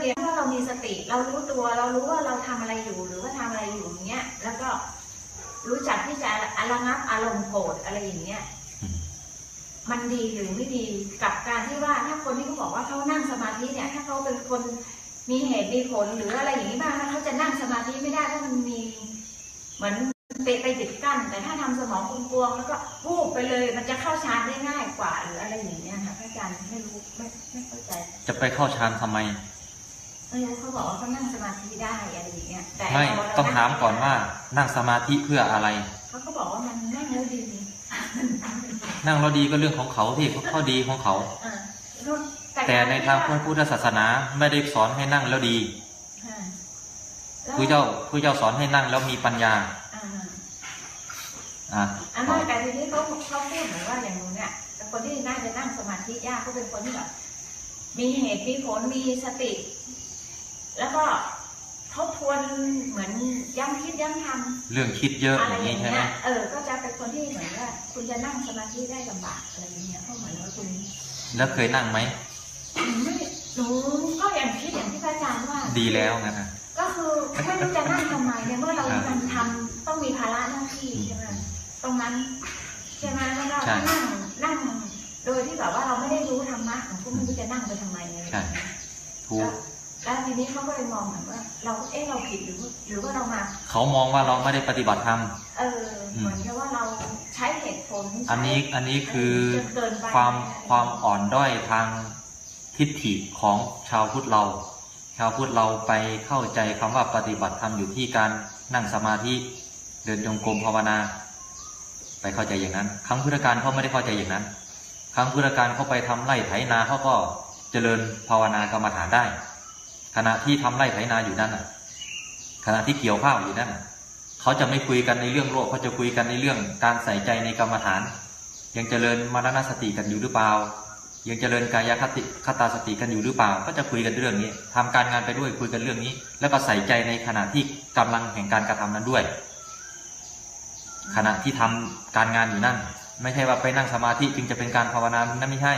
เรียนถ้าเรามีสติ เรารู้ตัว เรารู้ว่าเราทำอะไรอยู่ หรือว่าทำอะไรอยู่อย่างเงี้ย แล้วก็รู้จักที่จะระงับอารมณ์โกรธอะไรอย่างเงี้ย มันดีหรือไม่ดีกับการที่ว่าถ้าคนที่เขาบอกว่าเขานั่งสมาธิเนี่ย ถ้าเขาเป็นคนมีเหตุมีผลหรืออะไรอย่างนี้บ้างถ้าเขาจะนั่งสมาธิไม่ได้ถ้ามันมีเหมือนไปไปติดกั้นแต่ถ้าทำสมองกลวงๆแล้วก็วูบไปเลย มันจะเข้าฌานได้ง่ายกว่า หรืออะไรอย่างเงี้ยค่ะพระอาจารย์ไม่รู้ไม่ไม่เข้าใจ จะไปเข้าฌานทำไม เออเขาบอกว่าเขานั่งสมาธิได้อะไรอย่างเงี้ยแต่ไม่พเรต้องถามก่อนว่านั่งสมาธิเพื่ออะไร เขาก็บอกว่ามันนั่งแล้วดีนั่งแล้วดีก็เรื่องของเขาที่ข้อดีของเขาอ่าแต่ในทางพระพุทธศาสนาไม่ได้สอนให้นั่งแล้วดีอ่าแล้วผู้เจ้าผู้เจ้าสอนให้นั่งแล้วมีปัญญาอ่าอะอันนั้นแต่ทีนี้เขาเขาพูดเหมือนว่าอย่างนู้นเนี่ยแต่คนที่น่าจะนั่งสมาธิยากเขาเป็นคนที่แบบมีเหตุมีผลมีสติ แล้วก็ทบทวนเหมือนย้ำคิดย้ำทำเรื่องคิดเยอะอะอไรย่างอนี้ย่างใช่ไหมเงี้ยเออ ก็จะเป็นคนที่เหมือนว่าคุณจะนั่งสมาธิได้ลำบากอะไรอย่างเงี้ยเพราะเหมือนว่าคุณ แล้วเคยนั่งไหม ไม่หนูก็อย่างคิดอย่างที่พระอาจารย์ว่า ดีแล้วนะฮะก็คือไม่รู้จะนั่งทำไมเนี่ยเมื่อเราครับมันทำต้องมีภาระหน้าที่ใช่ไหมตรงนั้นใช่ไหมแล้วเราใช่ก็นั่งนั่ง โดยที่แบบว่าเราไม่ได้รู้ธรรมะหนูก็ไม่รู้จะนั่งไปทำไมอะไรอย่างเงี้ยถูก แล้วทีนี้เขาก็เลยมองเหมือนว่า เราเอ๊ะเราผิดหรือว่าหรือว่าเรามาเขามองว่าเราไม่ได้ปฏิบัติธรรมเออเหมือนกับว่าเราใช้เหตุผลอันนี้อันนี้คือจนเกินไปความความอ่อนด้อยทางทิฏฐิของชาวพุทธเรา ชาวพุทธเราไปเข้าใจคำว่าปฏิบัติธรรมอยู่ที่การนั่งสมาธิเดินจงกรมภาวนา ไปเข้าใจอย่างนั้น ครั้งพุทธการเขาไม่ได้เข้าใจอย่างนั้น ครั้งพุทธการเขาไปทำไร่ไถนาเขาก็เจริญภาวนากรรมฐานได้ข ณะที่ทำไร่ไถนาอยู่นั่นน่ะขณะที่เกี่ยวข้าวอยู่นั่นเขาจะไม่คุยกันในเรื่องโลกเขาจะคุยกันในเรื่องการใส่ใจในกรรมฐาน ยังเจริญมรณสติกันอยู่หรือเปล่า ยังเจริญกายคติคตาสติกันอยู่หรือเปล่า ก็จะคุยกันเรื่องนี้ทำการงานไปด้วยคุยกันเรื่องนี้ แล้วก็ใส่ใจในขณะที่กำลังแห่งการกระทำนั้นด้วย ขณะที่ทำการงานอยู่นั่น ไม่ใช่ว่าไปนั่งสมาธิจึงจะเป็นการภาวนานั่นไม่ใช่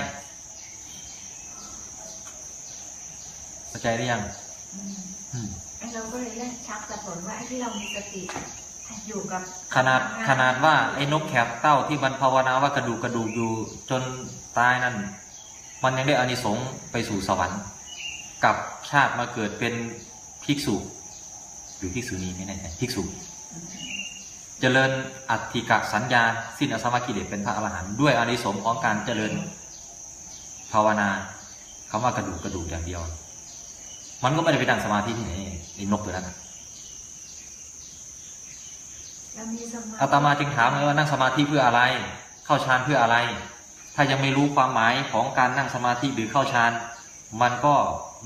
เข้าใจหรือยังอืมอืมไอ้เราก็เลยเริ่มชักสับสนว่าไอ้ที่เรามีสติอยู่กับ ขนาดขนาดว่าไอ้นกแคบเต้าที่มันภาวนาว่ากระดูกกระดูกอยู่ จนตายนั่น มันยังได้อานิสงส์ไปสู่สวรรค์ กับชาติมาเกิดเป็นภิกษุหรือภิกษุณีไม่แน่ใจภิกษุเจริญอัตถิกะสัญญา สิ้นอสมกิเลสเป็นพระอรหันต์ด้วยอานิสงส์ของการเจริญภาวนาคำว่ากระดูกกระดูกอย่างเดียว มันก็ไม่ได้ไปดังสมาธิที่ไหนไอ้นกตัวนั้นน่ะเรามีสมาอาตมาจึงถามเลยว่านั่งสมาธิเพื่ออะไร เข้าฌานเพื่ออะไร ถ้ายังไม่รู้ความหมายของการนั่งสมาธิหรือเข้าฌานมันก็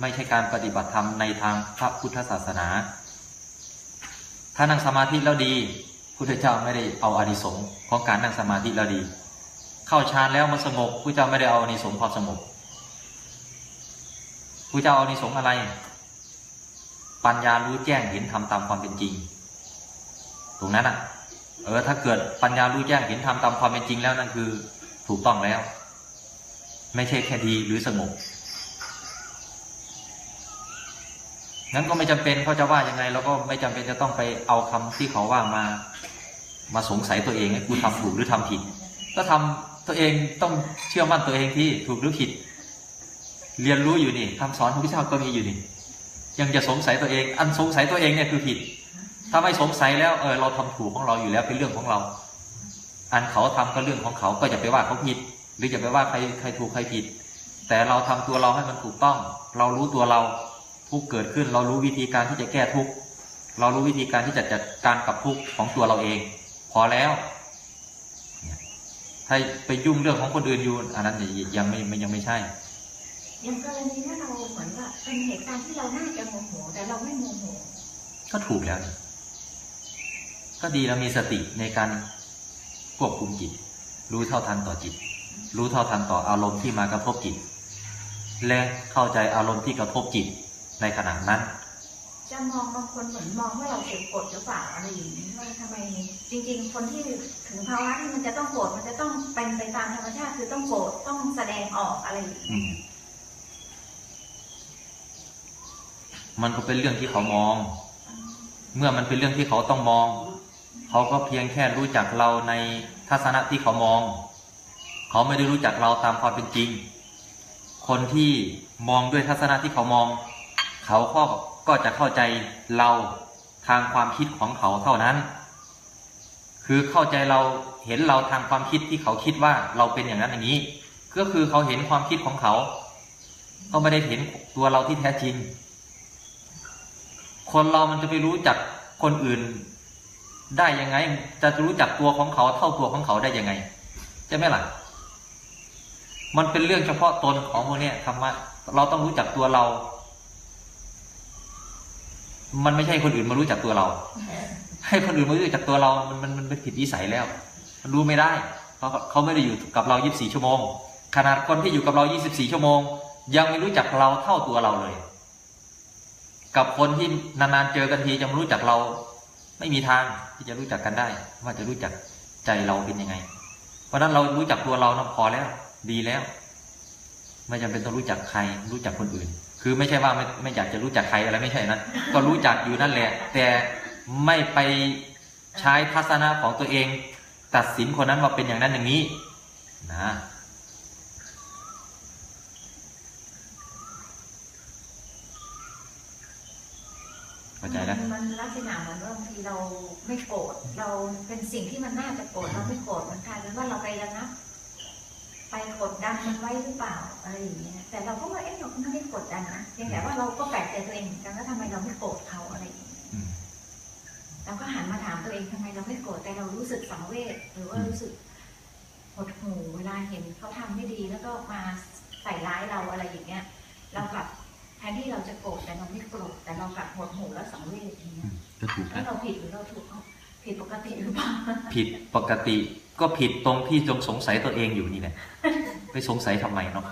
ไม่ใช่การปฏิบัติธรรมในทางพระพุทธศาสนา ถ้านั่งสมาธิแล้วดีพุทธเจ้าไม่ได้เอาอานิสงส์ของการนั่งสมาธิแล้วดี เข้าฌานแล้วมันสงบพุทธเจ้าไม่ได้เอาอานิสงส์ความสงบ พุทธเจ้าเอานิสงส์อะไร ปัญญารู้แจ้งเห็นธรรมตามความเป็นจริง ตรงนั้นอะ เออ ถ้าเกิดปัญญารู้แจ้งเห็นธรรมตามความเป็นจริงแล้วนั่นคือ ถูกต้องแล้ว ไม่ใช่แค่ดีหรือสงบงั้นก็ไม่จำเป็นเขาจะว่ายังไงเราก็ไม่จำเป็นจะต้องไปเอาคำที่เขาว่ามา มาสงสัยตัวเองให้กูทำถูกหรือทำผิด ก็ทำตัวเองต้องเชื่อมั่นตัวเองที่ถูกหรือผิด เรียนรู้อยู่นี่คำสอนของพระเจ้าก็มีอยู่นี่ยังจะสงสัยตัวเอง อันสงสัยตัวเองเนี่ยคือผิด ถ้าไม่สงสัยแล้วเออเราทำถูกของเราอยู่แล้วเป็นเรื่องของเรา อันเขาทำก็เรื่องของเขาก็จะไปว่าเขาผิด หรือจะไปว่าใครใครถูกใครผิด แต่เราทำตัวเราให้มันถูกต้อง เรารู้ตัวเราทุกเกิดขึ้น เรารู้วิธีการที่จะแก้ทุกเรารู้วิธีการที่จะจัดการกับทุกของตัวเราเอง พอแล้วถ้าไปยุ่งเรื่องของคนอื่นอยู่อันนั้นยังไม่ยังไม่ใช่ อย่างกรณีถ้าเราเหมือนว่าเป็นเหตุการณ์ที่เราน่าจะโมโหแต่เราไม่โมโห ก็ถูกแล้วนี่ก็ดีแล้วมีสติในการควบคุมจิต รู้เท่าทันต่อจิต รู้เท่าทันต่ออารมณ์ที่มากระทบจิต และเข้าใจอารมณ์ที่กระทบจิตในขณะนั้นจะมองบางคนเหมือนมองว่าเราเก็บกดหรือเปล่าอะไรอย่างนี้ว่าทำไมจริง ๆ คนที่ถึงภาวะที่มันจะต้องโกรธมันจะต้องเป็นไปตามธรรมชาติคือต้องโกรธต้องแสดงออกอะไรอย่างนี้ มันก็เป็นเรื่องที่เขามอง เมื่อมันเป็นเรื่องที่เขาต้องมอง เขาก็เพียงแค่รู้จักเราในทัศนะที่เขามอง เขาไม่ได้รู้จักเราตามความเป็นจริง คนที่มองด้วยทัศนะที่เขามอง เขาก็ก็จะเข้าใจเราทางความคิดของเขาเท่านั้น คือเข้าใจเราเห็นเราทางความคิดที่เขาคิดว่าเราเป็นอย่างนั้นอย่างนี้ ก็คือเขาเห็นความคิดของเขา เขาไม่ได้เห็นตัวเราที่แท้จริง คนเรามันจะไปรู้จักคนอื่น ได้ยังไง จะรู้จักตัวของเขาเท่าตัวของเขาได้ยังไงใช่ไหมล่ะ มันเป็นเรื่องเฉพาะตนของพวกเนี้ยธรรมะเราต้องรู้จักตัวเรา มันไม่ใช่คนอื่นมารู้จักตัวเรา ให้คนอื่นมารู้จักตัวเรา มันมันมันเป็นผิดวิสัยแล้ว มันรู้ไม่ได้ เพราะเขาไม่ได้อยู่กับเรา 24 ชั่วโมง ขนาดคนที่อยู่กับเรา 24 ชั่วโมง ยังไม่รู้จักเราเท่าตัวเราเลย กับคนที่นานๆเจอกันทีจะมารู้จักเรา ไม่มีทางที่จะรู้จักกันได้ ว่าจะรู้จักใจเราเป็นยังไง เพราะฉะนั้นเรารู้จักตัวเรานะพอแล้ว ดีแล้ว ไม่จำเป็นต้องรู้จักใคร รู้จักคนอื่น คือไม่ใช่ว่าไม่ไม่อยากจะรู้จักใครอะไรไม่ใช่นั้นก็รู้จักอยู่นั่นแหละ แต่ไม่ไปใช้ทัศนะของตัวเอง ตัดสินคนนั้นว่าเป็นอย่างนั้นอย่างนี้ นะ เข้าใจแล้วมันลักษณะเหมือนว่าบางทีเราไม่โกรธเราเป็นสิ่งที่มันน่าจะโกรธเราไม่โกรธมันกลายเป็นว่าเราไประงับไปกดดันมันไว้หรือเปล่าอะไรอย่างเงี้ยแต่เราก็ว่าเอ๊ะเราก็ไม่ได้กดดันนะเพียงแต่ว่าเราก็แปลกใจตัวเองเหมือนกันว่าทำไมเราไม่โกรธเขาอะไรอย่างเงี้ยเราก็หันมาถามตัวเองทำไมเราไม่โกรธแต่เรารู้สึกสังเวชหรือว่ารู้สึกหดหู่เวลาเห็นเขาทำไม่ดีแล้วก็มาใส่ร้ายเราอะไรอย่างเงี้ย นที่เราจะโกรธแต่เราไม่โกรธแต่เรากลับหดหู่แล้วสังเวชอย่างเงี้ยก็ถูกแล้วนะเราผิดหรือเราถูกเขาผิดปกติหรือเปล่าผิดปกติก็ผิดตรงที่จงสงสัยตัวเองอยู่นี่แหละไปสงสัยทำไมเนาะ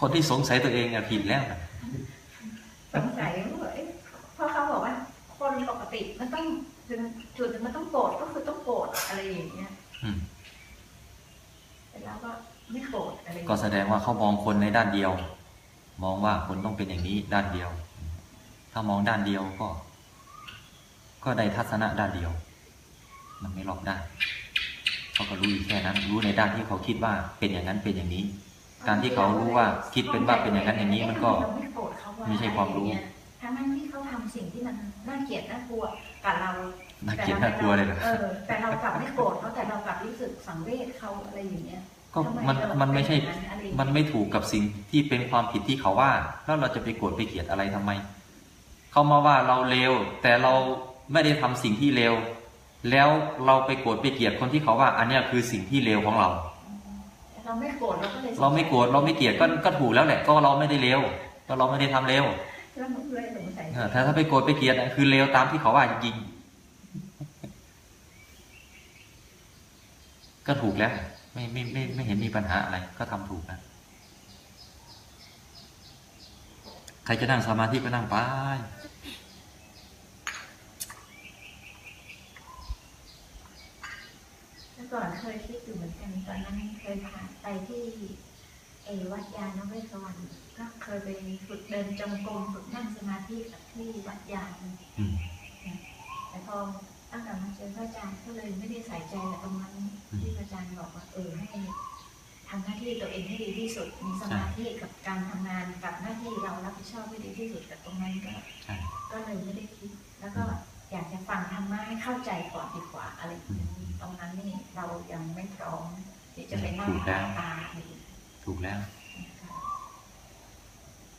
คนที่สงสัยตัวเองอะผิดแล้วนะสงสัยว่าเอ๊ะเพราะเขาบอกว่า คนปกติมันต้องถึงจุดหนึ่งมันต้องโกรธก็คือต้องโกรธอะไรอย่างเงี้ยอืมแต่เราก็ไม่โกรธอะไรอย่างก็เงี้ยแสดงว่าเขามองคนในด้านเดียว มองว่าคนต้องเป็นอย่างนี้ด้านเดียว ถ้ามองด้านเดียวก็ ก็ได้ทัศนะด้านเดียว มันไม่รอบด้านเขาก็รู้อยู่แค่นั้น รู้ในด้านที่เขาคิดว่าเป็นอย่างนั้นเป็นอย่างนี้ การที่เขารู้ว่าคิดเป็นว่าเป็นอย่างนั้นอย่างนี้มันก็เราไม่โกรธเขาว่าไม่ใช่ความรู้อะไอย่งเงี้ยทั้งๆที่เขาทำสิ่งที่มันน่าเกลียดน่ากลัวกับเราน่าเกลียดน่ากลัวเลยเหรอเออแต่เรากลับไม่โกรธเขาแต่เรากลับรู้สึกสังเวชเขาอะไรอย่างเงี้ย ก็ทำไมันเรามันไม่ใช่เป็นอย่างอะไรอย่างมันเงี้ยไม่ถูกกับสิ่งที่เป็นความผิดที่เขาว่า แล้วเราจะไปโกรธไปเกลียดอะไรทำไม เขามาว่าเราเลวแต่เราไม่ได้ทำสิ่งที่เลวแล้วเราไปโกรธไปเกลียดคนที่เขาว่า อันเนี้ยคือสิ่งที่เลวของเรา เราไม่โกรธเราก็เลยเราไม่โกรธเราไม่เกลียดก็ก็ถูกแล้วแหละ ก็เราไม่ได้เลวก็เราไม่ได้ทำเลวเราเลยสงสัยเออถ้าถ้าไปโกรธไปเกลียดน่ะคือเลวตามที่เขาว่าจริงๆก็ถูกแล้ว ไม่ไม่ไม่ไม่เห็นมีปัญหาอะไร ก็ทำถูกนะใครจะนั่งสมาธิก็นั่งไปเมื่อก่อนเคยคิดอยู่เหมือนกันตอนนั้นเคยผ่านไปที่เอวัดยาณเวศวรรณก็เคยไปฝึกเดินจงกรมฝึกนั่งสมาธิกับที่วัดยาณอืมแต่พอตั้งแต่มาเจอพระอาจารย์ก็เลยไม่ได้ใส่ใจกับตรงนั้นอืม ที่พระอาจารย์บอกว่าเออให้ทำหน้าที่ตัวเองให้ดีที่สุด มีสมาธิกับการทำงานกับหน้าที่เรารับผิดชอบให้ดีที่สุดกับตรงนั้นก็ใช่ก็เลยไม่ได้คิด แล้วก็อยากจะฟังธรรมะให้เข้าใจก่อนดีกว่าอะไรอย่างนี้ตรงนั้นนี่เรายังไม่พร้อมที่จะไปนั่งตาตาอะไรอย่างนี้ถูกแล้วนะคะ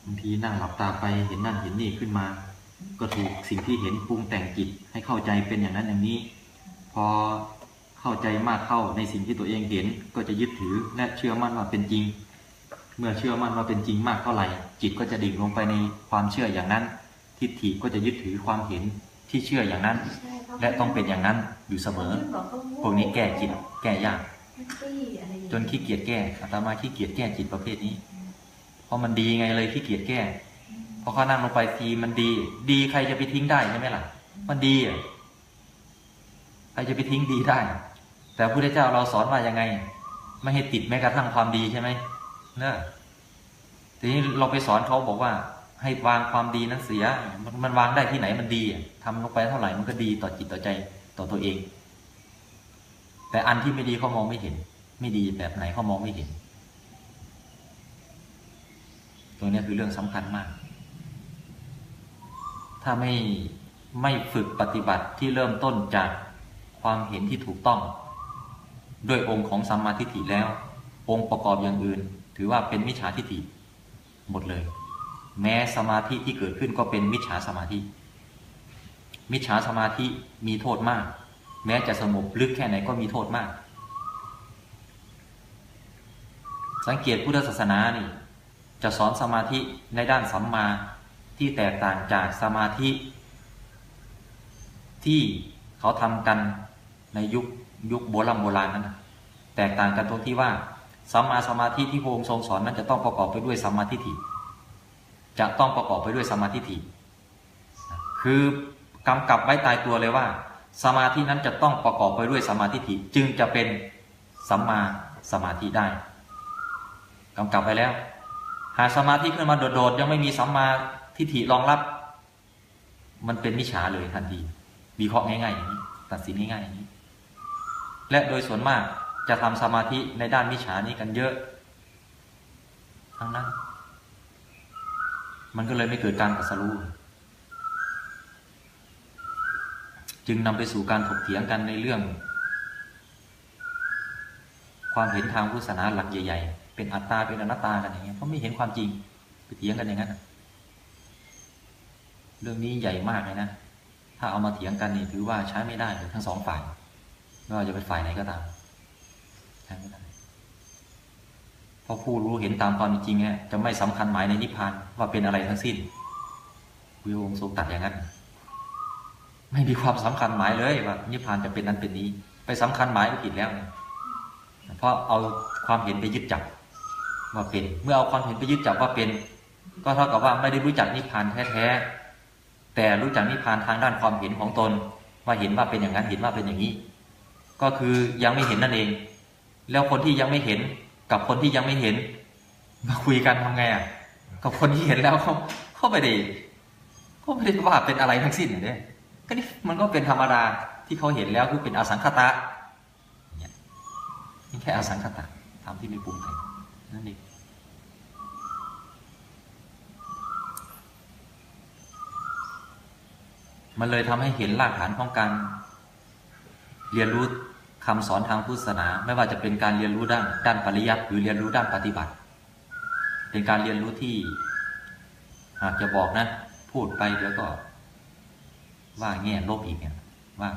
บางทีนั่งหลับตาไปเห็นนั่นเห็นนี่ขึ้นมา ก็ถูกสิ่งที่เห็นปรุงแต่งจิตให้เข้าใจเป็นอย่างนั้นอย่างนี้ พอ เข้าใจมากเข้าในสิ่งที่ตัวเองเห็นก็จะยึดถือและเชื่อมั่นว่าเป็นจริง เมื่อเชื่อมั่นว่าเป็นจริงมากเท่าไหร่ จิตก็จะดิ่งลงไปในความเชื่ออย่างนั้น ทิฏฐิก็จะยึดถือความเห็นที่เชื่ออย่างนั้น และต้องเป็นอย่างนั้นอยู่เสมอ พวกนี้แก้จิตแก้ยากแก่ยางจนขี้เกียจแก้อาตมาขี้เกียจแก้จิตประเภทนี้ เพราะมันดีไงเลยขี้เกียจแก้พอเขานั่งลงไปทีมันดี ดีใครจะไปทิ้งได้ใช่ไหมล่ะ มันดีอะใครจะไปทิ้งดีได้ แต่พระพุทธเจ้าเราสอนว่ายังไง ไม่ให้ติดแม้กระทั่งความดีใช่ไหมเนอะทีนี้เราไปสอนเขาบอกว่า ให้วางความดีนั้นเสีย มันมันวางได้ที่ไหนมันดีอะทำลงไปเท่าไหร่มันก็ดีต่อจิตต่อใจต่อตัวเอง แต่อันที่ไม่ดีเขามองไม่เห็น ไม่ดีแบบไหนเขามองไม่เห็นตรงนี้คือเรื่องสำคัญมาก ถ้าไม่ไม่ฝึกปฏิบัติที่เริ่มต้นจากความเห็นที่ถูกต้อง ด้วยองค์ของสัมมาทิฏฐิแล้ว องค์ประกอบอย่างอื่น ถือว่าเป็นมิจฉาทิฏฐิหมดเลย แม้สมาธิที่เกิดขึ้นก็เป็นมิจฉาสมาธิ มิจฉาสมาธิมีโทษมาก แม้จะสงบลึกแค่ไหนก็มีโทษมาก สังเกตพุทธศาสนานี่ จะสอนสมาธิในด้านสัมมาที่แตกต่างจากสมาธิ ที่เขาทำกันในยุค ยุคโบราณโบราณนั้นแตกต่างกันตรงที่ว่าสัมมาสมาธิที่พระองค์ทรงสอนนั้นจะต้องประกอบไปด้วยสัมมาทิฏฐิจะต้องประกอบไปด้วยสัมมาทิฏฐิคือกำกับไว้ตายตัวเลยว่าสมาธินั้นจะต้องประกอบไปด้วยสมาทิฏฐิจึงจะเป็นสัมมาสมาธิได้กำกับไว้แล้ว หากสมาธิขึ้นมาโดดๆยังไม่มีสัมมาทิฏฐิรองรับ มันเป็นมิจฉาเลยทันทีวิเคราะห์ง่ายๆอย่างนี้ ตัดสินง่ายๆอย่างนี้ และโดยส่วนมากจะทำสมาธิในด้านมิจฉานี้กันเยอะทั้งนั้น มันก็เลยไม่เกิดการตรัสรู้จึงนำไปสู่การถกเถียงกันในเรื่อง ความเห็นทางพุทธศาสนาหลักใหญ่ ๆ เป็นอัตตาเป็นอนัตตากันอย่างเงี้ยเพราะไม่เห็นความจริงไปเถียงกันอย่างนั้นเรื่องนี้ใหญ่มากเลยนะ ถ้าเอามาเถียงกันนี่ถือว่าใช้ไม่ได้เลยทั้งสองฝ่าย ไม่ว่าจะเป็นฝ่ายไหนก็ตามใช่ได้เพราะผู้รู้เห็นตามความเป็นจริงเนี่ยจะไม่สำคัญหมายในนิพพานว่าเป็นอะไรทั้งสิ้นวิวงศ์ทรงตัดอย่างนั้น ไม่มีความสำคัญหมายเลยว่านิพพานจะเป็นนั้นเป็นนี้ ไปสำคัญหมายก็ผิดแล้วเนี่ยเพราะเอาความเห็นไปยึดจับว่าเป็น เมื่อเอาความเห็นไปยึดจับว่าเป็น ก็เท่ากับว่าไม่ได้รู้จักนิพพานแท้ๆแต่รู้จักนิพพานทางด้านความเห็นของตน ว่าเห็นว่าเป็นอย่างนั้นเห็นว่าเป็นอย่างนี้ ก็คือยังไม่เห็นนั่นเอง แล้วคนที่ยังไม่เห็นกับคนที่ยังไม่เห็น มาคุยกันทำไงอะกับคนที่เห็นแล้วเขาเขาไม่ได้เขาไม่ได้ว่าเป็นอะไรทั้งสิ้นเนี่ยก็นี่มันก็เป็นธรรมดาที่เขาเห็นแล้วคือเป็นอสังขตะเนี่ยแค่อสังขตะทำที่ไม่ปรุงแต่งนั่นเองมันเลยทำให้เห็นรากฐานของการเรียนรู้ คำสอนทางพุทธศาสนา ไม่ว่าจะเป็นการเรียนรู้ด้านด้านปริยัติหรือเรียนรู้ด้านปฏิบัติ เป็นการเรียนรู้ที่ หากจะบอกนะ พูดไปเดี๋ยวก็ ว่าแง่ลบอีกเนี่ยว่า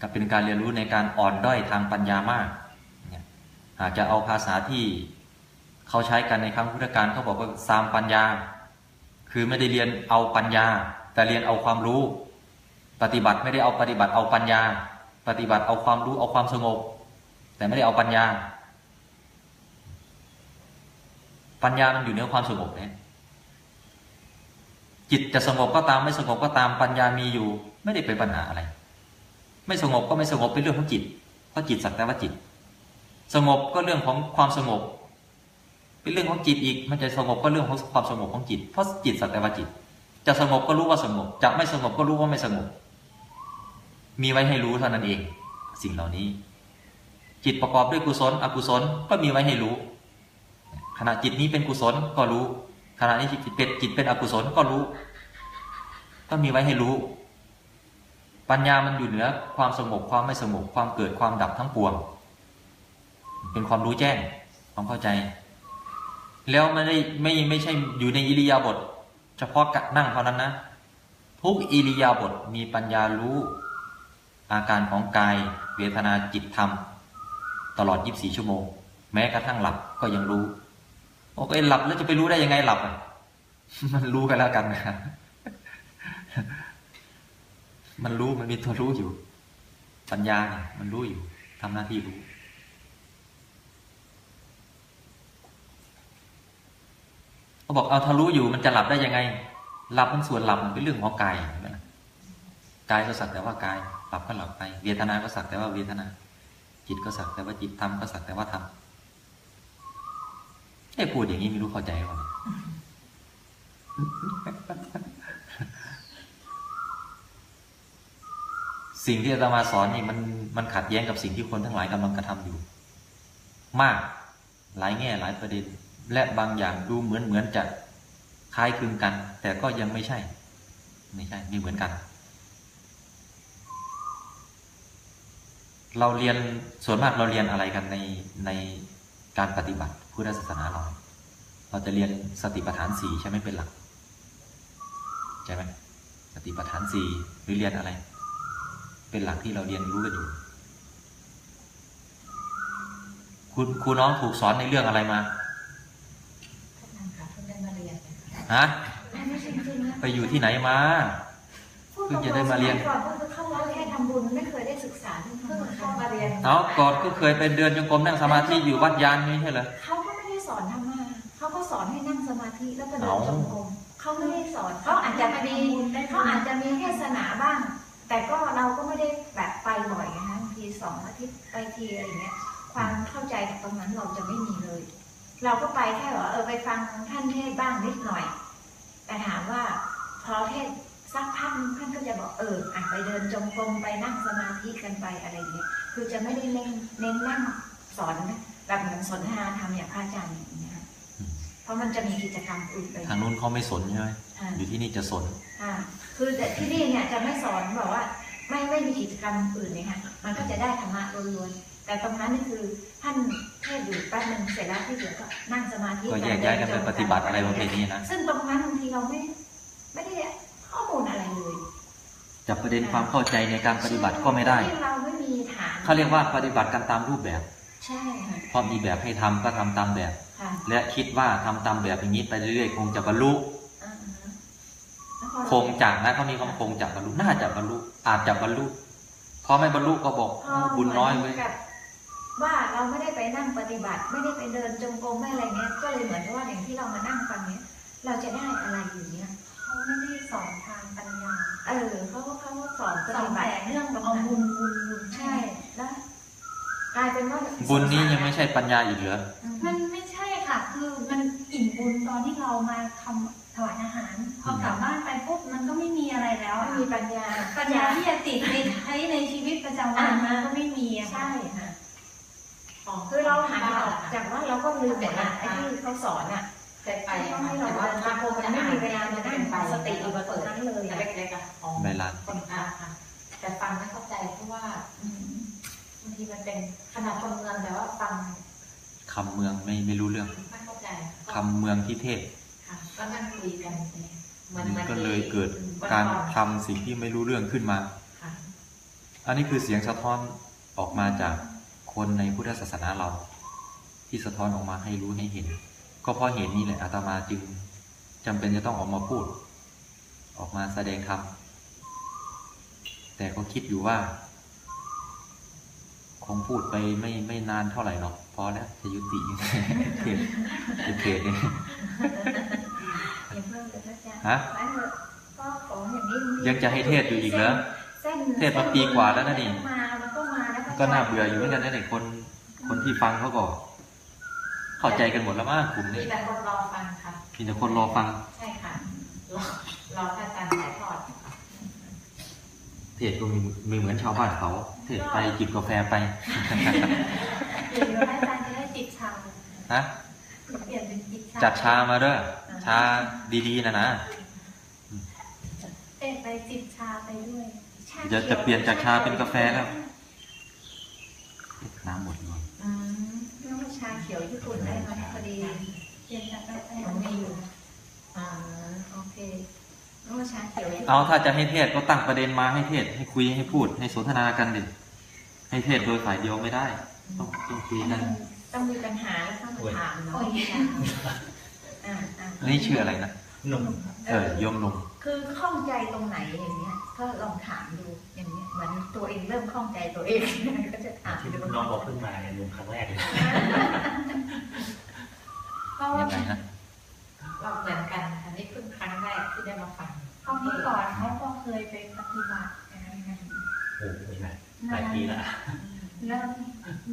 ก็เป็นการเรียนรู้ในการอ่อนด้อยทางปัญญามากเนี่ยหากจะเอาภาษาที่เขาใช้กันในครั้งพุทธกาลเขาบอกว่าสามปัญญา คือไม่ได้เรียนเอาปัญญา แต่เรียนเอาความรู้ ปฏิบัติไม่ได้เอาปฏิบัติเอาปัญญา ปฏิบัติเอาความรู้เอาความสงบ แต่ไม่ได้เอาปัญญา ปัญญามันอยู่เหนือความสงบเนี่ยจิตจะสงบก็ตามไม่สงบก็ตามปัญญามีอยู่ ไม่ได้เป็นปัญหาอะไร ไม่สงบก็ไม่สงบเป็นเรื่องของจิตเพราะจิตสักแต่ว่าจิต สงบก็เรื่องของความสงบ เป็นเรื่องของจิตอีก มันจะสงบก็เรื่องของความสงบของจิตเพราะจิตสักแต่ว่าจิต จะสงบก็รู้ว่าสงบจะไม่สงบก็รู้ว่าไม่สงบ มีไว้ให้รู้เท่านั้นเอง สิ่งเหล่านี้ จิตประกอบด้วยกุศล อกุศลก็มีไว้ให้รู้ ขณะจิตนี้เป็นกุศลก็รู้ ขณะนี้จิตเป็นจิตเป็นอกุศลก็รู้ ก็มีไว้ให้รู้ ปัญญามันอยู่เหนือความสงบความไม่สงบความเกิดความดับทั้งปวง เป็นความรู้แจ้งความเข้าใจ แล้วไม่ได้ไม่ไม่ใช่อยู่ในอิริยาบถเฉพาะกนั่งเท่านั้นนะทุกอิริยาบถมีปัญญารู้ อาการของกายเวทนาจิตธรรม ตลอด 24 ชั่วโมง แม้กระทั่งหลับก็ยังรู้ โอ้ยหลับแล้วจะไปรู้ได้ยังไงหลับมันรู้กันแล้วกันนะมันรู้มันมีตัวรู้อยู่ ปัญญาเนี่ยมันรู้อยู่ทำหน้าที่รู้เขาบอกเอาถ้ารู้อยู่มันจะหลับได้ยังไงหลับมันส่วนหลับมันเป็นเรื่องของกายเห็นไหมล่ะกายก็สักแต่ว่ากาย หลับก็หลับไป เวทนาก็สักแต่ว่าเวทนา จิตก็สักแต่ว่าจิตทำก็สักแต่ว่าทำไอ้พูดอย่างนี้ไม่รู้เข้าใจหรือเปล่าสิ่งที่อาตมาสอนนี่มันมันขัดแย้งกับสิ่งที่คนทั้งหลายกำลังกระทำอยู่ มากหลายแง่หลายประเด็น และบางอย่างดูเหมือนเหมือนจะคล้ายคลึงกัน แต่ก็ยังไม่ใช่ ไม่ใช่ไม่เหมือนกัน เราเรียนส่วนมากเราเรียนอะไรกันในในการปฏิบัติพุทธศาสนาเราเราจะเรียนสติปัฏฐานสี่ใช่ไหมเป็นหลักใช่ไหมสติปัฏฐานสี่หรือเรียนอะไร เป็นหลักที่เราเรียนรู้กันอยู่คุณครูน้องถูกสอนในเรื่องอะไรมาท่านค่ะเพิ่งได้มาเรียนนะคะฮะอันนี้จริงๆนะไปอยู่ที่ไหนมาเพิ่งจะได้มาเรียนก่อนเพิ่งเข้าวัดแค่ทำบุญไม่เคยได้ศึกษาเรื่องธรเพิ่งรมะเข้ามาเรียนเอาก่อนก็เคยไปเดินจงกรมนั่งสมาธิอยู่วัดยานนี่ใช่เหรอเขาก็ไม่ได้สอนธรรมะเขาก็สอนให้นั่งสมาธิแล้วก็เดินเอาจงกรมเขาไม่ได้สอนเขาอาจจะมีเขาอาจจะมีเทศนาบ้าง แต่ก็เราก็ไม่ได้แบบไปบ่อยนะคะบางทีสองอาทิตย์ไปทีอะไรอย่างเงี้ย ความเข้าใจกับตรงนั้นเราจะไม่มีเลย เราก็ไปแค่ว่าเออไปฟังท่านเทศน์บ้างนิดหน่อย แต่ถามว่าพอเทศน์ สักพักหนึ่งท่านก็จะบอกเอออะไปเดินจงกรมไปนั่งสมาธิกันไปอะไรอย่างเงี้ยคือจะไม่ได้เน้นเน้นนั่งสอนแบบเหมือนสนทนาธรรมอย่างพระอาจารย์อย่างเงี้ยค่ะเพราะมันจะมีกิจกรรมอื่นไปทางนู้นเขาไม่สนใช่ไหมอ่าอยู่ที่นี่จะสนอ่าคือแต่ที่นี่เนี่ยจะไม่สอนบอกว่า ไม่ไม่มีกิจกรรมอื่นเลยค่ะมันก็จะได้ธรรมะล้วนๆแต่ตรงนั้นนี่คือท่านเทศน์อยู่แป๊บนึงเสร็จแล้วที่เหลือก็นั่งสมาธิก็แยกย้ายกันไปปฏิบัติอะไรประเภทนี้นะซึ่งตรงนั้นบางทีเราไม่ไม่ได้ ข้อมูลอะไรเลย จับประเด็นความเข้าใจในการปฏิบัติก็ไม่ได้เราไม่มีฐานเขาเรียกว่าปฏิบัติกันตามรูปแบบ ใช่ค่ะเพราะมีแบบให้ทำก็ทำตามแบบค่ะและคิดว่าทำตามแบบอย่างนี้ไปเรื่อยๆ คงจะบรรลุอ่าฮะแล้วพอคงจะนะเขามีคำคงจะบรรลุน่าจะบรรลุอาจจะบรรลุพอไม่บรรลุก็บอกพโอ้บุญน้อยเว้ยหมืกับว่าเราไม่ได้ไปนั่งปฏิบัติ ไม่ได้ไปเดินจงกรมไม่อะไรเงี้ยก็เลยเหมือนกับว่าอย่างที่เรามานั่งฟังเนี้ย เราจะได้อะไรอยู่เนี้ยเขาไม่ได้สอนทางปัญญา เออเขาก็เขาก็สอนปสอฏินบัติแต่เรื่องตรงเอานั้นบุญบุญบุญใช่แล้วกลายเป็นว่าบุญนี้ยังไม่ใช่ปัญญาอีกเหรออืมมันไม่ใช่ค่ะ คือมันอิ่มบุญตอนที่เรามาทำถวายอาหารพอกลับบ้านไปปุ๊บมันก็ไม่มีอะไรแล้วไม่อะมีปัญญา ปัญญาที่จะติดในใช้ในชีวิตประจำวันมันก็ไม่มีอะค่ะ ใช่ค่ะ คือเราหันออกจากว่าเราก็ลืมหมดละไอ้ที่เขาสอนอะ เคยไปเขาให้เราเดินจงกรมมันไม่มีเวลามานั่งสติอยู่กับตัวนั้นเลยอะเล็กๆอะอ๋อใบลานคนอะค่ะ แต่ฟังไม่เข้าใจเพราะว่าอืมบางทีมันเป็นขนาดคนเมืองแต่ว่าฟังคำเมืองไม่ไม่รู้เรื่องไม่เข้าใจคำเมืองที่เทศค่ะก็นั่งคุยกันเนี่ยเหมือนมันก็เลยเกิดการทำสิ่งที่ไม่รู้เรื่องขึ้นมาค่ะอันนี้คือเสียงสะท้อนออกมาจากคนในพุทธศาสนาเรา ที่สะท้อนออกมาให้รู้ให้เห็น ก็เพราะเหตุนี้แหละอาตมาจึงจำเป็นจะต้องออกมาพูด ออกมาแสดงธรรมแต่ก็คิดอยู่ว่า คงพูดไปไม่ไม่นานเท่าไหร่หรอกพอแล้วจะยุติเทศจะเทศเนี่ยอย่าเพิ่งเลยพระอาจารย์ฮะไว้เถอะก็ของอย่างนี้ยังจะให้เทศอยู่อีกเหรอเส้นเทศมาปีกว่าแล้วนะนี่มัมามันก็มาแล้วก็น่าเบื่ออยู่เหมือนกันนะเนี่ยคนคนที่ฟังเขาก็ เข้าใจกันหมดแล้วมั้งกลุ่มมีนี้แต่คนรอฟังค่ะมีแต่คนรอฟัง ใช่ค่ะ รอรอท่านอาจารย์ถ่ายทอดค่ะเทศก็มีมีเหมือนชาวบ้านเขา เทศไปจิบกาแฟไปเดี๋ยวพระอาจารย์จะได้จิตชาฮะเปลี่ยนเป็นจิตชาจัดชามาเด้อชาดีๆนะนะเปลี่ยนไปจิตชาไปด้วยชาจะขีจะยวเปลี่ยนจากชาเป็นกาแฟแล้วน้ำหมด ขียวญี่ปุ่นได้ไหมพอดีเปลี่ยนจากกาแฟมันมีอยู่อ่าโอเคเรื่องว่าชาเขียวญี่ปุ่นเอาถ้าจะให้เทศก็ตั้งประเด็นมาให้เทศให้คุยให้พูดให้สนทนากันดิให้เทศโดยฝ่ายเดียวไม่ได้ ต้องต้องคุยกันต้องมีปัญหาแล้วต้องมาถามเนาะอ่าอ่านี่ชื่ออะไรนะหนุ่มเออโยมหนุ่ม คือข้องใจตรงไหนอย่างเงี้ย ก็ลองถามดูอย่างเงี้ยเหมือนตัวเองเริ่มข้องใจตัวเองก็จะถามที่ดูน้องบอกเพิ่งมาเนี่ยหนุ่มครั้งแรกเลยเพราะว่ายังไงนะเราเหมือนกันอันนี้เพิ่งครั้งแรกที่ได้มาฟังเขาเมื่อก่อนเขาก็เคยไปปฏิบัติกันโอ้โหนานหลายปีละแล้ว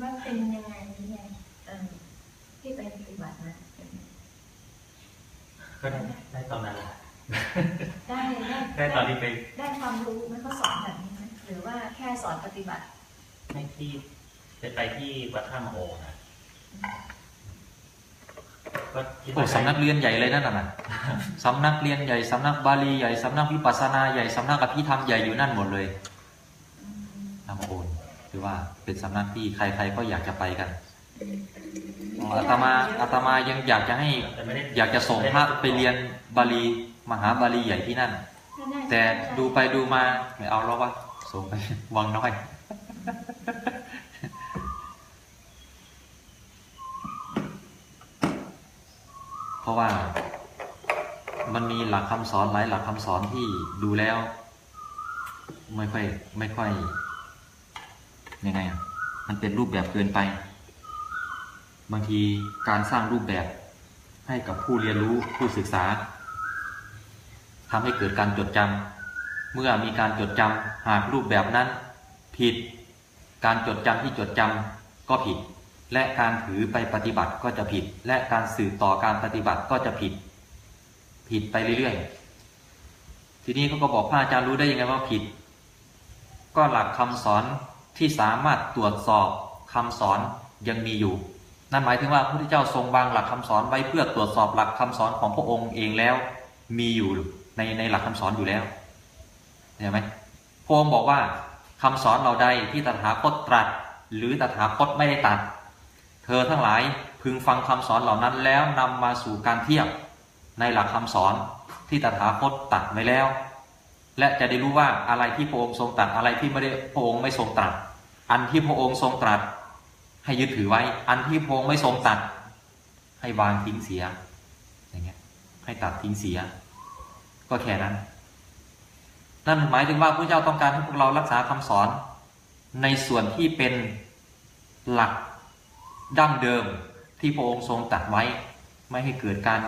ว่าเป็นยังไงเนี่ยเออที่ไปปฏิบัตินะก็ได้ได้ตอนนั้นแหละ ได้ได้แค่ตอนนี้ไปได้ความรู้ไหมเขาสอนแบบนี้ไหมหรือว่าแค่สอนปฏิบัติให้ที่จะไปที่วัดท่ามโอนะก็คิดโอ้ว่าสำนักเรียนใหญ่เลยนั่นน่ะสำนักเรียนใหญ่สำนักบาลีใหญ่สำนักวิปัสสนาใหญ่สำนักอภิธรรมใหญ่อยู่นั่นหมดเลยนำโอนคือว่าเป็นสำนักที่ใคร ๆ ก็อยากจะไปกันอาตมาอาตมายังอยากจะให้แต่ไม่ได้อยากจะส่งพระไปเรียนบาลี มหาบาลีใหญ่ที่นั่น แต่ดูไปดูมาไม่เอาแล้ววะส่งไปวังน้อยเพราะว่ามันมีหลักคำสอนหลายหลักคำสอนที่ดูแล้ว ไม่ค่อยไม่ค่อยยังไงอะมันเป็นรูปแบบเกินไป บางทีการสร้างรูปแบบให้กับผู้เรียนรู้ผู้ศึกษา ทำให้เกิดการจดจำเมื่อมีการจดจำหากรูปแบบนั้น ผิด การจดจำที่จดจำก็ผิด และการถือไปปฏิบัติก็จะผิด และการสืบต่อการปฏิบัติก็จะผิด ผิดไปเรื่อยๆ ทีนี้เขาก็บอกพระอาจารย์รู้ได้ยังไงว่าผิด ก็หลักคำสอนที่สามารถตรวจสอบคำสอนยังมีอยู่ นั่นหมายถึงว่าพระพุทธเจ้าทรงวางหลักคำสอนไว้เพื่อตรวจสอบหลักคำสอนของพระองค์เองแล้ว มีอยู่ ในในหลักคำสอนอยู่แล้วเห็นไหมพระองค์บอกว่าคำสอนเราใดที่ตถาคตตรัส หรือตถาคตไม่ได้ตรัส เธอทั้งหลายพึงฟังคำสอนเหล่านั้นแล้วนำมาสู่การเทียบในหลักคำสอนที่ตถาคตตรัสไว้แล้ว และจะได้รู้ว่าอะไรที่พระองค์ทรงตรัสอะไรที่ไม่ได้พระองค์ไม่ทรงตรัสอันที่พระองค์ทรงตรัส ให้ยึดถือไว้ อันที่พระองค์ไม่ทรงตรัสให้วางทิ้งเสียอย่างเงี้ยให้ตัดทิ้งเสีย ก็แค่นั้น นั่นหมายถึงว่าพระเจ้าต้องการให้พวกเรารักษาคำสอน ในส่วนที่เป็นหลักดั้งเดิมที่พระองค์ทรงตัดไว้ ไม่ให้เกิดการ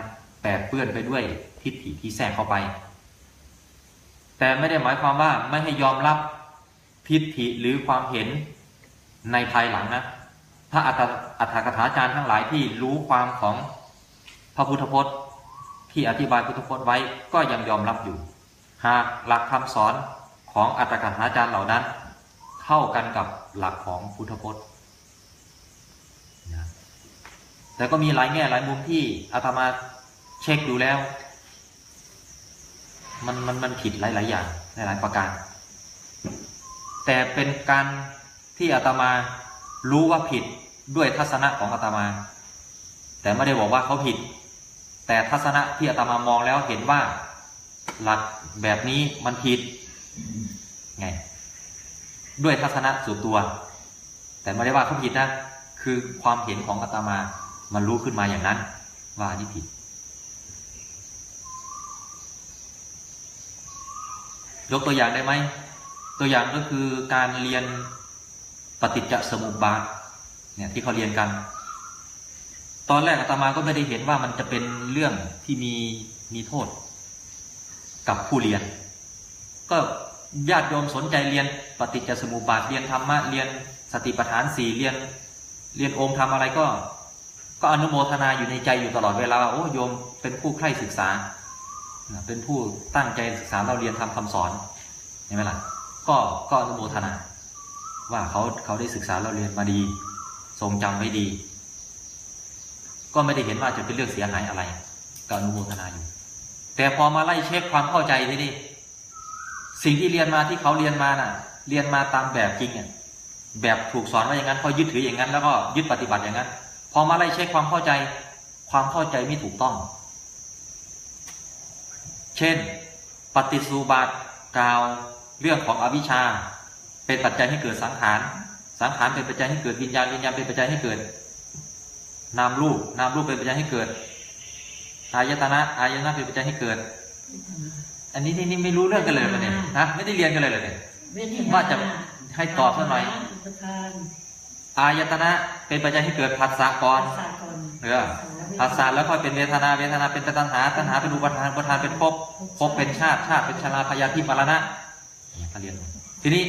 แปดเปื้อนไปด้วยทิฏฐิที่แทรกเข้าไป แต่ไม่ได้หมายความว่าไม่ให้ยอมรับทิฏฐิหรือความเห็นในภายหลังนะถ้าอัตถอัตถกถาจารย์ทั้งหลายที่รู้ความของพระพุทธพจน์ ที่อธิบายพุทธพจน์ไว้ก็ยังยอมรับอยู่ หากหลักคำสอนของอัตถกถาจารย์เหล่านั้น เข้ากันกับหลักของพุทธพจน์นะแต่ก็มีหลายแง่หลายมุมที่อาตมาเช็คดูแล้ว มันมันมันผิดหลายๆอย่างหลายๆประการ แต่เป็นการที่อาตมารู้ว่าผิดด้วยทัศนะของอาตมา แต่ไม่ได้บอกว่าเขาผิด แต่ทัศนะที่อาตมามองแล้วเห็นว่า หลักแบบนี้มันผิดไง ด้วยทัศนะส่วนตัว แต่ไม่ได้ว่าเขาผิดนะ คือความเห็นของอาตมา มันรู้ขึ้นมาอย่างนั้น ว่านี่ผิด ยกตัวอย่างได้ไหม ตัวอย่างก็คือการเรียนปฏิจจสมุปบาทเนี่ยที่เขาเรียนกัน ตอนแรกอาตมาก็ไม่ได้เห็นว่ามันจะเป็นเรื่องที่มีมีโทษกับผู้เรียน ก็ญาติโยมสนใจเรียนปฏิจจสมุปบาทเรียนธรรมะเรียนสติปัฏฐานสี่เรียน เรียนองค์ธรรมอะไรก็ ก็อนุโมทนาอยู่ในใจอยู่ตลอดเวลาว่าโอ้โยมเป็นผู้ใคร่ศึกษา เป็นผู้ตั้งใจศึกษาเราเรียนทำคำสอนเห็นไหมล่ะก็ก็อนุโมทนา ว่าเขาเขาได้ศึกษาเราเรียนมาดี ทรงจำไว้ดี ก็ไม่ได้เห็นว่าจะเป็นเรื่องเสียหายอะไรก็อนุโมทนาอยู่ แต่พอมาไล่เช็คความเข้าใจที่นี่สิ่งที่เรียนมาที่เขาเรียนมาน่ะ เรียนมาตามแบบจริงอะแบบถูกสอนมาอย่างนั้นเขายึดถืออย่างนั้น แล้วก็ยึดปฏิบัติอย่างนั้น พอมาไล่เช็คความเข้าใจ ความเข้าใจไม่ถูกต้อง เช่น ปฏิสูบาทกล่าวเรื่องของอวิชชา เป็นปัจจัยให้เกิดสังขาร สังขารเป็นปัจจัยให้เกิดวิญญาณ วิญญาณเป็นปัจจัยให้เกิด นามรูปนามรูปเป็นปัจจัยให้เกิดอายตนะอายตนะเป็นปัจจัยให้เกิด อันนี้นี่นี่ไม่รู้เรื่องกันเลยเหรอเนี่ยนะไม่ได้เรียนกันเลยเหรอเนี่ยว่าจะให้ตอบสักหน่อยประธานอายตนะเป็นปัจจัยให้เกิดผัสสะก่อนสากลเออผัสสะแล้วค่อยเป็นเวทนาเวทนาเป็นตัณหาตัณหาเป็นอุปทานอุปทานเป็นภพภพเป็นชาติชาติเป็นชราพยาธิมรณะเนี่ยเขาเรียนทีนี้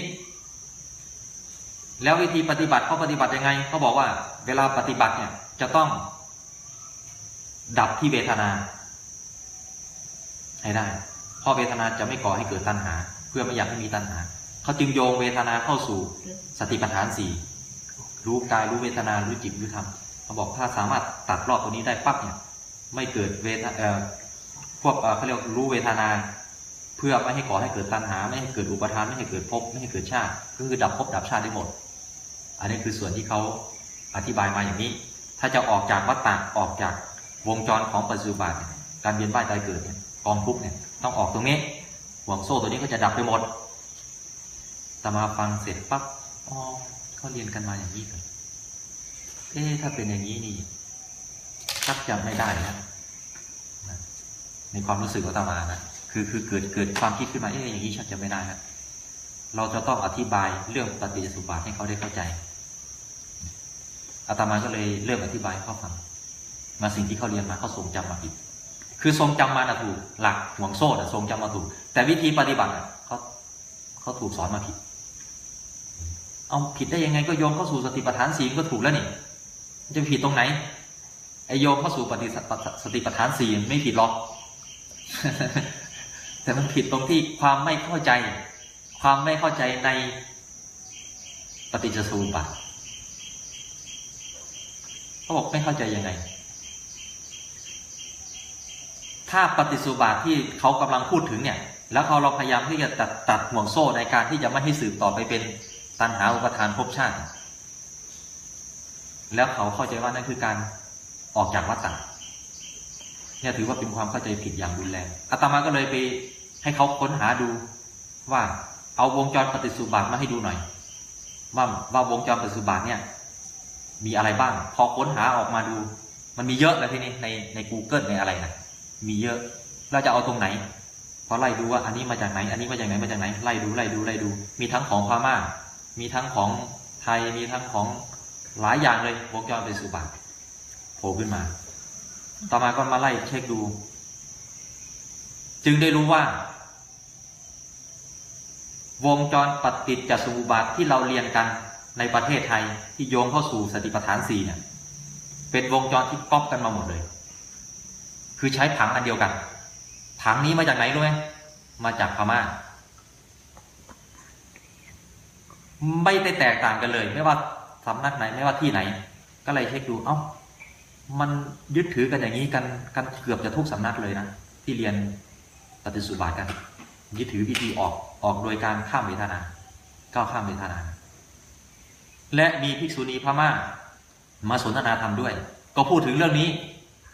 แล้ววิธีปฏิบัติเขาปฏิบัติยังไงเขาบอกว่า เวลาปฏิบัติเนี่ย จะต้องดับที่เวทนา ให้ได้ เพราะเวทนาจะไม่ก่อให้เกิดตัณหา เพื่อไม่อยากให้มีตัณหา เขาจึงโยงเวทนาเข้าสู่สติปัฏฐานสี่รู้กายรู้เวทนารู้จิตรู้ธรรมเขาบอกถ้าสามารถตัดรอบตัวนี้ได้ปั๊บเนี่ย ไม่เกิดเวทเอ่อพวกเขาเรียกรู้เวทนา เพื่อไม่ให้ก่อให้เกิดตัณหา ไม่ให้เกิดอุปทานไม่ให้เกิดภพไม่ให้เกิดชาติ ก็คือดับภพดับชาติได้หมด อันนี้คือส่วนที่เขาอธิบายมาอย่างนี้ ถ้าจะออกจากวัฏฏะออกจากวงจรของปัจจุบันการเวียนว่ายตายเกิดเนี่ยกองทุกเนี่ยต้องออกตรงนี้ห่วงโซ่ตัวนี้ก็จะดับไปหมดแต่มาฟังเสร็จปั๊บอ๋อเขาเรียนกันมาอย่างนี้กันเอ๊ะถ้าเป็นอย่างนี้นี่ชักจะไม่ได้นะในความรู้สึกของอาตมานะคือคือเกิดเกิดความคิดขึ้นมาเอ๊ะอย่างนี้ชักจะไม่ได้นะเราจะต้องอธิบายเรื่องปฏิจจสุบาทให้เขาได้เข้าใจ อาตมาก็เลยเริ่มอธิบายให้าฟัง มาสิ่งที่เขาเรียนมาเขาทรงจำมาผิด คือทรงจำมานะถูก หลักห่วงโซ่นะทรงจำมาถูก แต่วิธีปฏิบัติเขาเขาถูกสอนมาผิด เอาผิดได้ยังไงก็โยมเข้าสู่สติปัฏฐานสี่ก็ถูกแล้วนี่จะผิดตรงไหนไอโยมเข้าสู่ปฏิสสติปัฏฐานสี่ไม่ผิดหรอก แต่มันผิดตรงที่ความไม่เข้าใจ ความไม่เข้าใจในปฏิจจสมุปบาท เขาบอกไม่เข้าใจยังไง ถ้าปฏิสุบาทที่เขากำลังพูดถึงเนี่ย แล้วเขาเราพยายามที่จะตัดตัดห่วงโซ่ในการที่จะไม่ให้สืบต่อไปเป็นตัณหาอุปทานภพชาติ แล้วเขาเข้าใจว่านั่นคือการออกจากวัฏฏะเนี่ยถือว่าเป็นความเข้าใจผิดอย่างรุนแรงอาตมาก็เลยไปให้เขาค้นหาดูว่าเอาวงจรปฏิสุบาทมาให้ดูหน่อยว่าว่าวงจรปฏิสุบาทเนี่ย มีอะไรบ้าง พอค้นหาออกมาดู มันมีเยอะเลยทีนี้ในใน Google ในอะไรนะมีเยอะเราจะเอาตรงไหนพอไล่ดูว่าอันนี้มาจากไหน อันนี้มาจากไหนมาจากไหนไล่ดูไล่ดูไล่ดู มีทั้งของพม่า มีทั้งของไทยมีทั้งของหลายอย่างเลยวงจรปฏิสุบาทโผล่ขึ้นมา ต่อมาก็มาไล่เช็คดู จึงได้รู้ว่า วงจรปฏิจจสมุปบาทที่เราเรียนกัน ในประเทศไทยที่โยงเข้าสู่สติปัฏฐานสี่เนี่ยเป็นวงจรที่ก๊อปกันมาหมดเลย คือใช้ถังอันเดียวกัน ถังนี้มาจากไหนรู้ไหมมาจากพม่า ไม่ได้แตกต่างกันเลย ไม่ว่าสำนักไหนไม่ว่าที่ไหน ก็เลยเช็คดู เอ้า มันยึดถือกันอย่างนี้กันกันเกือบจะทุกสำนักเลยนะที่เรียนปฏิสุบาทกันยึดถือวิธีออกออกโดยการข้ามเวทนาก้าวข้ามเวทนา และมีภิกษุณีพม่า มาสนทนาธรรมด้วย ก็พูดถึงเรื่องนี้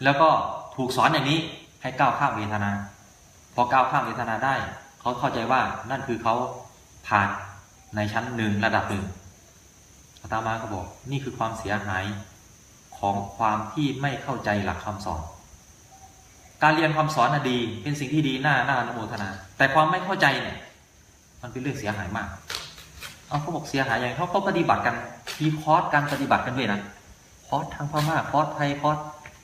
แล้วก็ถูกสอนอย่างนี้ให้ก้าวข้ามเวทนา พอก้าวข้ามเวทนาได้ เขาเข้าใจว่านั่นคือเขาผ่านในชั้นหนึ่งระดับหนึ่งอาตมาก็บอก นี่คือความเสียหายของความที่ไม่เข้าใจหลักคำสอน การเรียนคำสอนน่ะดีเป็นสิ่งที่ดีน่าน่าอนุโมทนา แต่ความไม่เข้าใจเนี่ย มันเป็นเรื่องเสียหายมาก เอาเขาบอกเสียหายอย่างเขาเขาปฏิบัติกันมีคอร์สการปฏิบัติกันด้วยนะคอร์สทางพม่าคอร์สไทยคอร์ส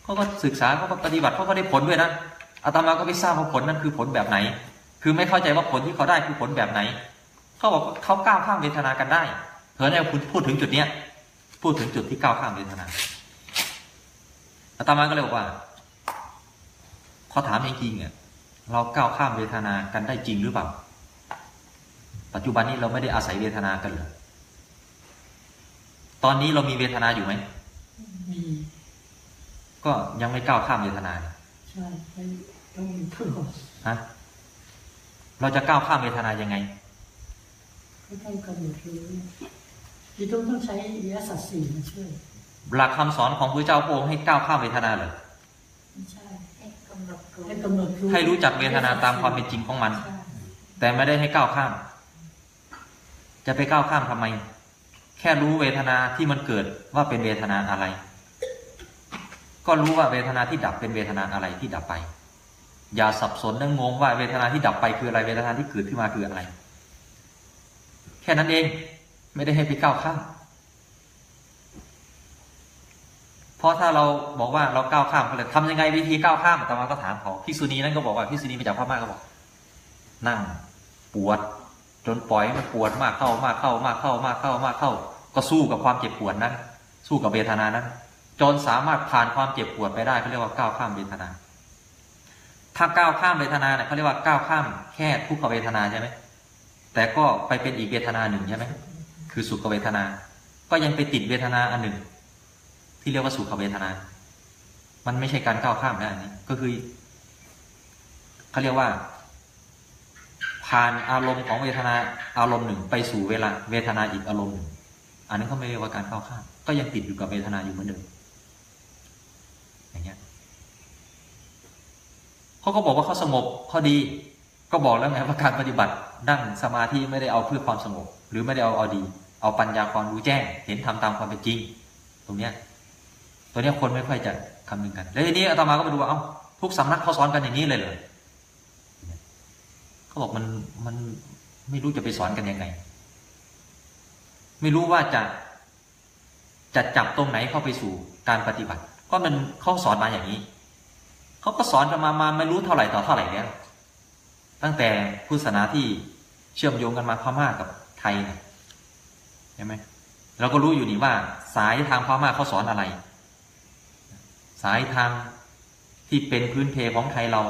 เขาก็ศึกษาเขาก็ปฏิบัติเขาก็ได้ผลด้วยนะอาตมาก็ไม่ทราบว่าผลนั้นคือผลแบบไหน คือไม่เข้าใจว่าผลที่เขาได้คือผลแบบไหนเขาบอกเขาก้าวข้ามเวทนากันได้เฮ้ยเนี่ยคุณพูดถึงจุดเนี้ยพูดถึงจุดที่ก้าวข้ามเวทนาอาตมาก็เลยบอกว่าเขาถามจริงๆเนี่ยเราก้าวข้ามเวทนากันได้จริงหรือเปล่า ปัจจุบันนี้เราไม่ได้อาศัยเวทนากันเลยตอนนี้เรามีเวทนาอยู่ไหมมีก็ยังไม่ก้าวข้ามเวทนาเลยใช่ไม่ต้องมีตลอดฮะเราจะก้าวข้ามเวทนายังไงก็ต้องกำหนดรู้ที่ต้องต้องใช้อิริยาสัจสี่มาช่วยหลักคำสอนของพระเจ้าพระองค์ให้ก้าวข้ามเวทนาเลยไม่ใช่ให้กำหนดรู้ให้กำหนดรู้ให้รู้จักเวทนาตามความเป็นจริงของมันใช่แต่ไม่ได้ให้ก้าวข้าม จะไปก้าวข้ามทำไม แค่รู้เวทนาที่มันเกิดว่าเป็นเวทนาอะไร ก็รู้ว่าเวทนาที่ดับเป็นเวทนาอะไรที่ดับไป อย่าสับสนและงงว่าเวทนาที่ดับไปคืออะไร เวทนาที่เกิดขึ้นมาคืออะไร แค่นั้นเองไม่ได้ให้ไปก้าวข้ามเพราะถ้าเราบอกว่าเราก้าวข้ามเขาเลยทำยังไงวิธีก้าวข้ามอาตมาก็ถามเขาพิกษุณีนั่นก็บอกว่าพิกษุณีมาจากพม่าก็บอก นั่งปวด จนปล่อยให้มันปวดมากเข้ามากเข้ามากเข้ามากเข้ามากเข้า ก็สู้กับความเจ็บปวดนั้น สู้กับเวทนานั้น จนสามารถผ่านความเจ็บปวดไปได้เขาเรียกว่าก้าวข้ามเวทนา ถ้าก้าวข้ามเวทนาเนี่ยเขาเรียกว่าก้าวข้ามแค่ทุกขเวทนาใช่ไหมแต่ก็ไปเป็นอีกเวทนาหนึ่งใช่ไหมคือสุขเวทนา ก็ยังไปติดเวทนาอันหนึ่ง ที่เรียกว่าสุขเวทนา มันไม่ใช่การก้าวข้ามนะอันนี้ก็คือเขาเรียกว่า ผ่านอารมณ์ของเวทนาอารมณ์หนึ่งไปสู่เวลาเวทนาอีกอารมณ์หนึ่งอันนั้นเขาไม่เรียกว่าการก้าข้ามก็ยังติดอยู่กับเวทนาอยู่เหมือนเดิมอย่างเงี้ยเขาก็บอกว่าเขาสงบเขาดี ก็บอกแล้วไงว่าการปฏิบัตินั่งสมาธิไม่ได้เอาเพื่อความสงบ หรือไม่ได้เอาเอาดี เอาปัญญาความรู้แจ้ง เห็นทำตามความเป็นจริง ตรงเนี้ยตัวเนี้ยคนไม่ค่อยจะคำนึงกันแล้วทีนี้อาตมาก็มาดูว่าเอ้าทุกสำนักเขาสอนกันอย่างนี้เลยเหรอ เขาบอกมันมันไม่รู้จะไปสอนกันยังไง ไม่รู้ว่าจะจะจับตรงไหนเข้าไปสู่การปฏิบัติ ก็มันเขาสอนมาอย่างนี้เขาก็สอนกันมามาไม่รู้เท่าไหร่ต่อเท่าไหร่แล้ว ตั้งแต่พุทธศาสนาที่เชื่อมโยงกันมาพม่ากับไทยนะใช่ไหมเราก็รู้อยู่นี่ว่า สายทางพม่าเขาสอนอะไร สายทางที่เป็นพื้นเพของไทยเรา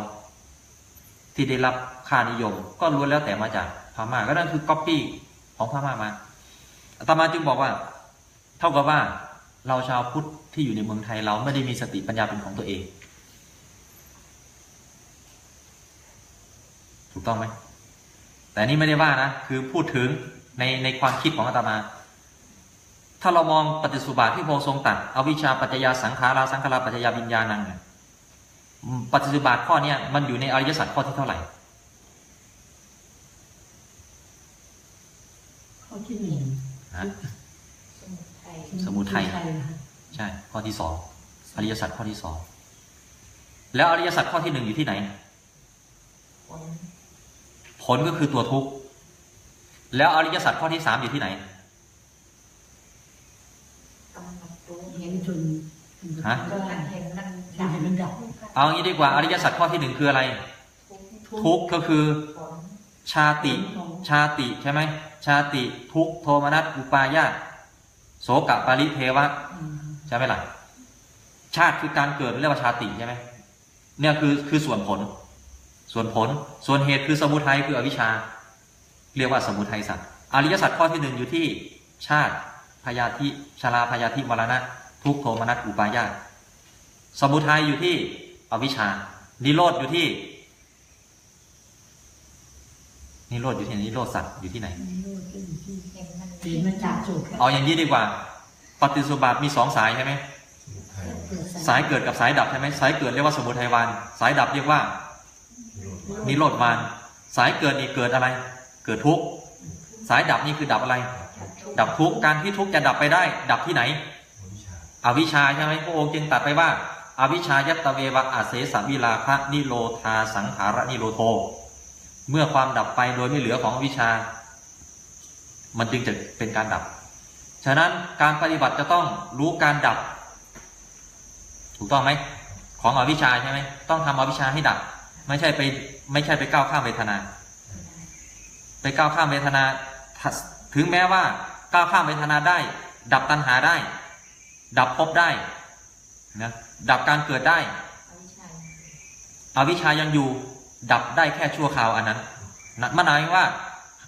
ที่ได้รับค่านิยม ก็ล้วนแล้วแต่มาจากพม่าก็นั่นคือก๊อปปี้ของพม่ามาอาตมาจึงบอกว่า เท่ากับว่าเราชาวพุทธที่อยู่ในเมืองไทยเราไม่ได้มีสติปัญญาเป็นของตัวเอง ถูกต้องไหมแต่นี่ไม่ได้ว่านะ คือพูดถึงในในความคิดของอาตมา ถ้าเรามองปฏิสุบาทที่พระทรงตัดอวิชาปัจจยาสังขาราสังขาราปัจจยาวิญญาณังเนี่ย ปฏิสุบาทข้อเนี้ยมันอยู่ในอริยสัจข้อที่เท่าไหร่ ข้อที่หนึ่งฮะสมุทัยสมุทัยนะคะใช่ ข้อที่สองอริยสัจข้อที่สองแล้วอริยสัจข้อที่หนึ่งอยู่ที่ไหน ผลผลก็คือตัวทุกข์แล้วอริยสัจข้อที่สามอยู่ที่ไหนกำหนดรู้เห็เห็นนจนฮะมันเห็นมันเห็นมันดับ เอางี้ดีกว่าอริยสัจข้อที่หนึ่งคืออะไร ทุกข์ก็คือชาติ ชาติใช่ไหมชาติทุกโทมนัสอุปาญาตโสกะปาริเทวะใช่ไหมล่ะชาติคือการเกิดเรียกว่าชาติใช่ไหมเนี่ยคือคือส่วนผล ส่วนผลส่วนเหตุคือสมุทัยคืออวิชชา เรียกว่าสมุทัยสัตว์อริยสัจข้อที่หนึ่งอยู่ที่ชาติพยาธิชราพยาธิมรณะ ทุกโทมนัสอุปาญาตสมุทัยอยู่ที่ อวิชชานิโรธอยู่ที่นิโรธอยู่ที่ไหนนิโรธสัตว์อยู่ที่ไหนนิโรธก็อยู่ที่เห็นมันเห็นมันจากจบเอาอย่างนี้ดีกว่า ปฏิสุบาทมีสองสายใช่ไหมสายเกิดกับสายดับใช่ไหมสายเกิดเรียกว่าสมุทัยวานสายดับเรียกว่านิโรธวานสายเกิดนี่เกิดอะไร เกิดทุกข์สายดับนี่คือดับอะไร ดับทุกข์การที่ทุกข์จะดับไปได้ ดับที่ไหน อวิชชาใช่ไหมพระองค์จึงตรัดไปว่า อวิชายัตเววะอาเสสวิลาภะนิโรธาสังขารนิโรโท เมื่อความดับไปโดยไม่เหลือของอวิชา มันจึงจะเป็นการดับ ฉะนั้นการปฏิบัติจะต้องรู้การดับ ถูกต้องไหมของอวิชาใช่ไหมต้องทำอวิชาให้ดับ ไม่ใช่ไปไม่ใช่ไปก้าวข้ามเวทนา ไปก้าวข้ามเวทนาถ้าถึงแม้ว่าก้าวข้ามเวทนาได้ ดับตัณหาได้ ดับภพได้นะ ดับการเกิดได้ อวิชายังอยู่ ดับได้แค่ชั่วคราวอันนั้นนั่นหมายว่า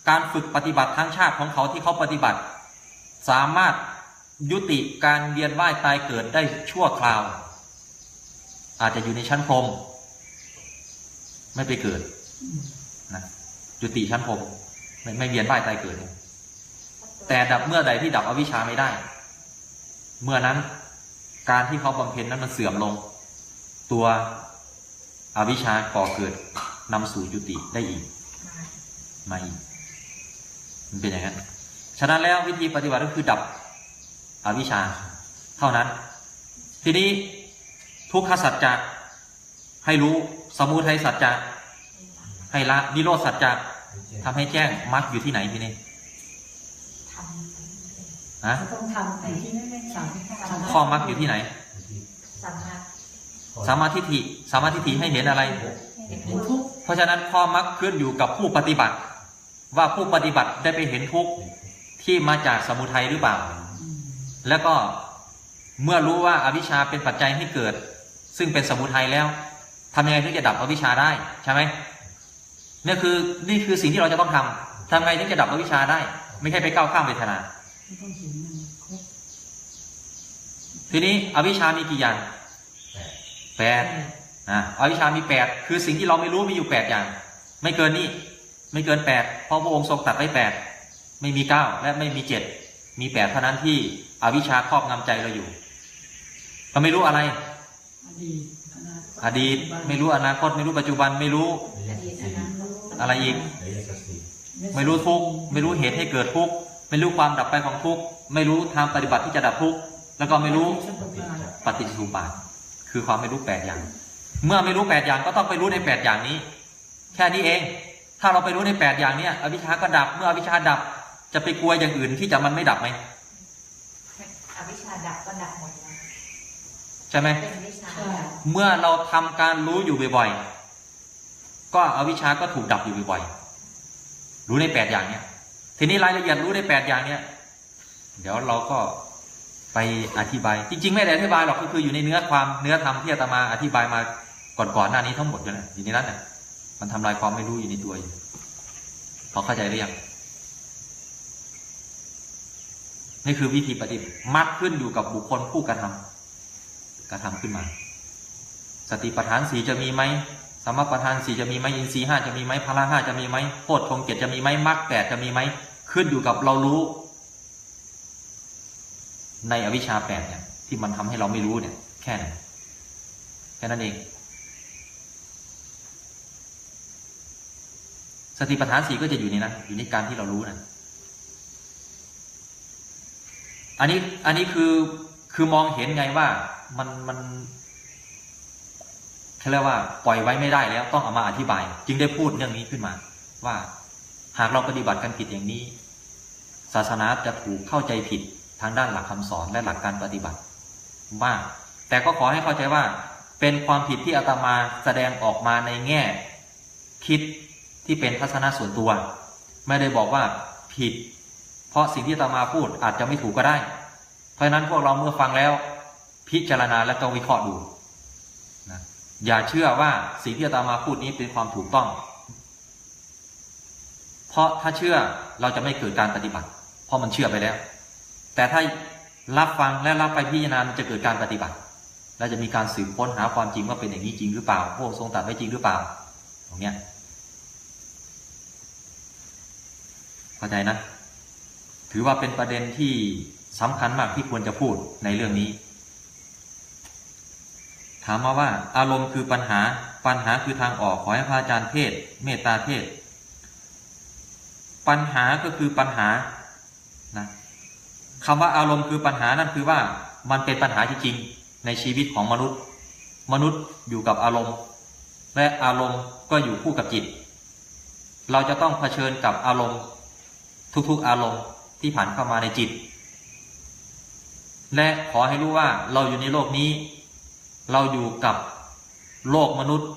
การฝึกปฏิบัติทั้งชาติของเขาที่เขาปฏิบัติ สามารถยุติการเวียนว่ายตายเกิดได้ชั่วคราว อาจจะอยู่ในชั้นพรมไม่ไปเกิดนะยุติชั้นพรมไม่ไม่เวียนว่ายตายเกิด แต่ดับเมื่อใดที่ดับอวิชชาไม่ได้ เมื่อนั้น การที่เขาบำเพ็ญนั้นมันเสื่อมลง ตัวอวิชชาก่อเกิดนำสู่ยุติได้อีกมามาอีกมันเป็นอย่างนั้น ฉะนั้นแล้ววิธีปฏิบัติก็คือดับอวิชชาเท่านั้น ทีนี้ทุกขสัจจะให้รู้สมุทัยสัจจะให้ละนิโรธสัจจะทำให้แจ้งมรรคอยู่ที่ไหนทีนี้ ฮะก็ต้องทำอยู่ที่สามสามข้อมรรคอยู่ที่ไหน สามารถสามาธิฏฐิสามาธิฏฐิให้เห็นอะไรเห็นเห็นทุกข์เพราะฉะนั้นข้อมรรคขึ้นอยู่กับผู้ปฏิบัติ ว่าผู้ปฏิบัติได้ไปเห็นทุกข์ที่มาจากสมุทัยหรือเปล่าอืมแล้วก็เมื่อรู้ว่าอาวิชชาเป็นปัจจัยให้เกิด ซึ่งเป็นสมุทัยแล้วทำยังไงถึงจะดับอวิชชาได้ใช่ไหมนี่คือนี่คือสิ่งที่เราจะต้องทำทำไงถึงจะดับอวิชชาได้ ไม่ใช่ไปก้าวข้ามเวทนา ไม่ต้องเห็นมันครบทีนี้อวิชชามีกี่อย่างแปดนะอวิชชามีแปดคือสิ่งที่เราไม่รู้มีอยู่แปดอย่าง ไม่เกินนี่ไม่เกินแปดเพราะพระองค์ทรงตัดไว้แปดไม่มีเก้าและไม่มีเจ็ดมีแปดเท่านั้นที่อวิชชาครอบงำใจเราอยู่เราไม่รู้อะไรอดีตอนาคตอดีตไม่รู้อนาคต ไม่รู้ปัจจุบันไม่รู้อดีตอนาคตอะไรอีก ไม่รู้ทุกข์ไม่รู้เหตุให้เกิดทุกข์ ไม่รู้ความดับไปของทุกข์ไม่รู้ทางปฏิบัติที่จะดับทุกข์แล้วก็ไม่รู้สัมปทานปฏิจจสมุปบาท คือความไม่รู้แปดอย่าง เมื่อไม่รู้แปดอย่างก็ต้องไปรู้ในแปดอย่างนี้ แค่นี้เอง ถ้าเราไปรู้ในแปดอย่างเนี้ยอวิชชาก็ดับเมื่ออวิชชาดับ จะไปกลัวอย่างอื่นที่จะมันไม่ดับไหมอวิชชาดับก็ดับหมดแล้วใช่ไหมเป็นวิชาใช่ดับเมื่อเราทำการรู้อยู่บ่อยๆก็อวิชชาก็ถูกดับอยู่บ่อยๆรู้ในแปดอย่างเนี้ย ทีนี้รายละเอียดรู้ในแปดอย่างเนี้ยเดี๋ยวเราก็ไปอธิบาย จริง ๆ ไม่ได้อธิบายหรอกก็คืออยู่ในเนื้อความเนื้อธรรมที่อาตมาอธิบายมาก่อนๆหน้านี้ทั้งหมดเลยนะอยู่ในนั้นน่ะมันทำลายความไม่รู้อยู่ในตัวอยู่พอเข้าใจหรือยังนี่คือวิธีปฏิบัติมัดขึ้นอยู่กับบุคคลผู้กระทำกระทำขึ้นมา สติปัฏฐานสีจะมีไหม สมปัฏฐานสี่จะมีไหมอินทรีย์ห้าจะมีไหมพละห้าจะมีไหมโพชฌงเจ็ดจะมีไหมมรรคแปดจะมีไหมขึ้นอยู่กับเรารู้ ในอวิชชาแปดเนี่ย ที่มันทำให้เราไม่รู้เนี่ย แค่ไหนแค่นั้นเอง สติปัฏฐานสี่ก็จะอยู่ในนั้นอยู่ในการที่เรารู้นะอันนี้อันนี้คือคือมองเห็นไงว่ามันมัน เขาเรียกว่าปล่อยไว้ไม่ได้แล้วต้องเอามาอธิบาย จึงได้พูดเรื่องนี้ขึ้นมา ว่าหากเราปฏิบัติกันผิดอย่างนี้ ศาสนาจะถูกเข้าใจผิดทางด้านหลักคำสอนและหลักการปฏิบัติมาก แต่ก็ขอให้เข้าใจว่า เป็นความผิดที่อาตมาแสดงออกมาในแง่ คิดที่เป็นทัศนะส่วนตัว ไม่ได้บอกว่าผิด เพราะสิ่งที่อาตมาพูดอาจจะไม่ถูกก็ได้ เพราะฉะนั้นพวกเราเมื่อฟังแล้ว พิจารณาและต้องวิเคราะห์ดู อย่าเชื่อว่าสิ่งที่อาตมาพูดนี้เป็นความถูกต้อง เพราะถ้าเชื่อเราจะไม่เกิดการปฏิบัติ เพราะมันเชื่อไปแล้ว แต่ถ้ารับฟังและรับไปพิจารณามันจะเกิดการปฏิบัติและจะมีการสืบค้นหาความจริงว่าเป็นอย่างนี้จริงหรือเปล่าพระองค์ทรงตรัสไว้จริงหรือเปล่าตรงเนี้ยเข้าใจนะ ถือว่าเป็นประเด็นที่สำคัญมากที่ควรจะพูดในเรื่องนี้ ถามมาว่าอารมณ์คือปัญหา ปัญหาคือทางออกขอให้พระอาจารย์เทศ เมตตาเทศ ปัญหาก็คือปัญหานะคำว่าอารมณ์คือปัญหานั่นคือว่ามันเป็นปัญหาจริงๆในชีวิตของมนุษย์ มนุษย์อยู่กับอารมณ์ และอารมณ์ก็อยู่คู่กับจิต เราจะต้องเผชิญกับอารมณ์ ทุกๆอารมณ์ที่ผ่านเข้ามาในจิต และขอให้รู้ว่าเราอยู่ในโลกนี้ เราอยู่กับโลกมนุษย์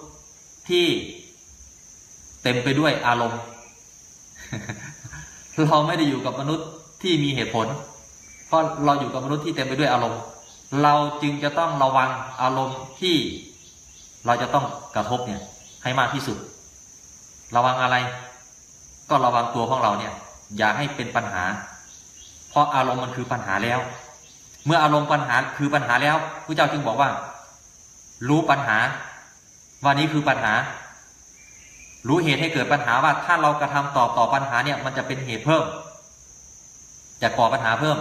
ที่เต็มไปด้วยอารมณ์ เราไม่ได้อยู่กับมนุษย์ที่มีเหตุผล เพราะเราอยู่กับมนุษย์ที่เต็มไปด้วยอารมณ์ เราจึงจะต้องระวังอารมณ์ที่เราจะต้องกระทบเนี่ยให้มากที่สุด ระวังอะไร ก็ระวังตัวของเราเนี่ย อย่าให้เป็นปัญหา เพราะอารมณ์มันคือปัญหาแล้ว เมื่ออารมณ์ปัญหาคือปัญหาแล้วพระเจ้าจึงบอกว่า รู้ปัญหา ว่านี้คือปัญหา รู้เหตุให้เกิดปัญหาว่าถ้าเรากระทำตอบต่อปัญหาเนี่ยมันจะเป็นเหตุเพิ่ม จะก่อปัญหาเพิ่ม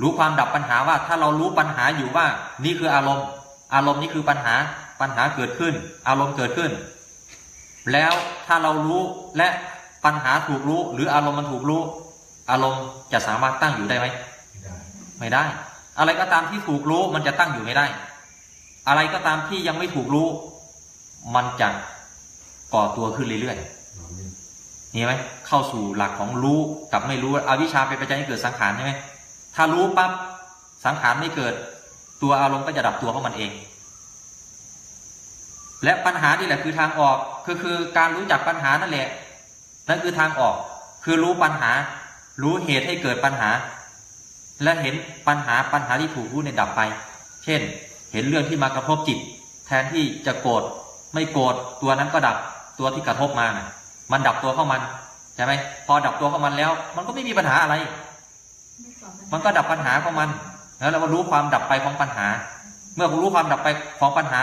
รู้ความดับปัญหาว่าถ้าเรารู้ปัญหาอยู่ว่า นี่คืออารมณ์ อารมณ์นี่คือปัญหา ปัญหาเกิดขึ้น อารมณ์เกิดขึ้น แล้วถ้าเรารู้และปัญหาถูกรู้ หรืออารมณ์มันถูกรู้ อารมณ์จะสามารถตั้งอยู่ได้ไหมไม่ได้ อะไรก็ตามที่ถูกรู้มันจะตั้งอยู่ไม่ได้ อะไรก็ตามที่ยังไม่ถูกรู้ มันจะก่อตัวขึ้นเรื่อยๆนี่ไหมเข้าสู่หลักของรู้กับไม่รู้อวิชชาเป็นปัจจัยให้เกิดสังขารใช่ไหมถ้ารู้ปั๊บสังขารไม่เกิด ตัวอารมณ์ก็จะดับตัวของมันเอง และปัญหานี่แหละคือทางออกคือคือการรู้จักปัญหานั่นแหละนั่นคือทางออก คือรู้ปัญหา รู้เหตุให้เกิดปัญหา และเห็นปัญหาปัญหาที่ถูกรู้ในยดับไป เช่น เห็นเรื่องที่มากระทบจิต แทนที่จะโกรธไม่โกรธตัวนั้นก็ดับตัวที่กระทบมาน่ะ มันดับตัวเข้ามันใช่ไหมพอดับตัวเข้ามันแล้ว มันก็ไม่มีปัญหาอะไร มันก็ดับปัญหาของมัน แล้วเราก็รู้ความดับไปของปัญหา เมื่อรู้ความดับไปของปัญหา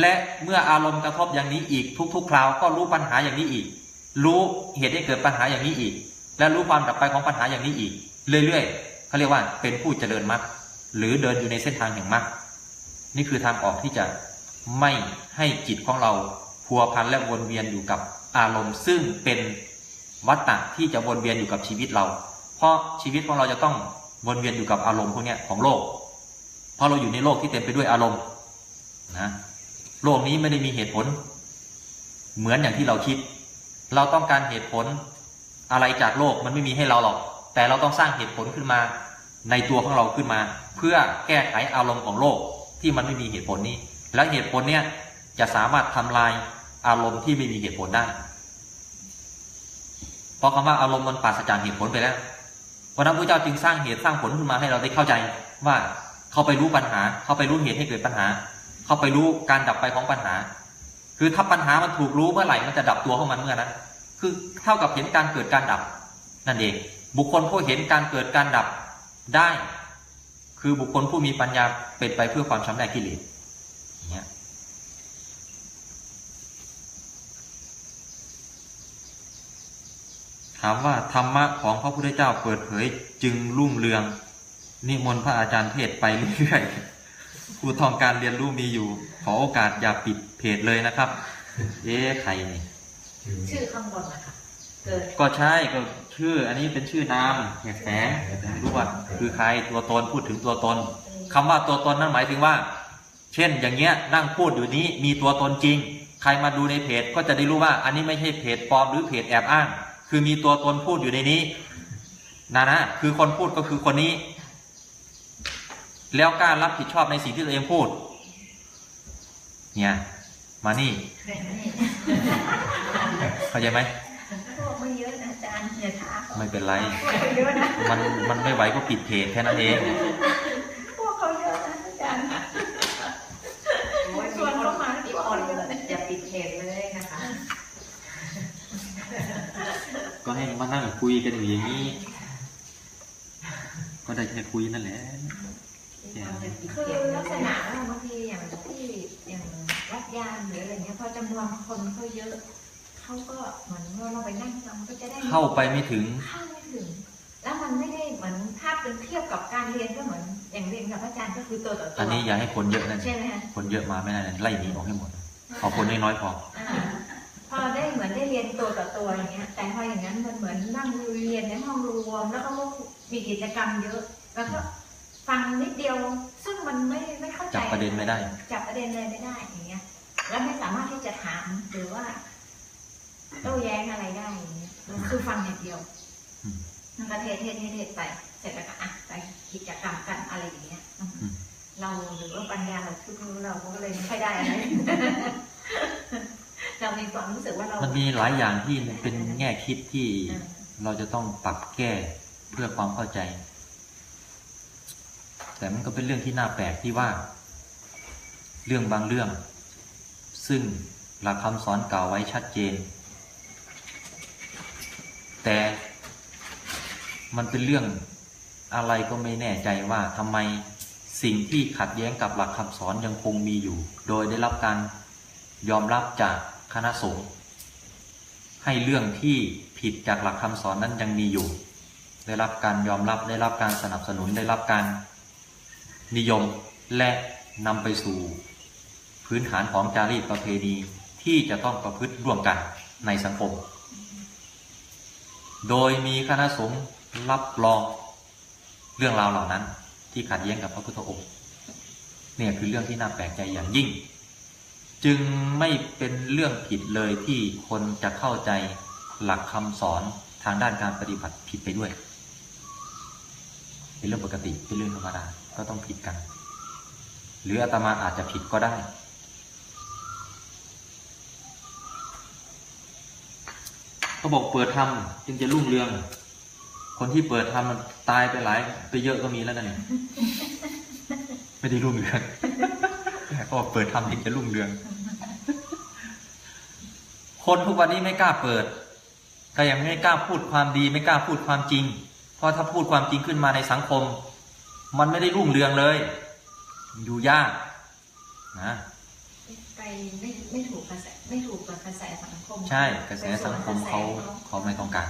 และเมื่ออารมณ์กระทบอย่างนี้อีกทุก ๆ คราวก็รู้ปัญหาอย่างนี้อีก รู้เหตุให้เกิดปัญหาอย่างนี้อีก และรู้ความดับไปของปัญหาอย่างนี้อีก เรื่อยๆเขาเรียกว่าเป็นผู้เจริญมรรคหรือเดินอยู่ในเส้นทางแห่งมรรค นี่คือทางออกที่จะไม่ให้จิตของเราพัวพันและวนเวียนอยู่กับอารมณ์ ซึ่งเป็นวัฏฏะที่จะวนเวียนอยู่กับชีวิตเรา เพราะชีวิตของเราจะต้องวนเวียนอยู่กับอารมณ์พวกนี้ของโลก เพราะเราอยู่ในโลกที่เต็มไปด้วยอารมณ์นะโลกนี้ไม่ได้มีเหตุผล เหมือนอย่างที่เราคิด เราต้องการเหตุผลอะไรจากโลกมันไม่มีให้เราหรอก แต่เราต้องสร้างเหตุผลขึ้นมา ในตัวของเราขึ้นมา เพื่อแก้ไขอารมณ์ของโลก ที่มันไม่มีเหตุผลนี้ แล้วเหตุผลเนี้ยจะสามารถทำลายอารมณ์ที่ไม่มีเหตุผลได้ เพราะคำว่าอารมณ์มันปราศจากเหตุผลไปแล้วเพราะฉะนั้นพระเจ้าจึงสร้างเหตุสร้างผลขึ้นมาให้เราได้เข้าใจว่าเขาไปรู้ปัญหา เขาไปรู้เหตุให้เกิดปัญหา เขาไปรู้การดับไปของปัญหา คือถ้าปัญหามันถูกรู้เมื่อไหร่มันจะดับตัวของมันเมื่อนั้น คือเท่ากับเห็นการเกิดการดับ นั่นเอง บุคคลผู้เห็นการเกิดการดับได้ คือบุคคลผู้มีปัญญาเป็นไปเพื่อความชำระกิเลสอย่างเงี้ยถามว่าธรรมะของพระพุทธเจ้าเปิดเผยจึงรุ่งเรือง นิมนต์พระอาจารย์เทศไปเรื่อยๆผู้ต้องการเรียนรู้มีอยู่ ขอโอกาสอย่าปิดเพจเลยนะครับ เอ๊ะใครนี่ชื่อข้างบนนะคะเกิดก็ใช่ก็ ชื่ออันนี้เป็นชื่อนามแฝงรู้ว่าคือใครตัวตนพูดถึงตัวตนคำว่าตัวตนนั่นหมายถึงว่า เช่นอย่างเงี้ยนั่งพูดอยู่นี้มีตัวตนจริง ใครมาดูในเพจก็จะได้รู้ว่า อันนี้ไม่ใช่เพจปลอมหรือเพจแอบอ้าง คือมีตัวตนพูดอยู่ในนี้นะนะคือคนพูดก็คือคนนี้ แล้วกล้ารับผิดชอบในสิ่งที่ตัวเองพูด เนี่ยมานี่เข้าใจไหม พวกไม่เยอะนะอาจารย์อย่าท้าเขาไม่เป็นไรพวกเขาเยอะนะมันมันไม่ไหวก็ปิดเพจแค่นั้นเอง พวกเขาเยอะนะอาจารย์โอ้ยส่วนเข้ามามีคนอย่าปิดเพจเลยนะคะ ก็ให้มานั่งคุยกันอยู่อย่างนี้ ก็ได้แค่คุยนั่นแหละคือลักษณะว่าบางทีอย่างที่อย่างวัดยานหรืออะไรเงี้ยพอจำนวนคนเขาเยอะ เขาก็เหมือนว่าเราไปนั่งฟังก็จะได้เข้าไปไม่ถึงเข้าไม่ถึง แล้วมันไม่ได้เหมือนถ้าเป็นเทียบกับการเรียนก็เหมือนอย่างเรียนกับอาจารย์ก็คือตัวต่อตัวอันนี้อย่าให้คนเยอะนั่นใช่ไหมคะคนเยอะมาไม่ได้เลยไล่หนีออกให้หมดเอาคนน้อยๆพออ่าพอได้เหมือนได้เรียนตัวต่อตัวอย่างเงี้ย แต่พออย่างนั้นมันเหมือนนั่งเรียนในห้องรวม แล้วก็มีกิจกรรมเยอะ แล้วก็ฟังนิดเดียวซึ่งมันไม่ไม่เข้าใจจับประเด็นไม่ได้ จับประเด็นเลยไม่ได้อย่างเงี้ย แล้วไม่สามารถที่จะถามหรือว่า โต้แย้งอะไรได้อย่างเงี้ยคือฟังอย่างเดียวอืมมันก็เทศเทศเทศไป เสร็จแล้วก็อะไปกิจกรรมกันอะไรอย่างเงี้ยเราหรือว่าปัญญาเราทุกเราก็เลยไม่ค่อยได้อะไรเรามีความรู้สึกว่าเรา มันมีหลายอย่างที่เป็นแง่คิดที่เราจะต้องปรับแก้เพื่อความเข้าใจ แต่มันก็เป็นเรื่องที่น่าแปลกที่ว่า เรื่องบางเรื่อง ซึ่งหลักคำสอนกล่าวไว้ชัดเจน แต่มันเป็นเรื่องอะไรก็ไม่แน่ใจว่าทำไมสิ่งที่ขัดแย้งกับหลักคำสอนยังคงมีอยู่ โดยได้รับการยอมรับจากคณะสงฆ์ให้เรื่องที่ผิดจากหลักคำสอนนั้นยังมีอยู่ ได้รับการยอมรับได้รับการสนับสนุนได้รับการนิยมและนำไปสู่พื้นฐานของจารีตประเพณีที่จะต้องประพฤติร่วมกันในสังคม โดยมีคณะสงฆ์รับรองเรื่องราวเหล่านั้น ที่ขัดแย้งกับพระพุทธองค์เนี่ยคือเรื่องที่น่าแปลกใจอย่างยิ่ง จึงไม่เป็นเรื่องผิดเลยที่คนจะเข้าใจหลักคำสอนทางด้านการปฏิบัติผิดไปด้วย เป็นเรื่องปกติเป็นเรื่องธรรมดาก็ต้องผิดกัน หรืออาตมาอาจจะผิดก็ได้ เขาบอกเปิดทำจึงจะรุ่งเรือง คนที่เปิดทำมันตายไปหลาย ไปเยอะก็มีแล้วนั่นเองไม่ได้รุ่งเรืองเขาบอกเปิดทำจึงจะรุ่งเรือง คนทุกวันนี้ไม่กล้าเปิดก็ยังไม่กล้าพูดความดี ไม่กล้าพูดความจริง เพราะถ้าพูดความจริงขึ้นมาในสังคม มันไม่ได้รุ่งเรืองเลยอยู่ยากนะไปไม่ไม่ถูกกระแส ไม่ถูกกับกระแสสังคม ใช่กระแสสังคมเขาเขาไม่ต้องการ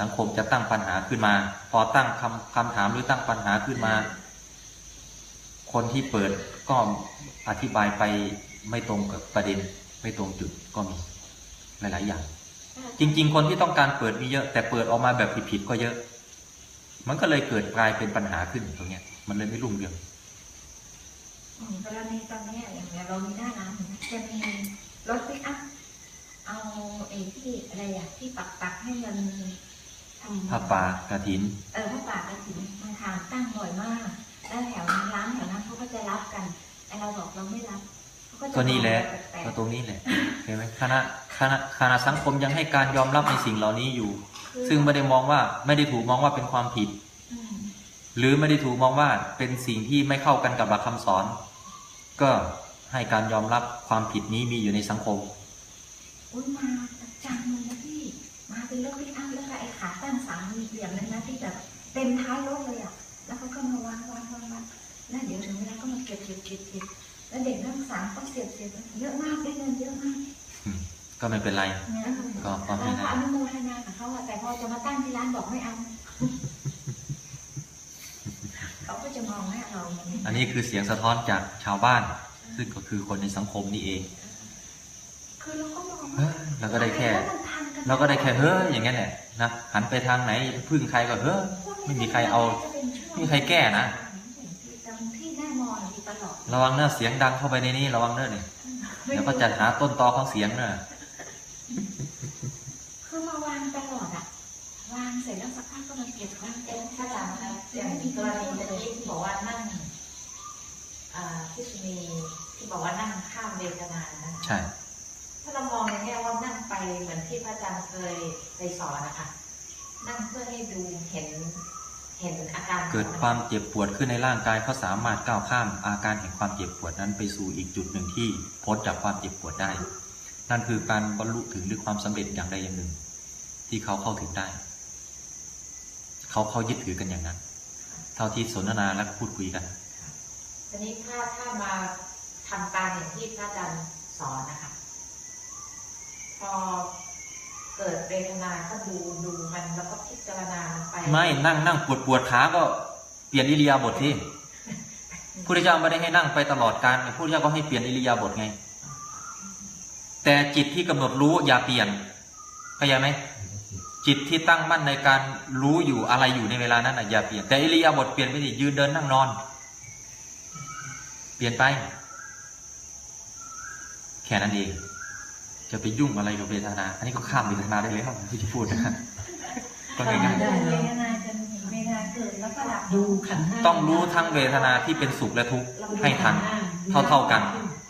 สังคมจะตั้งปัญหาขึ้นมา พอตั้งคำคำถามหรือตั้งปัญหาขึ้นมา คนที่เปิดก็อธิบายไปไม่ตรงกับประเด็น ไม่ตรงจุดก็มีหลาย ๆ อย่าง จริง ๆ คนที่ต้องการเปิดมีเยอะ แต่เปิดออกมาแบบผิดๆก็เยอะ มันก็เลยเกิดกลายเป็นปัญหาขึ้นตรงเนี้ย มันเลยไม่รุ่งเรืองอืม กรณีตอนเนี้ยอย่างเงี้ยเรามีหน้าร้านเห็นไหมจะมีรถปิกอัพเอาไอ้ที่อะไรอะที่ปักปักๆให้มันทำผ้าป่ากระถิน เออผ้าป่ากระถิ่นมันทางตั้งบ่อยมาก แล้วแถวนั้นร้านแถวนั้นเขาก็จะรับกันแต่เราบอกเราไม่รับเขาก็จะก็นี่แหละมองเราแปลก็กตรงนี้แหละเห็นไหมคณะคณะคณะสังคมยังให้การยอมรับในสิ่งเหล่านี้อยู่ๆคือซึ่งไม่ได้มองว่าไม่ได้ถูกมองว่าเป็นความผิดอืมหรือไม่ได้ถูกมองว่าเป็นสิ่งที่ไม่เข้ากันกับหลักคำสอน ก็ให้การยอมรับความผิดนี้มีอยู่ในสังคมอุ้ยมาประจำเลยนะพี่ มาเป็นรถปิกอัพแล้วก็ไอ้ขาตั้งสามเหลี่ยมนั้นนะที่แบบเต็มท้ายรถเลยอะ แล้วเขาก็มาวางวางวางวางแล้วเดี๋ยวถึงเวลาก็มาเก็บเก็บเก็บเก็บแล้วเด็กนักศึกษาก็เสียบเสียบเยอะมากได้เงินเยอะมาก ก็ไม่เป็นไรเนี่ยก็ก็ไม่แล้วได้เขาอนุโมทนากับเขาอะแต่พอจะมาตั้งที่ร้านบอกไม่เอาเขาก็ จะมองหน้าเราอย่างนี้อันนี้คือเสียงสะท้อนจากชาวบ้าน ซึ่งก็คือคนในสังคมนี่เอง คือเราก็มองเฮ้ว่ายเราก็ได้แค่ว่ามันทันกันเราก็ได้แค่เฮ้ยอย่างนั้นแหละนะหันไปทางไหนพึ่งใครก็เฮ้ยไม่มีใครเอาไม่มีใครแก้นะที่แน่นอนอยู่ตลอดระวังเนอะเสียงดังเข้าไปในนี้ระวังเนอะเนี่ยเดี๋ยวก็จะหาต้นตอของเสียงเนอะคือมาวางตลอดอะวางเสร็จแล้วสักพักก็ มาเก็บวางเต็มถ้าจำนะอย่างกรณีเมื่อกี้ที่บอกว่านั่งอ่าที่สุนีที่บอกว่านั่งข้ามเวทนานะคะใช่ถ้าเรามองในแง่ว่านั่งไปเหมือนที่พระอาจารย์เคยเคยสอนนะคะนั่งเพื่อให้ดูเห็นเห็นอาการของนเกิดความเจ็บปวดขึ้นในร่างกายเขาสามารถก้าวข้ามอาการแห่งความเจ็บปวดนั้นไปสู่อีกจุดหนึ่งที่พ้นจากความเจ็บปวดได้ นั่นคือการบรรลุถึงหรือความสำเร็จอย่างใดอย่างหนึ่ง ที่เขาเข้าถึงได้ เขาเขายึดถือกันอย่างนั้น เท่าที่สนทนาและพูดคุยกันทีนี้ถ้าถ้ามาทำตามอย่างที่พระอาจารย์สอนนะคะ พอเกิดเวทนาก็ดูดูมันแล้วก็พิจารณามันไป ไม่นั่งนั่งปวดปวดขาก็เปลี่ยนอิริยาบถที่พุทธเจ้าไม่ได้ให้นั่งไปตลอดการพุทธเจ้าก็ให้เปลี่ยนอิริยาบถไง แต่จิตที่กำหนดรู้อย่าเปลี่ยนเข้าใจไหม จิตที่ตั้งมั่นในการรู้อยู่อะไรอยู่ในเวลานั้นน่ะอย่าเปลี่ยนแต่อิริยาบถเปลี่ยนไม่ได้ยืนเดินนั่งนอน เปลี่ยนไป แค่นั้นเองจะไปยุ่งอะไรกับเวทนา อันนี้ก็ข้ามเวทนาได้แล้วที่จะพูดนะก็ง่ายๆเกิดเวทนาจนเห็นเวทนาเกิดแล้วก็ดับดูขันธ์ห้าต้องรู้ทั้งเวทนาที่เป็นสุขและทุกข์ให้ทันเท่าๆกัน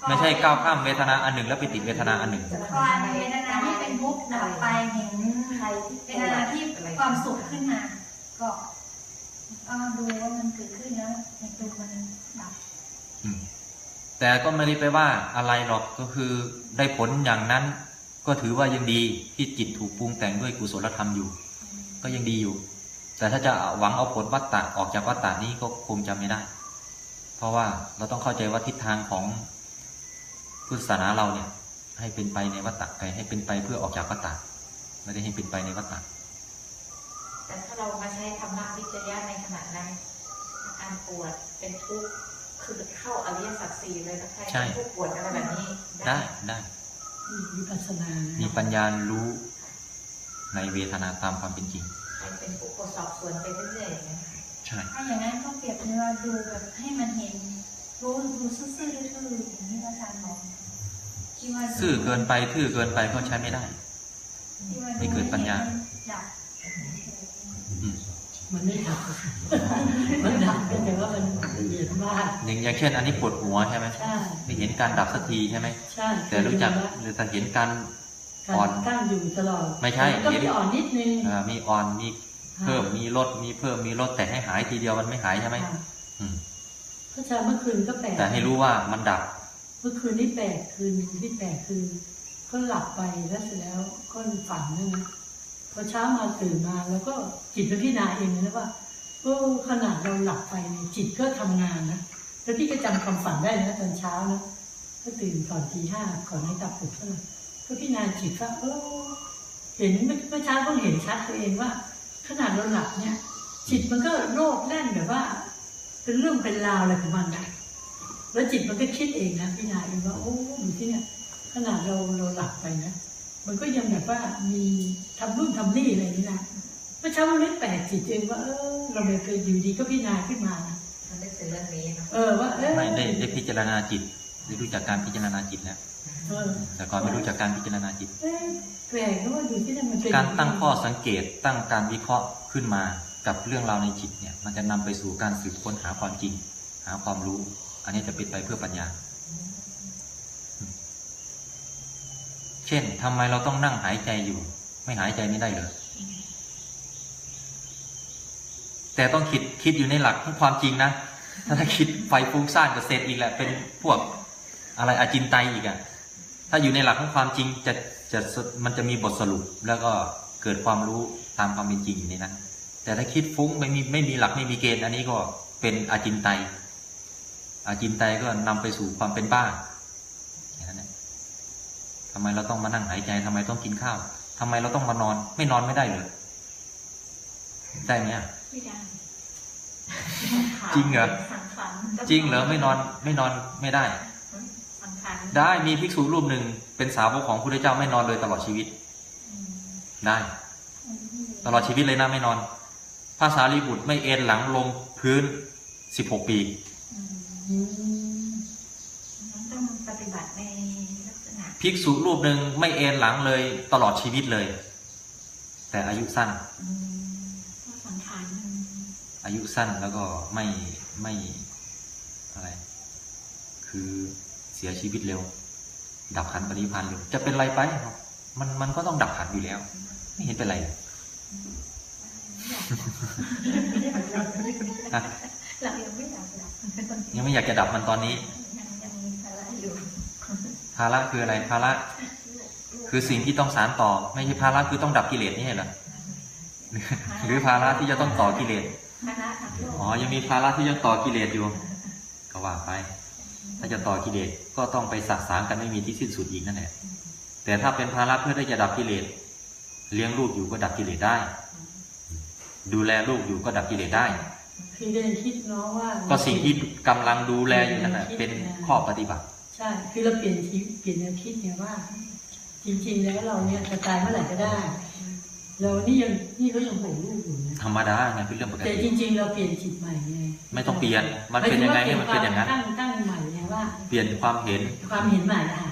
ไม่ใช่ก้าวข้ามเวทนาอันหนึ่งแล้วไปติดเวทนาอันหนึ่งพออัน เป็นทุกข์ดับไปเห็นใครที่เวทนาที่ความสุขขึ้นมา ก็ก็ดูว่ามันเกิดขึ้นแล้วเห็นดูมันดับแต่ก็ไม่ได้ไปว่าอะไรหรอกก็คือได้ผลอย่างนั้น ก็ถือว่ายังดีที่จิตถูกปรุงแต่งด้วยกุศลธรรมอยู่ ก็ยังดีอยู่ แต่ถ้าจะหวังเอาผลวัตตะออกจากวัตตะนี้ก็คงจะไม่ได้ เพราะว่าเราต้องเข้าใจว่าทิศทางของพุทธศาสนาเราเนี่ย ให้เป็นไปในวัตตะไปให้เป็นไปเพื่อออกจากวัตตะไม่ได้ให้เป็นไปในวัตตะแต่ถ้าเรามาใช้ธรรมะวิจารณ์ในขณะนั้นอาการปวดเป็นทุกข์คือเข้าอริยสัจสี่เลยนะใครใช่เป็นผู้ปวดอะไรแบบนี้ได้ได้วิปัสสนา มีปัญญารู้ในเวทนาตามความเป็นจริงใครเป็นผู้ปวดสอบสวนไปเรื่อยๆอย่างเงี้ยค่ะใช่ถ้าอย่างนั้นก็เปรียบเนื้อดูแบบให้มันเห็นรู้ดูซื่อๆทื่อๆอย่างที่พระอาจารย์บอกที่ว่า ซื่อเกินไปทื่อเกินไปก็ใช้ไม่ได้ที่ว่าไม่เกิดปัญญาดับอืมมันไม่ดับมันดับแต่ว่ามันละเอียดมากอย่างอย่างเช่น อันนี้ปวดหัวใช่ไหมใช่ไม่เห็นการดับสักทีใช่ไหมใช่แต่รู้จักหรือแต่เห็นการการอ่อนตั้งอยู่ตลอดไม่ใช่ก็มีอ่อนนิดนึงเอ่อมีอ่อนมีเพิ่มมีลดมีเพิ่มมีลดแต่ให้หายทีเดียวมันไม่หายใช่ไหมค่ะอืมพระอาจารย์เมื่อคืนก็แปลกแต่ให้รู้ว่ามันดับเมื่อคืนนี่แปลกคืนที่แปลกคือ ก็หลับไปแล้วเสร็จแล้วก็ฝันนั่นนะพอเช้ามาตื่นมาแล้วก็จิตมันพิจารณาเองนะว่าเออขนาดเราหลับไปเนี่ยจิตก็ทำงานนะแล้วพี่ก็จำความฝันได้นะตอนเช้านะก็ตื่นก่อนตีห้าก่อนให้ตับปลุกเท่านั้นก็พิจารณาจิตว่าเออเห็นเมื่อเช้าก็เห็นชัดตัวเองว่า ขนาดเราหลับเนี่ย จิตมันก็โลดแล่นแบบว่า เป็นเรื่องเป็นราวอะไรของมันนะ แล้วจิตมันก็คิดเองนะพี่นาเองว่าโอ้อยู่ที่เนี่ยขนาดเราเราหลับไปนะมันก็ยังแบบว่ามีทำนู่นทำนี่อะไรอย่างนี้นะเมื่อเช้ามันนึกแปลกจิตเองว่าเออเราไม่เคยอยู่ดีก็พิจารณาขึ้นมานะมันได้เป็นเรื่องนี้เนาะเออว่าเออไม่ได้ได้พิจารณาจิตได้รู้จักการพิจารณาจิตแล้วเออแต่ก่อนไม่รู้จักการพิจารณาจิตเอ๊ะแปลกนะว่าอยู่ที่เนี่ยมันเป็นการตั้งข้อสังเกตตั้งการวิเคราะห์ขึ้นมากับเรื่องราวในจิตเนี่ย มันจะนำไปสู่การสืบค้นหาความจริง หาความรู้ อันนี้จะป็นไปเพื่อปัญญา เช่นทำไมเราต้องนั่งหายใจอยู่ ไม่หายใจไม่ได้เลยแต่ต้องคิดคิดอยู่ในหลักของความจริงนะ ถ้าคิดไฟฟุ้งซ่านก็เสร็จอีกแหละ เป็นพวกอะไรอาจินไตอีกอะถ้าอยู่ในหลักของความจริงจะจะมันจะมีบทสรุปแล้วก็เกิดความรู้ตามความเป็นจริงอยู่ในนั้นแต่ถ้าคิดฟุ้งไม่มีไม่มีหลักไม่มีเกณฑ์อันนี้ก็เป็นอาจินไต จินไตยก็นำไปสู่ความเป็นบ้าแค่นั้นแหละทำไมเราต้องมานั่งหายใจทำไมต้องกินข้าวทำไมเราต้องมานอน ไม่นอนไม่ได้เลยได้ไหมอะไม่ได้จริงเหรอสังขารจริงเหรอไม่นอนไม่นอนไม่ได้สังขารได้มีภิกษุรูปหนึ่งเป็นสาวกของพระพุทธเจ้าไม่นอนเลยตลอดชีวิตอืมได้ ตลอดชีวิตเลยนะไม่นอนพระสารีบุตรไม่เอนหลังลงพื้นสิบหกปีอืมอืมมัน ต้องปฏิบัติในลักษณะภิกษุรูปหนึ่งไม่เอนหลังเลยตลอดชีวิตเลย แต่อายุสั้นอืมเพราะสังขารมันอายุสั้นแล้วก็ไม่ไม่อะไร คือเสียชีวิตเร็ว ดับขันปริพันธ์เร็วจะเป็นไรไปครับมันมันก็ต้องดับขันอยู่แล้ว ไม่เห็นเป็นไร ยังไม่อยากจะดับมันตอนนี้ยังยังมีภาระอยู่ภาระคืออะไรภาระคือสิ่งที่ต้องสารต่อ ไม่ใช่ภาระคือต้องดับกิเลสนี่เหรอหรือภาระที่จะต้องต่อกิเลสภาระทางโลกอ๋อยังมีภาระที่ยังต่อกิเลสอยู่ก็ว่าไป ถ้าจะต่อกิเลสก็ต้องไปสะสางกันไม่มีที่สิ้นสุดอีกนั่นแหละแต่ถ้าเป็นภาระเพื่อที่จะดับกิเลสเลี้ยงลูกอยู่ก็ดับกิเลสได้ ดูแลลูกอยู่ก็ดับกิเลสได้ คือเดินคิดเนาะว่าก็สิ่งที่กำลังดูแลอยู่นั่นแหละเป็นข้อปฏิบัติ ใช่คือเราเปลี่ยนชีวิตเปลี่ยนแนวคิดเนี่ยว่า จริง ๆ แล้วเราเนี่ยจะตายเมื่อไหร่ก็ได้เรานี่ยังนี่เขายังห่วงลูกอยู่นะธรรมดาไงเป็นเรื่องปกแต่ติจริง ๆ เราเปลี่ยนจิตใหม่ไงไม่ต้องเปลี่ยนมันเป็นยังไงให้มันเป็นอย่างนั้นตั้งตั้งใหม่ไงว่า เปลี่ยนความเห็นความเห็นใหม่อะ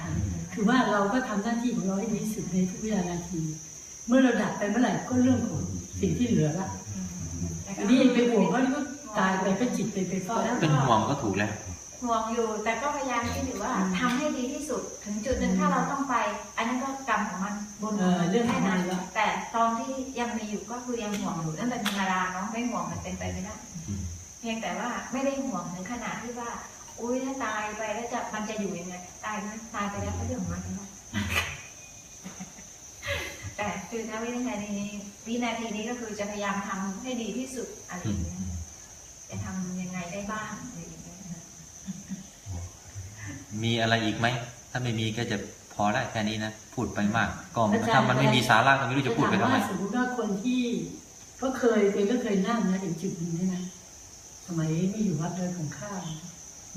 คือว่าเราก็ทำหน้าที่ของเราให้ดีที่สุดในทุกวินาที เมื่อเราดับไปเมื่อไหร่ก็เรื่องของสิ่งที่เหลือละอันนี้ไปห่วงเขานี่ก็ ตายไปก็จิตไปไปเฝ้าเป็นห่วงก็ถูกแล้ว ห่วงอยู่ แต่ก็พยายามคิดอยู่ว่าทำให้ดีที่สุดถึงจุดหนึ่งถ้าเราต้องไป อันนั้นก็กรรมของมันบุญเออเรื่องของมันแค่ละแต่ตอนที่ยังมีอยู่ก็คือยังห่วงอยู่นั่นเป็นธรรมดาเนาะไม่ห่วงมันเป็นไปไม่ได้อืม เพียงแต่ว่าไม่ได้ห่วงถึงขนาดที่ว่า อุ้ยถ้าตายไปแล้วจะมันจะอยู่ยังไงตายนะตายไปแล้วก็เรื่องของมันนะแต่คือถ้าวินาทีนี้วินาทีนี้ก็คือจะพยายามทำให้ดีที่สุดอะไรอย่างเงี้ย จะทำยังไงได้บ้างอะไรอย่างเงี้ยนะมีอะไรอีกไหม ถ้าไม่มีก็จะพอแล้วแค่นี้นะ พูดไปมาก ก็อาจารย์ถ้ามันไม่มีสาระก็ไม่รู้จะพูดไปทำไมถาว่าสมมติว่าคนที่ก็เคยเองก็เคยนั่งนะถึงจุดหนึงเนี่ยนะสมัยไม่อยู่วัดเลยของข้าว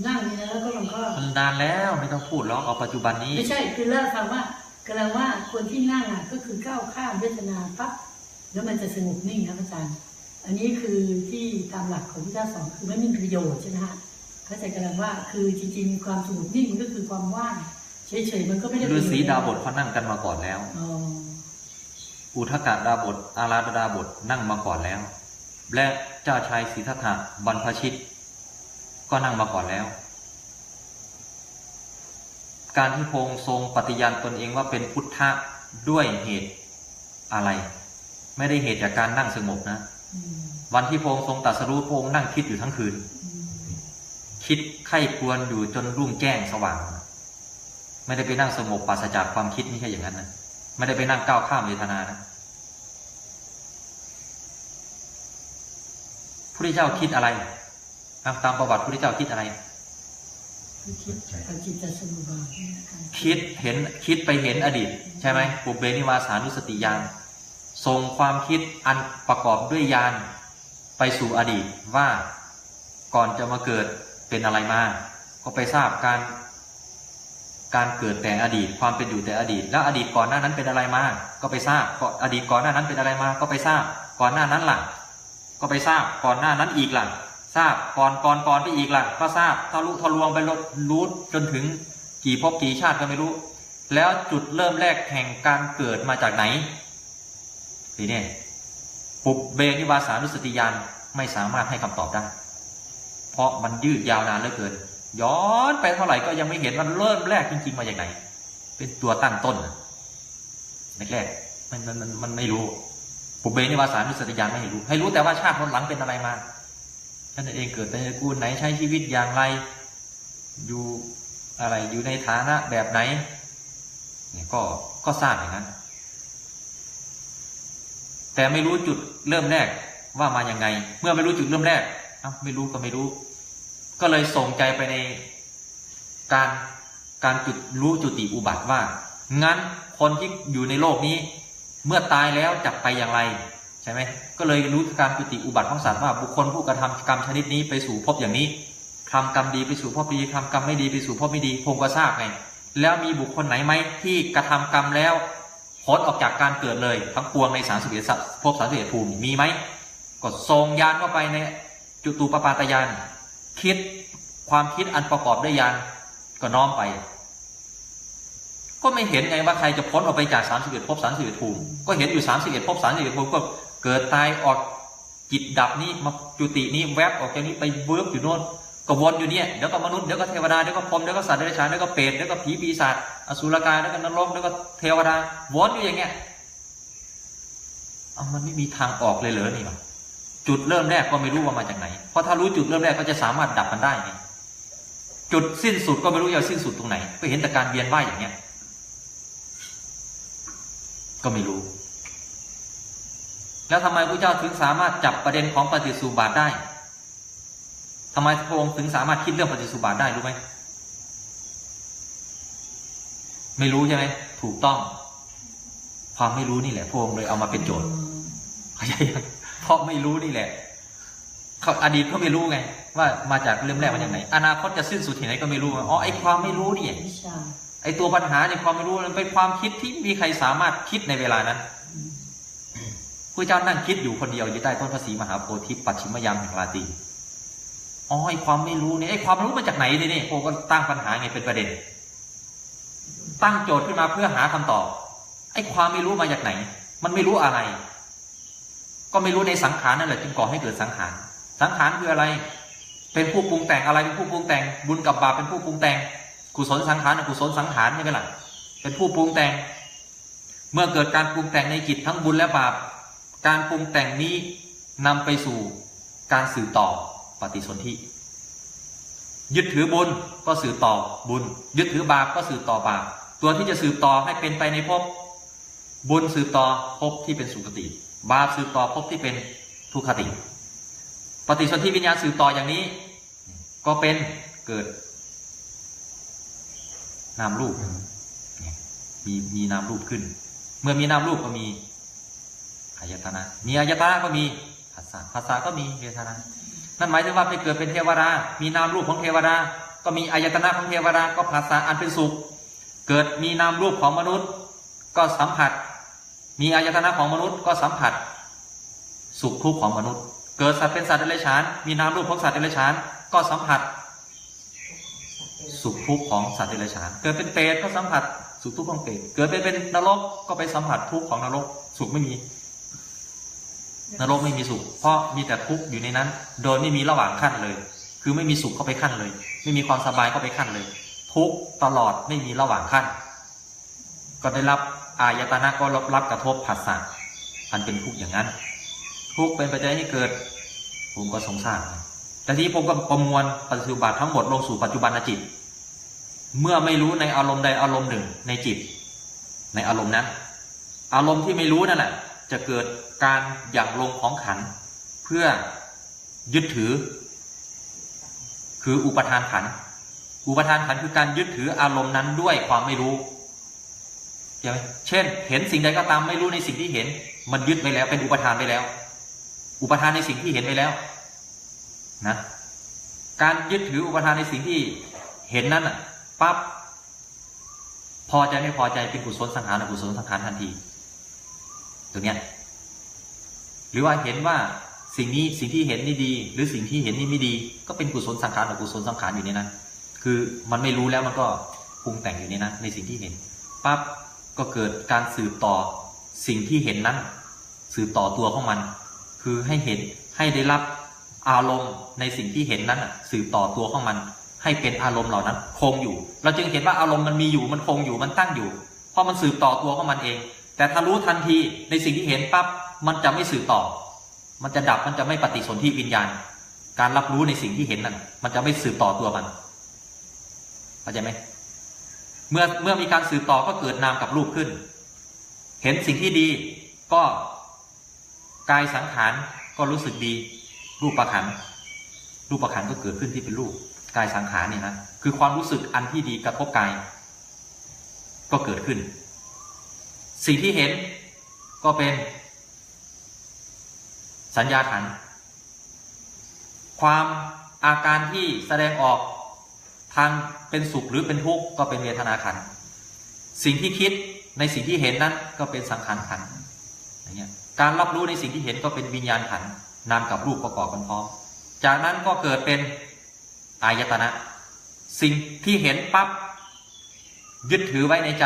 นั่งนี่นะแล้วก็มันก็มันนานแล้วไม่ต้องพูดหรอกเอาปัจจุบันนี้ ไม่ใช่คือเล่าฟังว่ากำลังว่าคนที่นั่งอะก็คือก้าวข้ามเวทนาปั๊บแล้วมันจะสงบนิ่งนะอาจารย์ อันนี้คือที่ตามหลักของพระเจ้าสอนคือไม่มีประโยชน์ใช่ไหมฮะเข้าใจกำลังว่าคือจริง ๆ ความสงบนิ่งมันก็คือความว่างเฉยๆมันก็ไม่ได้ฤาษีดาบทเขานั่งกันมาก่อนแล้วอ๋ออุทกะดาบท อาราดาบทนั่งมาก่อนแล้ว และเจ้าชายสิทธัตถะบรรพชิต ก็นั่งมาก่อนแล้ว การที่พระองค์ทรงปฏิญาณตนเองว่าเป็นพุทธะด้วยเหตุอะไร ไม่ได้เหตุจากการนั่งสงบนะอืม วันที่พระองค์ทรงตรัสรู้พระองค์นั่งคิดอยู่ทั้งคืนอืมคิดไข้ควรอยู่จนรุ่งแจ้งสว่าง ไม่ได้ไปนั่งสงบปราศจากความคิดไม่ใช่อย่างนั้นนะไม่ได้ไปนั่งก้าวข้ามเวทนานะพระพุทธเจ้าคิดอะไรอะตามประวัติพระพุทธเจ้าคิดอะไรคือคิดปฏิจจสมุปบาทนะคะคิดเห็นคิดไปเห็นอดีต ใช่ไหมปุเบนิวาสานุสติญาณ ส่งความคิดอันประกอบด้วยญาณไปสู่อดีตว่าก่อนจะมาเกิดเป็นอะไรมา ก็ไปทราบการการเกิดแต่อดีตความเป็นอยู่แต่อดีต แล้วอดีตก่อนหน้านั้นเป็นอะไรมา ก็ไปทราบก็อดีตก่อนหน้านั้นเป็นอะไรมา ก็ไปทราบก่อนหน้านั้นหลังก็ไปทราบก่อนหน้านั้นอีกหลังทราบก่อนก่อนก่อนไปอีกหลังก็ทราบทะลุทะลวงไปรู้จนถึงกี่ภพกี่ชาติก็ไม่รู้ แล้วจุดเริ่มแรกแห่งการเกิดมาจากไหน ทีนี้ปุบเบนิวาสานุสติยานไม่สามารถให้คำตอบได้ เพราะมันยืดยาวนานเหลือเกิน ย้อนไปเท่าไหร่ก็ยังไม่เห็นมันเริ่มแรกจริง ๆ มาจากไหน เป็นตัวตั้งต้นแรกๆมันมันมันมันไม่รู้ปุบเบนิวาสานุสติยานไม่รู้ ให้รู้แต่ว่าชาติคนหลังเป็นอะไรมาท่านเองเกิดในตระกูลไหนใช้ชีวิตอย่างไร อยู่อะไรอยู่ในฐานะแบบไหนเนี่ยก็ก็ทราบอย่างนั้น แต่ไม่รู้จุดเริ่มแรกว่ามาอย่างไง เมื่อไม่รู้จุดเริ่มแรกเอาไม่รู้ก็ไม่รู้ ก็เลยส่งใจไปในการการจุดรู้จุติอุบัติว่า งั้นคนที่อยู่ในโลกนี้ เมื่อตายแล้วจะไปอย่างไรใช่ไหมก็เลยรู้การจุติอุบัติของสัตว์ว่าบุคคลผู้กระทำกรรมชนิดนี้ไปสู่ภพอย่างนี้ทำกรรมดีไปสู่ภพดีทำกรรมไม่ดีไปสู่ภพไม่ดีพงก็ทราบไงแล้วมีบุคคลไหนไหมที่กระทำกรรมแล้ว พ้นออกจากการเกิดเลย ทั้งปวงในสามสิบเอ็ดภพสามสิบเอ็ดภูมิมีไหมก็ทรงยานเข้าไปในจุตูปปาตยานคิดความคิดอันประกอบด้วยยานก็น้อมไป ก็ไม่เห็นไงว่าใครจะพ้นออกไปจากสามสิบเอ็ดภพสามสิบเอ็ดภูมิก็เห็นอยู่สามสิบเอ็ดภพสามสิบเอ็ดภูมิก็เกิดตายออกจิตดับนี้มาจุตินี้แวบออกจากนี้ไปเวิร์บอยู่โน่นก็วนอยู่เนี่ยเดี๋ยวก็มนุษย์เดี๋ยวก็เทวดาเดี๋ยวก็พรหมเดี๋ยวก็สัตว์เดรัจฉานเดี๋ยวก็เปรตเดี๋ยวก็ผีปีศาจ อสุรกายเดี๋ยวก็นรกเดี๋ยวก็เทวดาวนอยู่อย่างเงี้ยเอามันไม่มีทางออกเลยเหรอนี่วะจุดเริ่มแรกก็ไม่รู้ว่ามาจากไหน เพราะถ้ารู้จุดเริ่มแรกก็จะสามารถดับมันได้ไงจุดสิ้นสุดก็ไม่รู้จะสิ้นสุดตรงไหน ก็เห็นแต่การเวียนว่ายอย่างเงี้ย ก็ไม่รู้ แล้วทำไมพระเจ้าถึงสามารถจับประเด็นของปฏิสูบาทได้ทำไมพระองค์ถึงสามารถคิดเรื่องปฏิสุบาทได้รู้ไหม ไม่รู้ใช่ไหมถูกต้อง ความไม่รู้นี่แหละพระองเลยเอามาเป็นโจทย์เข้าใจยังเพราะไม่รู้นี่แหละเขาอดีตก็ไม่รู้ไง ว่ามาจากเริ่มแรกมาจากไหน อนาคตจะสิ้นสุดที่ไหนก็ไม่รู้อ๋อไอความไม่รู้นี่ไอตัวปัญหาในความไม่รู้มันเป็นความคิดที่มีใครสามารถคิดในเวลานั้นพระเจ้านั่งคิดอยู่คนเดียวอยู่ใต้ต้นพระศรีมหาโพธิปัจฉิมยามแห่งราตรีอ๋อไอความไม่รู้เนี่ยไอความรู้มาจากไหนเนี่ยนี่พวกก็ตั้งปัญหาไงเป็นประเด็น ตั้งโจทย์ขึ้นมาเพื่อหาคำตอบไอ้ความไม่รู้มาจากไหน มันไม่รู้อะไร ก็ไม่รู้ในสังขารนั่นแหละจึงก่อให้เกิดสังขารสังขารคืออะไร เป็นผู้ปรุงแต่งอะไรเป็นผู้ปรุงแต่ง บุญกับบาปเป็นผู้ปรุงแต่ง กุศลสังขารกุศลสังขารใช่ไหมล่ะเป็นผู้ปรุงแต่ง เมื่อเกิดการปรุงแต่งในจิตทั้งบุญและบาปการปรุงแต่งนี้นำไปสู่การสื่อต่อปฏิสนธิยึดถือบุญก็สื่อต่อบุญ ยึดถือบาปก็สื่อต่อบาป ตัวที่จะสืบต่อให้เป็นไปในภพบุญสืบต่อภพที่เป็นสุคติ บาปสืบต่อภพที่เป็นทุคติ ปฏิสนธิวิญญาณสืบต่ออย่างนี้ ก็เป็นเกิด นามรูปมีมีนามรูปขึ้น เมื่อมีนามรูปก็มีอายตนะ มีอายตนะก็มีภาษาภาษาก็มีเวทนา นั่นหมายถึงว่าไปเกิดเป็นเทวดา มีนามรูปของเทวดา ก็มีอายตนะของเทวดา ก็ภาษาอันเป็นสุข เกิดมีนามรูปของมนุษย์ ก็สัมผัส มีอายตนะของมนุษย์ก็สัมผัส สุขทุกข์ของมนุษย์ เกิดสัตว์เป็นสัตว์เดรัจฉาน มีนามรูปของสัตว์เดรัจฉานก็สัมผัส สุขทุกข์ของสัตว์เดรัจฉาน เกิดเป็นเปรตก็สัมผัส สุขทุกข์ของเปรตเกิดเป็นเป็นนรกก็ไปสัมผัสทุกข์ของนรก สุขไม่มี นรกไม่มีสุข เพราะมีแต่ทุกข์อยู่ในนั้น โดยไม่มีระหว่างขั้นเลย คือไม่มีสุขเข้าไปขั้นเลย ไม่มีความสบายเข้าไปขั้นเลย ทุกตลอดไม่มีระหว่างขั้น ก็ได้รับอายตนะก็รับรับกระทบผัสสะอันเป็นทุกอย่างนั้น ทุกเป็นปัจจัยให้เกิดผมก็สงสารแต่ทีนี้ผมก็ประมวลปฏิบัติทั้งหมดลงสู่ปัจจุบันจิต เมื่อไม่รู้ในอารมณ์ใดอารมณ์หนึ่งในจิต ในอารมณ์นั้น อารมณ์ที่ไม่รู้นั่นแหละจะเกิดการหยั่งลงของขัน เพื่อยึดถือ คืออุปทานขัน อุปทานขันคือการยึดถืออารมณ์นั้นด้วยความไม่รู้ใช่ไหมเช่น เห็นสิ่งใดก็ตามไม่รู้ในสิ่งที่เห็น มันยึดไปแล้ว เป็นอุปทานไปแล้ว อุปทานในสิ่งที่เห็นไปแล้วนะการยึดถืออุปทานในสิ่งที่เห็นนั้นอะปั๊บพอใจไม่พอใจเป็นกุศลสังขารอกุศลสังขารทันทีตัวเนี้ยหรือว่าเห็นว่าสิ่งนี้สิ่งที่เห็นนี่ดี หรือสิ่งที่เห็นนี่ไม่ดี ก็เป็นกุศลสังขารอกุศลสังขารอยู่ในนั้น คือมันไม่รู้แล้วมันก็ปรุงแต่งอยู่ในนั้นในสิ่งที่เห็นปั๊บก็เกิดการสืบต่อสิ่งที่เห็นนั้น สืบต่อตัวของมัน คือให้เห็นให้ได้รับอารมณ์ในสิ่งที่เห็นนั้นน่ะสืบต่อตัวของมัน ให้เป็นอารมณ์เหล่านั้น คงอยู่ เราจึงเห็นว่าอารมณ์มันมีอยู่มันคงอยู่มันตั้งอยู่ เพราะมันสืบต่อตัวของมันเอง แต่ถ้ารู้ทันทีในสิ่งที่เห็นปั๊บมันจะไม่สืบต่อ มันจะดับมันจะไม่ปฏิสนธิวิญญาณ การรับรู้ในสิ่งที่เห็นนั้น มันจะไม่สืบต่อตัวมัน เข้าใจไหมเมื่อเมื่อมีการสืบต่อก็เกิดนามกับรูปขึ้น เห็นสิ่งที่ดีก็กายสังขารก็รู้สึกดี รูปประขันรูปประขันก็เกิดขึ้นที่เป็นรูปกายสังขารนี่ยนะคือความรู้สึกอันที่ดีกระทบกาย ก็เกิดขึ้น สิ่งที่เห็นก็เป็น สัญญาขันความอาการที่แสดงออก ทางเป็นสุขหรือเป็นทุกข์ก็เป็นเวทนาขัน สิ่งที่คิดในสิ่งที่เห็นนั้นก็เป็นสังขารขันอย่างเงี้ยการรับรู้ในสิ่งที่เห็นก็เป็นวิญญาณขันนามกับรูปประกอบกันพร้อม จากนั้นก็เกิดเป็นอายตนะ สิ่งที่เห็นปั๊บยึดถือไว้ในใจ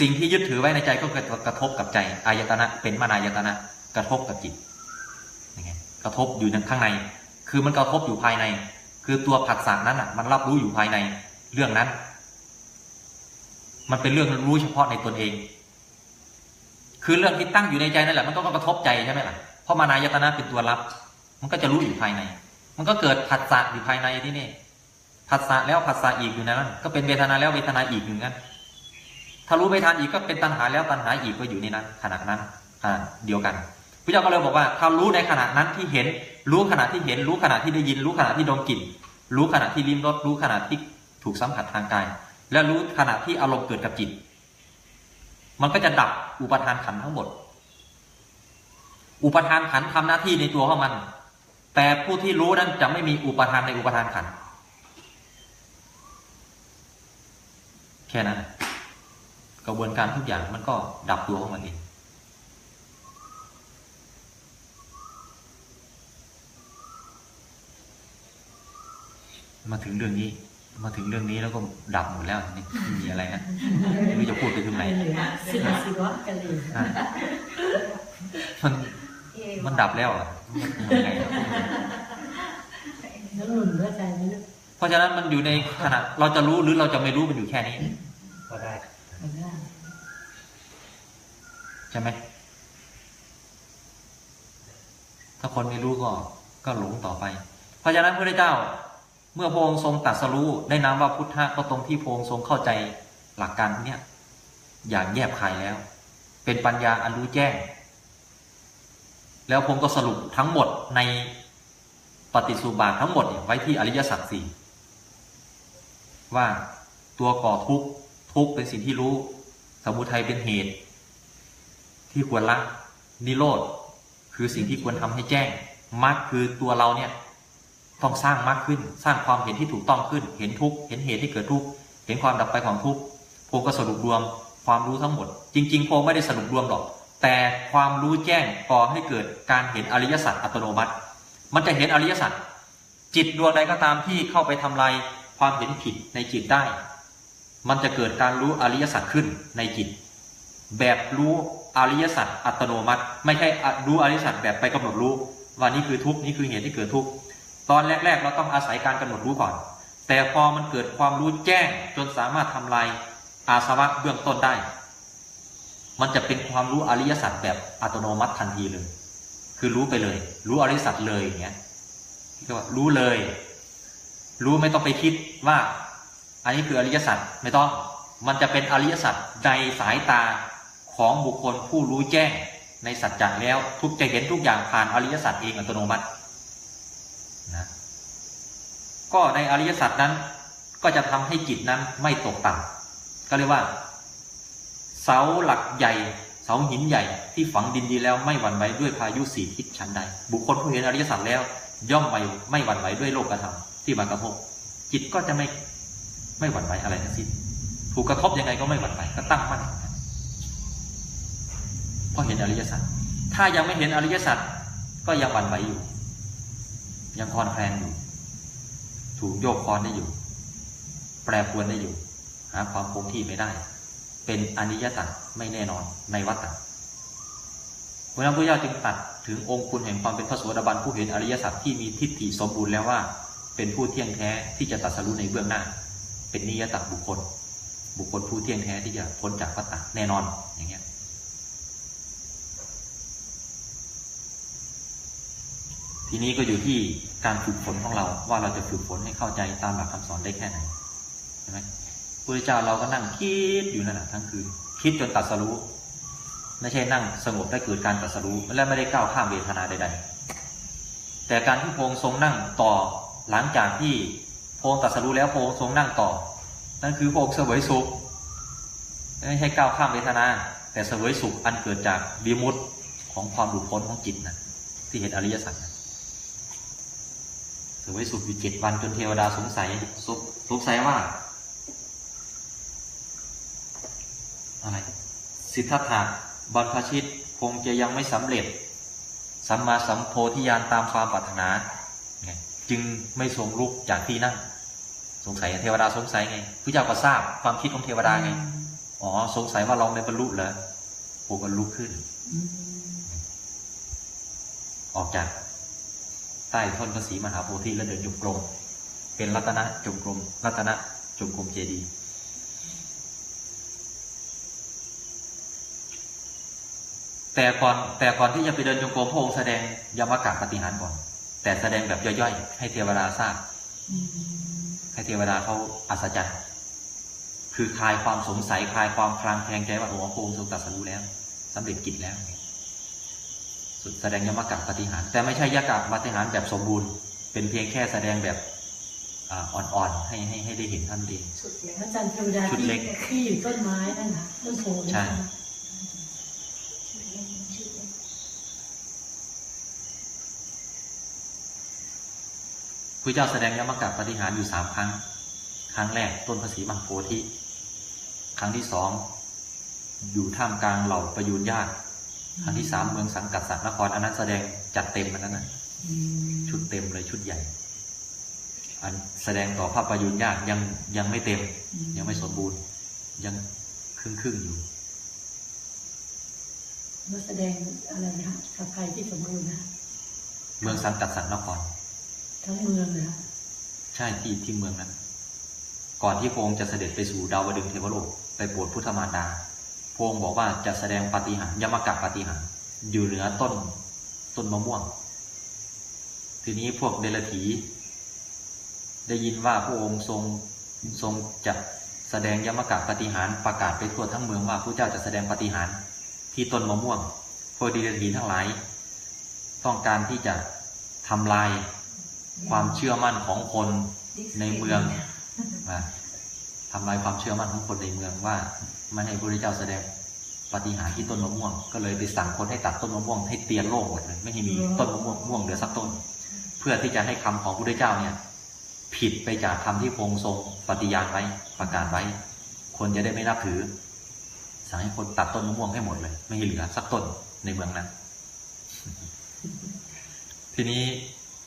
สิ่งที่ยึดถือไว้ในใจก็เกิดกระทบกับใจอายตนะ เป็นมานายตนะ กระทบกับจิตกระทบอยู่ในข้างใน คือมันกระทบอยู่ภายใน คือตัวผัสสะนั้นอะ มันรับรู้อยู่ภายในเรื่องนั้น มันเป็นเรื่องรู้เฉพาะในตนเอง คือเรื่องที่ตั้งอยู่ในใจนั่นแหละมันต้องกระทบใจใช่ไหมล่ะเพราะมานายตนะเป็นตัวรับ มันก็จะรู้อยู่ภายใน มันก็เกิดผัสสะอยู่ภายในที่นี่ผัสสะแล้วผัสสะอีกอยู่ในนั้น ก็เป็นเวทนาแล้วเวทนาอีกอยู่นั้นถ้ารู้ไม่ทันอีกก็เป็นตัณหาแล้วตัณหาอีกก็อยู่ในนั้นขณะนั้นเดียวกันพระเจ้าก็เลยบอกว่าถ้ารู้ในขณะนั้นที่เห็น รู้ขณะที่เห็น รู้ขณะที่ได้ยิน รู้ขณะที่ดมกลิ่น รู้ขณะที่ลิ้มรสรู้ขณะที่ถูกสัมผัสทางกาย และรู้ขณะที่อารมณ์เกิดกับจิต มันก็จะดับอุปทานขันทั้งหมด อุปทานขันธ์ทำหน้าที่ในตัวของมัน แต่ผู้ที่รู้นั้นจะไม่มีอุปทานในอุปทานขัน แค่นั้น กระบวนการทุกอย่างมันก็ดับตัวของมันเอง มาถึงเรื่องนี้ มาถึงเรื่องนี้แล้วก็ดับหมดแล้วนี่ไม่มีอะไรนะไม่รู้จะพูดไปถึงไหนเหลือสิวสิวะกันเลยอะมันมันดับแล้วอะมันยังไงแล้วหนุนเข้าใจไหมลูกเพราะฉะนั้นมันอยู่ในขณะเราจะรู้หรือเราจะไม่รู้มันอยู่แค่นี้ก็ได้เอาได้ใช่ไหมถ้าคนไม่รู้ก็ก็หลงต่อไป เพราะฉะนั้นพระเจ้า เมื่อพระองค์ทรงตรัสรู้ได้นามว่าพุทธะก็ตรงที่พระองค์ทรงเข้าใจหลักการพวกเนี้ยอย่างแยบคายแล้ว เป็นปัญญาอันรู้แจ้ง แล้วพระองค์ก็สรุปทั้งหมดในปฏิสุบาททั้งหมดไว้ที่อริยสัจสี่ว่าตัวก่อทุกข์ทุกข์เป็นสิ่งที่รู้ สมุทัยเป็นเหตุ ที่ควรละนิโรธคือสิ่งที่ควรทำให้แจ้งมรรคคือตัวเราเนี่ย ต้องสร้างมรรคขึ้น สร้างความเห็นที่ถูกต้องขึ้น เห็นทุกเห็นเหตุที่เกิดทุกเห็นความดับไปของทุกข์พระองก็สรุปรวมความรู้ทั้งหมด จริงๆพงค์ไม่ได้สรุปรวมหรอก แต่ความรู้แจ้งก่อให้เกิดการเห็นอริยสัจอัตโนมัติ มันจะเห็นอริยสัจจิตดวงใดก็ตามที่เข้าไปทำลายความเห็นผิดในจิตได้ มันจะเกิดการรู้อริยสัจขึ้นในจิต แบบรู้อริยสัจอัตโนมัติ ไม่ใช่รู้อริยสัจแบบไปกำหนดรู้ว่านี่คือทุกข์นี่คือเหตุที่เกิดทุกข์ ตอนแรก ๆ เราต้องอาศัยการกำหนดรู้ก่อน แต่พอมันเกิดความรู้แจ้งจนสามารถทำลายอาสวะเบื้องต้นได้ มันจะเป็นความรู้อริยสัจแบบอัตโนมัติทันทีเลย คือรู้ไปเลย รู้อริยสัจเลยอย่างเงี้ยที่ว่ารู้เลย รู้ไม่ต้องไปคิดว่า อันนี้คืออริยสัจไม่ต้อง มันจะเป็นอริยสัจในสายตาของบุคคลผู้รู้แจ้งในสัจจะแล้วทุกจะเห็นทุกอย่างผ่านอริยสัจเองอัตโนมัติ ก็ในอริยสัจนั้น ก็จะทำให้จิตนั้นไม่ตกต่ำก็เรียกว่า เสาหลักใหญ่ เสาหินใหญ่ ที่ฝังดินดีแล้วไม่หวั่นไหวด้วยพายุสี่ทิศชั้นใด บุคคลผู้เห็นอริยสัจแล้ว ย่อมไม่ไม่หวั่นไหวด้วยโลกธรรมที่มากระทบจิตก็จะไม่ไม่หวั่นไหวอะไรทั้งสิ้นถูกกระทบยังไงก็ไม่หวั่นไหวก็ตั้งมั่นเพราะเห็นอริยสัจถ้ายังไม่เห็นอริยสัจก็ยังหวั่นไหวอยู่ ยังคลอนแคลนอยู่ ถูกโยกคลอนได้อยู่ แปรปรวนได้อยู่ หาความคงที่ไม่ได้ เป็นอนิจจตัไม่แน่นอนในวัฏฏะเพราะนั้นพระเจ้าจึงตัดถึงองค์คุณแห่งความเป็นพระโสดาบันผู้เห็นอริยสัจที่มีทิฏฐิสมบูรณ์แล้วว่า เป็นผู้เที่ยงแท้ที่จะตรัสรู้ในเบื้องหน้า เป็นนิยตบุคคล บุคคลผู้เที่ยงแท้ที่จะพ้นจากวัฏฏะแน่นอนอย่างเงี้ยทีนี้ก็อยู่ที่ การฝึกฝนของเราว่าเราจะฝึกฝนให้เข้าใจตามหลักคำสอนได้แค่ไหนใช่ไหมพระเจ้าเราก็นั่งคิดอยู่นั่นแหละทั้งคืนคิดจนตรัสรู้ไม่ใช่นั่งสงบได้เกิดการตรัสรู้และไม่ได้ก้าวข้ามเวทนาใดๆ แต่การที่พงทรงนั่งต่อหลังจากที่พงตรัสรู้แล้วพงทรงนั่งต่อ นั่นคือพงเสวยสุขไม่ใช่ก้าวข้ามเวทนา แต่เสวยสุขอันเกิดจากวิมุตของความหลุดพ้นของจิตนะที่เห็นอริยสัจนะ เสวยสุขอยู่เจ็ดวันจนเทวดาสงสัยสงสงสัยว่า อะไร สิทธัตถะบรรพชิตคงจะยังไม่สำเร็จ สัมมาสัมโพธิญาณตามความปรารถนาไงจึงไม่ทรงลุกจากที่นั่ง สงสัยเทวดาสงสัยไงพระเจ้าก็ทราบความคิดของเทวดาไง อ๋อ สงสัยว่าเราไม่บรรลุเหรอผมก็ลุกขึ้นอืมออกจาก ใต้ท่อนพระศรีมหาโพธิและเดินจงกรมเป็นรัตนะจงกรมรัตนะจงกรมเจดีย์แต่ก่อนแต่ก่อนที่จะไปเดินจงกรมพระองค์แสดงยมกะปฏิหารก่อน แต่แสดงแบบย่อยๆ ให้เทวดาทราบให้เทวดาเขาอัศจรรย์คือคลายความสงสัยคลายความคลางแคลงใจว่าโอ้พระองค์ทรงตรัสรู้แล้วสำเร็จกิจแล้ว แสดงยมกะปฏิหารย์แต่ไม่ใช่ยกะปฏิหารย์แบบสมบูรณ์ เป็นเพียงแค่แสดงแบบอ่าอ่อนๆให้ให้ให้ได้เห็นท่านเองสุดเลยพระจันทร์เทวดาชุดที่เล็กที่อยู่ต้นไม้นั่นนะต้นโพนั่นใช่นะพระเจ้าแสดงยมกะปฏิหารย์อยู่สามครั้ง ครั้งแรกต้นพระศรีมหาโพธิ ครั้งที่สองอยู่ท่ามกลางเหล่าประยุรญาติ ครั้งที่สามเมืองสังกัดสักนครอันนั้นแสดงจัดเต็มมันนั้นนะอืมชุดเต็มเลยชุดใหญ่ อันแสดงต่อภาพประยุรญาติยังยังไม่เต็ม ยังไม่สมบูรณ์ ยังครึ่งครึ่งๆอยู่มาแสดงอะไรนะฮะกับใครที่สมบูรณ์นะเมืองสังกัดสักนครทั้งเมืองเลยนะใช่ที่ที่เมืองนั้น ก่อนที่พระองค์จะเสด็จไปสู่ดาวดึงส์เทวโลกไปโปรดพุทธมารดาพระอ งค์บอกว่าจะแสดงปาฏิหาริย์ยมกะปาฏิหาริย์อยู่เหนือต้นต้นมะม่วง ทีนี้พวกเดลถี ได้ยินว่าพระองค์ทรงทรงจะแสดงยมกะปาฏิหาริย์ประกาศไปทั่วทั้งเมืองว่าพระเจ้าจะแสดงปาฏิหาริย์ที่ต้นมะม่วงพวกเดลถีทั้งหลาย ต้องการที่จะทำลายความเชื่อมั่นของคนในเมืองอะ ทำลายความเชื่อมั่นของคนในเมืองว่าไม่ให้พระพุทธเจ้าแสดงปาฏิหารย์ที่ต้นมะม่วง ก็เลยไปสั่งคนให้ตัดต้นมะม่วงให้เตียนโล่งหมดเลยไม่ให้มีต้นมะม่วงม่วงเหลือสักต้น เพื่อที่จะให้คำของพระพุทธเจ้าเนี่ย ผิดไปจากคำที่พระองค์ทรงปฏิญาณไว้ประกาศไว้ คนจะได้ไม่นับถือ สั่งให้คนตัดต้นมะม่วงให้หมดเลย ไม่ให้เหลือสักต้นในเมืองนั้น ทีนี้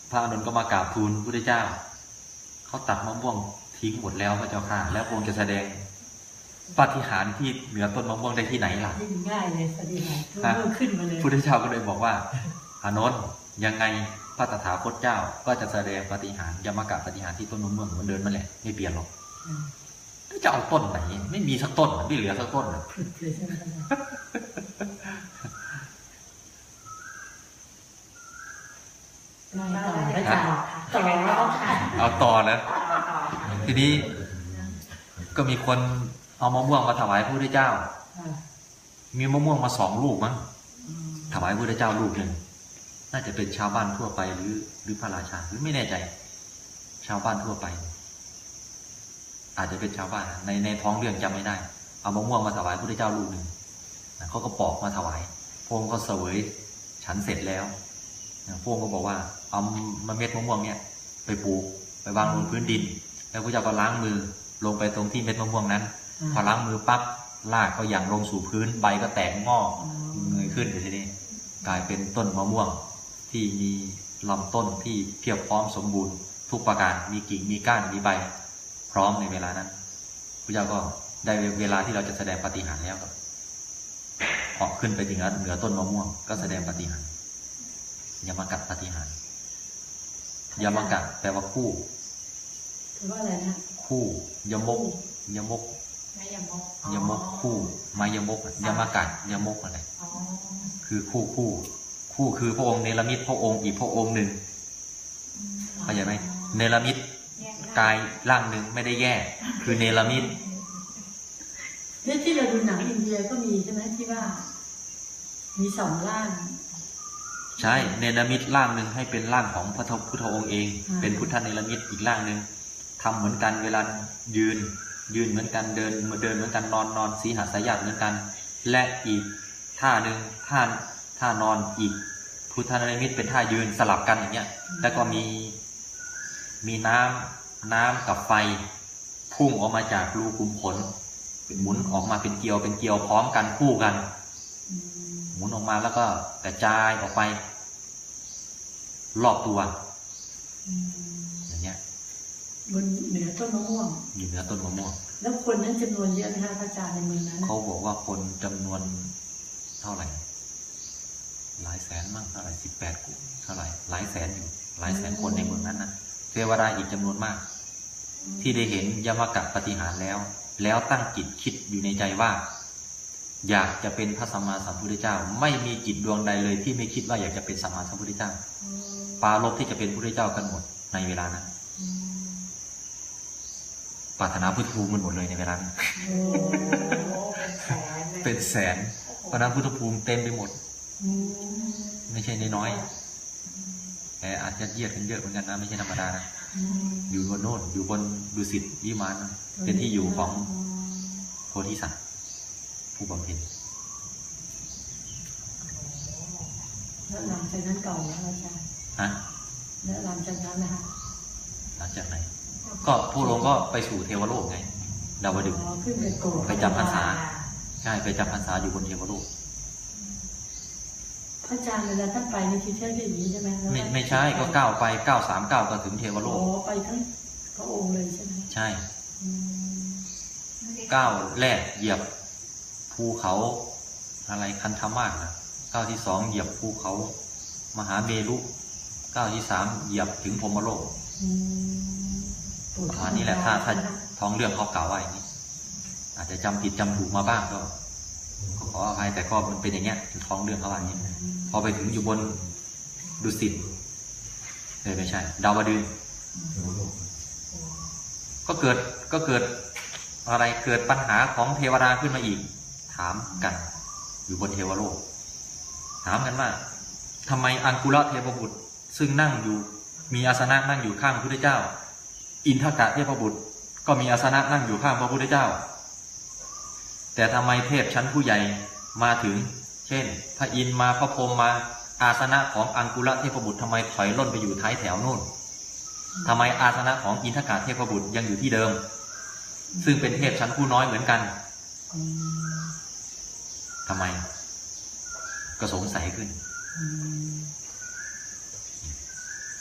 พระอานนท์ก็มากราบทูลพระพุทธเจ้าเขาตัดมะม่วง ทิ้งหมดแล้วพระเจ้าค่ะ แล้วพระองค์จะแสดงปาฏิหาริย์ที่เหนือต้นมะม่วงได้ที่ไหนล่ะยิ่งง่ายเลยปฏิหารย์ฮะเริ่มขึ้นมาเลยพระพุทธเจ้าก็เลยบอกว่าอานนท์ยังไงพระตถาคตเจ้าก็จะแสดงปาฏิหาริย์ยมกะปาฏิหาริย์ที่ต้นมะม่วงเหมือนเดิมนั่นแหละไม่เปลี่ยนหรอกอืมแล้วจะเอาต้นไหน ไม่มีสักต้นไม่เหลือสักต้นผึดเลยใช่ไหมครับต่อพระอาจารย์ต่อแล้วค่ะเอาต่อนะต่อต่อ ทีนี้ก็มีคนเอามะม่วงมาถวายพระพุทธเจ้าอ่ามีมะม่วงมาสองลูกมั้งอืมถวายพระพุทธเจ้าลูกหนึ่งน่าจะเป็นชาวบ้านทั่วไปหรือ หรือพระราชาหรือไม่แน่ใจ ชาวบ้านทั่วไป อาจจะเป็นชาวบ้านนะในในท้องเรื่องจำไม่ได้ เอามะม่วงมาถวายพระพุทธเจ้าลูกหนึ่งนะเขาก็ปอกมาถวายพระองค์ก็เสวยฉันเสร็จแล้วนะพระองค์ก็บอกว่าเอาเม็ดมะม่วงเนี่ย ไปปลูกไปวางบนพื้นดิน แล้วพระเจ้าก็ล้างมือลงไปตรงที่เม็ดมะม่วงนั้น พอล้างมือปั๊บลากก็หยั่งลงสู่พื้นใบก็แตกงอกเงยขึ้นเลยทีนี้กลายเป็นต้นมะม่วงที่มีลำต้นที่เพียบพร้อมสมบูรณ์ ทุกประการมีกิ่งมีก้านมีใบ พร้อมในเวลานั้นพระเจ้าก็ได้เวลาที่เราจะแสดงปาฏิหารย์แล้วครับออกขึ้นไปถึงเหนือต้นมะม่วงก็แสดงปาฏิหารย์ยามากัดปาฏิหารย์ยามากัดแปลว่าคู่ คือว่าอะไรนะ คู่ยมกยมกไม่ยมกยมกคู่มายมกอะยามากัดยมกอะไรอ๋อคือคู่คู่ คู่คือพระองค์เนรมิตพระองค์อีกพระองค์หนึ่งเข้าใจไหมเนรมิตแยกายร่างหนึ่งไม่ได้แยกคือเนรมิตเนี่ยที่เราดูหนังอินเดียก็มีใช่ไหมที่ว่า มีสองร่าง ใช่เนรมิตร่างหนึ่งให้เป็นร่างของพระพุทธองค์เองอืมเป็นพุทธเนรมิตอีกร่างหนึ่ง ทำเหมือนกันเวลายืน ยืนเหมือนกันเดินเดินเหมือนกันนอนนอนสีหาสายาติเหมือนกัน และอีกท่าหนึ่งท่าท่านอนอีก พุทธเนรมิตเป็นท่ายืนสลับกันอย่างเงี้ยแล้วก็มีมีน้ำน้ำกับไฟ พุ่งออกมาจากรูขุมขนเป็นหมุนออกมาเป็นเกลียวเป็นเกลียวพร้อมกันคู่กัน หมุนออกมาแล้วก็กระจายออกไป รอบตัว อืม อย่างเงี้ย บนเหนือต้นมะม่วง อยู่เหนือต้นมะม่วง แล้วคนนั้นจำนวนเยอะนะคะพระอาจารย์ในเมืองนั้นน่ะเขาบอกว่าคนจำนวนเท่าไหร่ หลายแสนมั้งเท่าไหร่สิบแปดกุเท่าไหร่ หลายแสนอยู่ หลายแสนคนในเมืองนั้นนะเทวดาอีกจำนวนมาก ที่ได้เห็นยมกัปปฏิหารย์แล้ว แล้วตั้งจิตคิดอยู่ในใจว่า อยากจะเป็นพระสัมมาสัมพุทธเจ้า ไม่มีจิตดวงใดเลยที่ไม่คิดว่าอยากจะเป็นสัมมาสัมพุทธเจ้าปาลบที่จะเป็นพระพุทธเจ้ากันหมดในเวลานั้นอืม ปรารถนาพุทธภูมิกันหมดเลยในเวลานั้นโอ้โอ้เป็นแสนเลยเป็นแสนเพราะฉะนั้นพุทธภูมิเต็มไปหมดอืมไม่ใช่น้อยๆแต่อาจจะเยียดกันเยอะเหมือนกันนะไม่ใช่ธรรมดานะอืมอยู่บนโน่นอยู่บนดุสิตวิมานนะเป็นที่อยู่ของโพธิสัตว์ผู้บำเพ็ญแล้วหลังจากนั้นก่อนแล้วอาจารย์ฮะแล้วหลังจากนั้นนะคะหลังจากไหน ก็ผู้ลงก็ไปสู่เทวโลกไงดาวดึงส์อ๋อขึ้นไปโกรธไปจำพรรษาใช่ไปจำพรรษาอยู่บนเทวโลกพระอาจารย์เวลาท่านไปในทีเชื่ออย่างนี้ใช่ไหมไม่ไม่ใช่ก็ก้าวไปก้าวสามก้าวก็ถึงเทวโลโอ้กไปทั้งพระองค์เลยใช่ไหมใช่อืมก้าวแรกเหยียบภูเขาอะไรคันธมาศนะก้าวที่สองเหยียบภูเขา มหาเมรุก้าวที่สามเหยียบถึงพรหมโลก อืมโประมาณนี้แหละถ้าถ้าท้องเรื่องเขากล่าวว่าอย่างนี้ อาจจะจำผิดจำถูกมาบ้างก็ขออภัยแต่ก็มันเป็นอย่างเงี้ยท้องเรื่องเขาว่าอย่างนี้พอไปถึงอยู่บนดุสิตเลยไม่ใช่ ดาวดึงก็เกิดก็เกิดอะไรเกิดปัญหาของเทวดาขึ้นมาอีก ถามกัน อยู่บนเทวโลก ถามกันว่าทำไมอังกุระเทพบุตร ซึ่งนั่งอยู่มีอาสนะนั่งอยู่ข้างพระพุทธเจ้า อินทกะเทพบุตร ก็มีอาสนะนั่งอยู่ข้างพระพุทธเจ้า แต่ทำไมเทพชั้นผู้ใหญ่มาถึง เช่น พระอินทร์มาพระพรหมมาอาสนะของอังกุระเทพบุตรทำไมถอยล่นไปอยู่ท้ายแถวนู่นทำไมอาสนะของอินทกะเทพบุตรยังอยู่ที่เดิม ซึ่งเป็นเทพชั้นผู้น้อยเหมือนกันอืมทำไม ก็สงสัยขึ้นอืม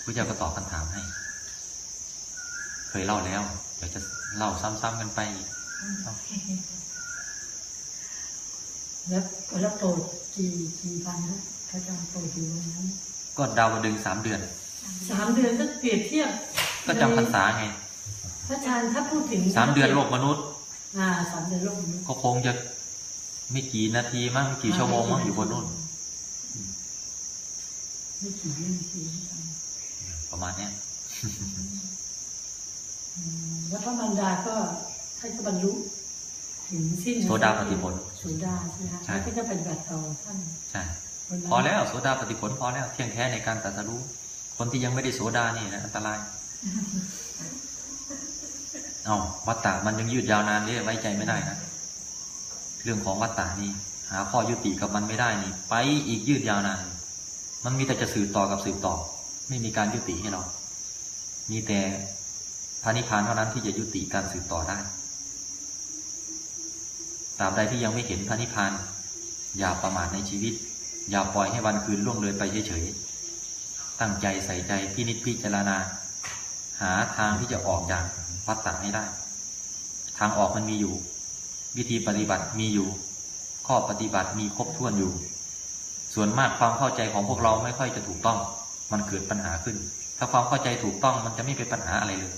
พระเจ้าก็ตอบคำถามให้เค ยเล่าแล้ว เดี๋ยวจะเล่าซ้ำๆกันไปอีกแล้วแล้วโปรดกี่กี่พันนะพระอาจารย์โปรดอยู่วันนั้นก็ดาวดึงสามเดือนสามเดือนก็เปรียบเทียบ ก็จำพรรษาไง พระอาจารย์ถ้าพูดถึงสามเดือนโลกมนุษย์ อ่าสามเดือนโลกมนุษย์ก็คงจะไม่กี่นาทีมั้งไม่กี่ชั่วโมงมั้งอยู่บนนู่นไม่กี่วินาทีประมาณเนี้ยอืม แล้วพระมารดาก็ทท่านก็บรรลุถึงสิ้นโสดาปฏิผลโสดาใช่ไหมคะใช่แล้วก็จะปฏิบัติต่อท่านใช่วันนั้นพอแล้วโสดาปฏิผลพอแล้วเที่ยงแท้ในการตรัสรู้คนที่ยังไม่ได้โสดานี่นะอันตรายเอาวัตตะมันยังยืดยาวนานเลยไว้ใจไม่ได้นะเรื่องของวัตตะนี่หาข้อยุติกับมันไม่ได้นี่ ไปอีกยืดยาวนาน มันมีแต่จะสืบต่อกับสืบต่อ ไม่มีการยุติให้เรา มีแต่ พระนิพพานเท่านั้นที่จะยุติการสืบต่อได้ตราบใดที่ยังไม่เห็นพระนิพพาน อย่าประมาทในชีวิต อย่าปล่อยให้วันคืนล่วงเลยไปเฉยๆ ตั้งใจใส่ใจพินิจพิจารณา หาทางที่จะออกจากวัฏฏะให้ได้ ทางออกมันมีอยู่ วิธีปฏิบัติมีอยู่ ข้อปฏิบัติมีครบถ้วนอยู่ ส่วนมากความเข้าใจของพวกเราไม่ค่อยจะถูกต้อง มันเกิดปัญหาขึ้น ถ้าความเข้าใจถูกต้องมันจะไม่เป็นปัญหาอะไรเลย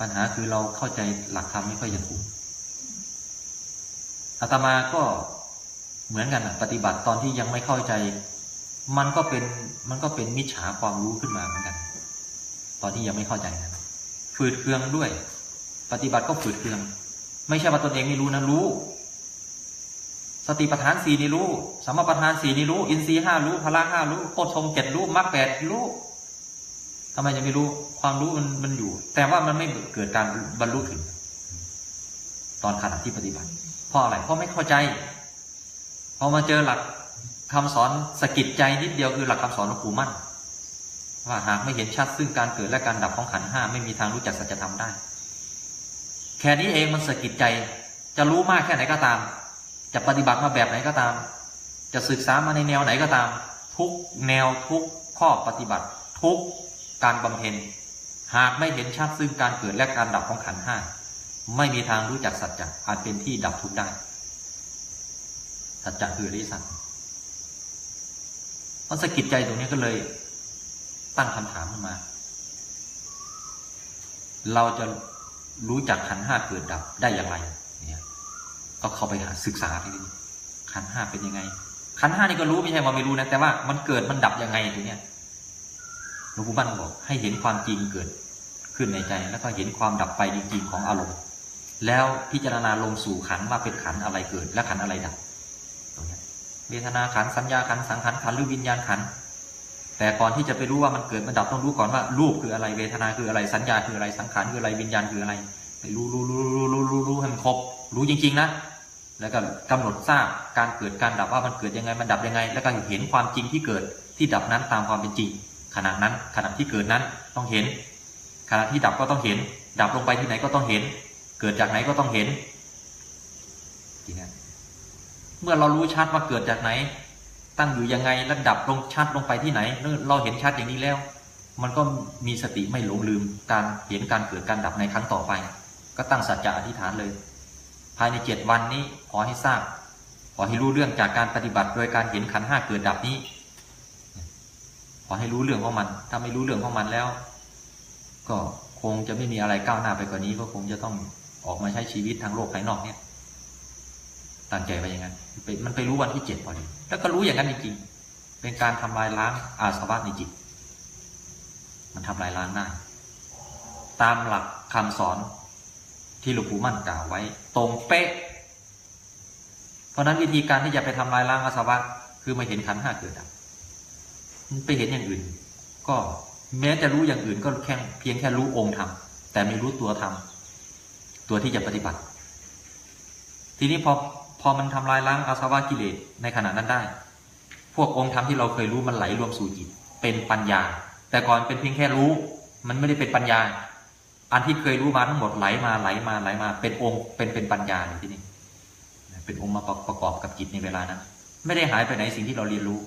ปัญหาคือเราเข้าใจหลักธรรมไม่ค่อยจะถูกอาตมาก็เหมือนกันนะปฏิบัติตอนที่ยังไม่เข้าใจ มันก็เป็นมันก็เป็นมิจฉาความรู้ขึ้นมาเหมือนกัน ตอนที่ยังไม่เข้าใจนะฝืดเคืองด้วย ปฏิบัติก็ฝืดเคือง ไม่ใช่ว่าตนเองไม่รู้นะรู้ สติปัฏฐานสี่นี่รู้สัมมาปัฏฐานสี่นี่รู้ อินทรีย์ห้ารู้พละห้ารู้โคชงเจ็ดรู้มรรคแปดรู้ ทำไมจะไม่รู้ความรู้มันมันอยู่ แต่ว่ามันไม่เกิดการบรรลุถึง ตอนขณะที่ปฏิบัติเพราะอะไรเพราะไม่เข้าใจพอมาเจอหลักคำสอนสะกิดใจนิดเดียวคือหลักคำสอนหลวงปู่มั่น ว่าหากไม่เห็นชัดซึ่งการเกิดและการดับของขันห้าไม่มีทางรู้จักสัจธรรมได้ แค่นี้เองมันสะกิดใจ จะรู้มากแค่ไหนก็ตาม จะปฏิบัติมาแบบไหนก็ตาม จะศึกษามาในแนวไหนก็ตาม ทุกแนวทุกข้อปฏิบัติ ทุก การบำเพ็ญ หากไม่เห็นชัดซึ่งการเกิดและการดับของขันห้าไม่มีทางรู้จักสัจจะอาจเป็นที่ดับทุกข์ได้ สัจจะคือริสัจมันสะกิดใจตรงนี้ก็เลย ตั้งคำถามขึ้นมา เราจะรู้จักขันห้าเกิดดับได้อย่างไรเนี่ยก็เข้าไปหาศึกษาทีนี้ขันห้าเป็นยังไงขันห้านี่ก็รู้ไม่ใช่ว่าไม่รู้นะ แต่ว่ามันเกิดมันดับยังไงตรงเนี้ย หลวงปู่บ้านบอกให้เห็นความจริงเกิดขึ้นในใจ แล้วก็เห็นความดับไปจริงๆของอารมณ์ แล้วพิจารณาลงสู่ขันว่าเป็นขันอะไรเกิด และขันอะไรดับตรงนี้เวทนาขันสัญญาขันสังขารขันหรือวิญญาณขันแต่ก่อนที่จะไปรู้ว่ามันเกิดมันดับต้องรู้ก่อนว่ารูปคืออะไรเวทนาคืออะไรสัญญาคืออะไรสังขารคืออะไรวิญญาณคืออะไรไปรู้รู้รู้รู้รู้รู้รู้ให้มันครบ รู้จริง ๆ นะแล้วก็กำหนดทราบการเกิดการดับว่ามันเกิดยังไงมันดับยังไง แล้วก็เห็นความจริงที่เกิดที่ดับนั้นตามความเป็นจริง ขณะนั้นขณะที่เกิดนั้นต้องเห็น ขณะที่ดับก็ต้องเห็น ดับลงไปที่ไหนก็ต้องเห็น เกิดจากไหนก็ต้องเห็นทีนี้เมื่อเรารู้ชัดว่าเกิดจากไหน ตั้งอยู่ยังไงแล้วดับลงชัดลงไปที่ไหนเราเห็นชัดอย่างนี้แล้ว มันก็มีสติไม่หลงลืมการเห็นการเกิดการดับในครั้งต่อไป ก็ตั้งสัจจะอธิษฐานเลย ภายในเจ็ดวันนี้ขอให้ทราบขอให้รู้เรื่องจากการปฏิบัติโดยการเห็นขันห้าเกิดดับนี้ ขอให้รู้เรื่องของมัน ถ้าไม่รู้เรื่องของมันแล้ว ก็คงจะไม่มีอะไรก้าวหน้าไปกว่านี้ ก็คงจะต้องออกมาใช้ชีวิตทางโลกภายนอกเนี่ยตั้งใจไปอย่างนั้นไปมันไปรู้วันที่เจ็ดพอดีแล้วก็รู้อย่างนั้นจริงๆเป็นการทำลายล้างอาสวะในจิต มันทำลายล้างได้ตามหลักคำสอนที่หลวงปู่มั่นกล่าวไว้ ตรงเป๊ะ เพราะนั้นวิธีการที่จะไปทำลายล้างอาสวะคือมาเห็นขันห้าเกิดดับ ไปเห็นอย่างอื่น ก็แม้จะรู้อย่างอื่นก็แค่เพียงแค่รู้องค์ธรรมแต่ไม่รู้ตัวธรรมตัวที่จะปฏิบัติ ทีนี้พอพอมันทำลายล้างอาสวะกิเลสในขณะนั้นได้ พวกองค์ธรรมที่เราเคยรู้มันไหลรวมสู่จิต เป็นปัญญา แต่ก่อนเป็นเพียงแค่รู้ มันไม่ได้เป็นปัญญา อันที่เคยรู้มาทั้งหมดไหลมาไหลมาไหลมา เป็นองค์เป็นเป็นปัญญาที่นี่เป็นองค์มาประกอบกับจิตในเวลานั้นไม่ได้หายไปไหนสิ่งที่เราเรียนรู้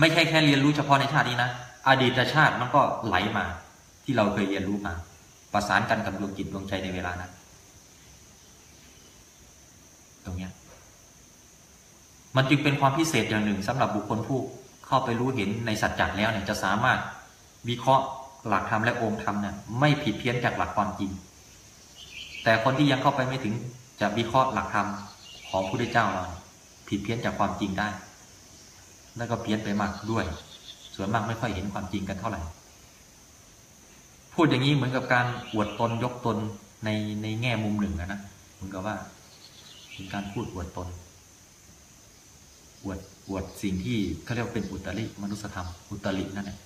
ไม่ใช่แค่เรียนรู้เฉพาะในชาตินี้นะอดีตชาติมันก็ไหลมา ที่เราเคยเรียนรู้มา ประสานกันกับดวงจิตดวงใจในเวลานั้นตรงเนี้ยมันจึงเป็นความพิเศษอย่างหนึ่งสำหรับบุคคลผู้เข้าไปรู้เห็นในสัจจะแล้วเนี่ยจะสามารถวิเคราะห์หลักธรรมและองค์ธรรมเนี่ยไม่ผิดเพี้ยนจากหลักความจริง แต่คนที่ยังเข้าไปไม่ถึงจะวิเคราะห์หลักธรรมของพระพุทธเจ้าเราผิดเพี้ยนจากความจริงได้ แล้วก็เพี้ยนไปมากด้วย ส่วนมากไม่ค่อยเห็นความจริงกันเท่าไหร่ พูดอย่างนี้เหมือนกับการอวดตนยกตนในในแง่มุมหนึ่งอะนะเหมือนกับว่าเป็นการพูดอวดตน อวดอวดสิ่งที่เขาเรียกว่าเป็นอุตริมนุสธรรม อุตรินั่นแหละ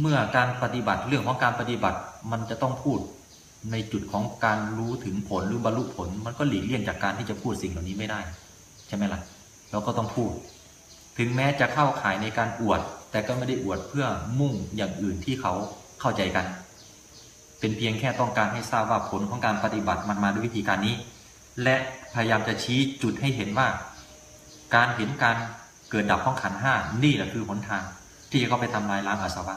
เมื่อการปฏิบัติเรื่องของการปฏิบัติมันจะต้องพูดในจุดของการรู้ถึงผลหรือบรรลุผล มันก็หลีกเลี่ยงจากการที่จะพูดสิ่งเหล่านี้ไม่ได้ ใช่ไหมล่ะ เราก็ต้องพูด ถึงแม้จะเข้าข่ายในการอวด แต่ก็ไม่ได้อวดเพื่อมุ่งอย่างอื่นที่เขาเข้าใจกัน เป็นเพียงแค่ต้องการให้ทราบว่าผลของการปฏิบัติมันมาด้วยวิธีการนี้ และพยายามจะชี้จุดให้เห็นว่า การเห็นการเกิดดับของขันห้านี่แหละคือหนทาง ที่จะเข้าไปทำลายล้างอาสวะ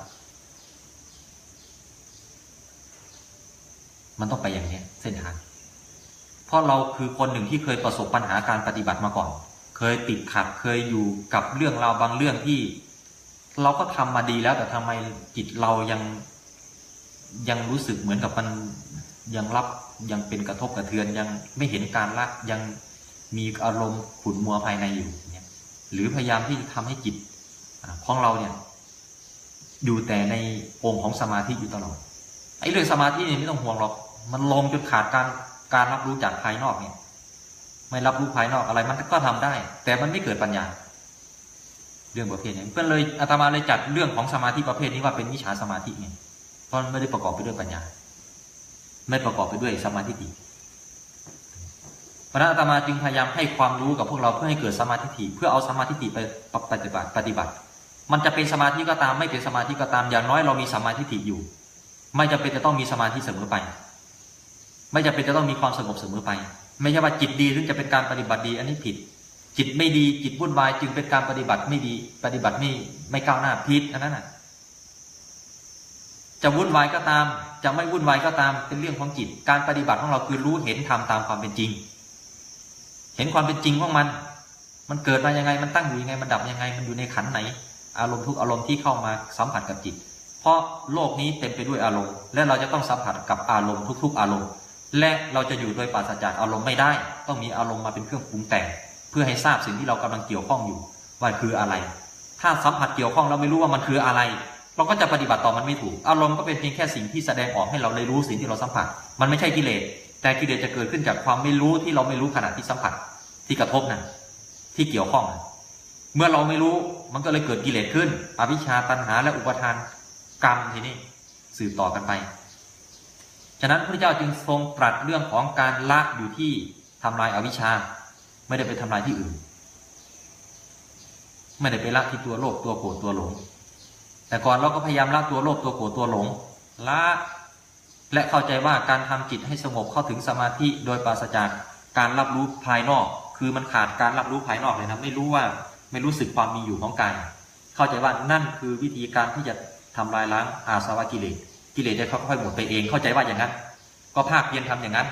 มันต้องไปอย่างนี้เส้นทาง เพราะเราคือคนหนึ่งที่เคยประสบปัญหาการปฏิบัติมาก่อน เคยติดขัดเคยอยู่กับเรื่องราวบางเรื่องที่ เราก็ทำมาดีแล้วแต่ทำไมจิตเรายังยังรู้สึกเหมือนกับมันยังรับยังเป็นกระทบกระเทือนยังไม่เห็นการละยังมีอารมณ์ขุ่นมัวภายในอยู่เนี่ยหรือพยายามที่จะทำให้จิตของเราเนี่ยอยู่แต่ในองค์ของสมาธิอยู่ตลอดไอ้เรื่องสมาธิเนี่ยไม่ต้องห่วงหรอก มันลงจนขาดการ การรับรู้จากภายนอกเนี่ย ไม่รับรู้ภายนอกอะไรมันก็ทำได้ แต่มันไม่เกิดปัญญา เรื่องประเภทนี้เพื่อนเลยอาตมาเลยจัดเรื่องของสมาธิประเภทนี้ว่าเป็นวิชาสมาธิไงเพราะมันไม่ได้ประกอบไปด้วยปัญญา ไม่ประกอบไปด้วยสมาธิฏฐิพระอาตมาจึงพยายามให้ความรู้กับพวกเราเพื่อให้เกิดสมาธิฏฐิเพื่อเอาสมาธิฏฐิไปปฏิบัติปฏิบัติ มันจะเป็นสมาธิก็ตามไม่เป็นสมาธิก็ตามอย่างน้อยเรามีสมาธิฏฐิอยู่ ไม่จำเป็นจะต้องมีสมาธิเสมอไป ไม่จำเป็นจะต้องมีความสงบเสมอไป ไม่ใช่ว่าจิตดีถึงจะเป็นการปฏิบัติดีอันนี้ผิด จิตไม่ดีจิตวุ่นวายจึงเป็นการปฏิบัติไม่ดี ปฏิบัติไม่ไม่ก้าวหน้าผิดอันนั้นน่ะจะวุ่นวายก็ตาม จะไม่วุ่นวายก็ตามเป็นเรื่องของจิต การปฏิบัติของเราคือรู้เห็นทำตามความเป็นจริง เห็นความเป็นจริงของมัน มันเกิดมายังไงมันตั้งอยู่ยังไงมันดับยังไงมันอยู่ในขันไหน อารมณ์ทุกอารมณ์ที่เข้ามาสัมผัสกับจิต เพราะโลกนี้เต็มไปด้วยอารมณ์ และเราจะต้องสัมผัสกับอารมณ์ทุก ๆ อารมณ์ และเราจะอยู่โดยปราศจากอารมณ์ไม่ได้ ต้องมีอารมณ์มาเป็นเครื่องปรุงแต่ง เพื่อให้ทราบสิ่งที่เรากำลังเกี่ยวข้องอยู่ว่าคืออะไร ถ้าสัมผัสเกี่ยวข้องเราไม่รู้ว่ามันคืออะไร เราก็จะปฏิบัติต่อมันไม่ถูก อารมณ์ก็เป็นเพียงแค่สิ่งที่แสดงออกให้เราได้รู้สิ่งที่เราสัมผัส มันไม่ใช่กิเลสแต่กิเลสจะเกิดขึ้นจากความไม่รู้ที่เราไม่รู้ขณะที่สัมผัสที่กระทบนั้นที่เกี่ยวข้องเมื่อเราไม่รู้มันก็เลยเกิดกิเลสขึ้น อวิชชาตัณหาและอุปทานกรรมทีนี้สืบต่อกันไป ฉะนั้นพระเจ้าจึงทรงตรัสเรื่องของการละอยู่ที่ทำลายอาวิชชา ไม่ได้ไปทำลายที่อื่น ไม่ได้ไปละที่ตัวโลภตัวโกรธตัวหลง แต่ก่อนเราก็พยายามละตัวโลภตัวโกรธตัวหลงละและเข้าใจว่าการทำจิตให้สงบเข้าถึงสมาธิโดยปราศจากการรับรู้ภายนอก คือมันขาดการรับรู้ภายนอกเลยนะไม่รู้ว่าไม่รู้สึกความมีอยู่ของกายเข้าใจว่านั่นคือวิธีการที่จะทำลายล้างอาสวะกิเลส กิเลสจะค่อยๆหมดไปเองเข้าใจว่าอย่างนั้น ก็ภาคเพียรทำอย่างนั้น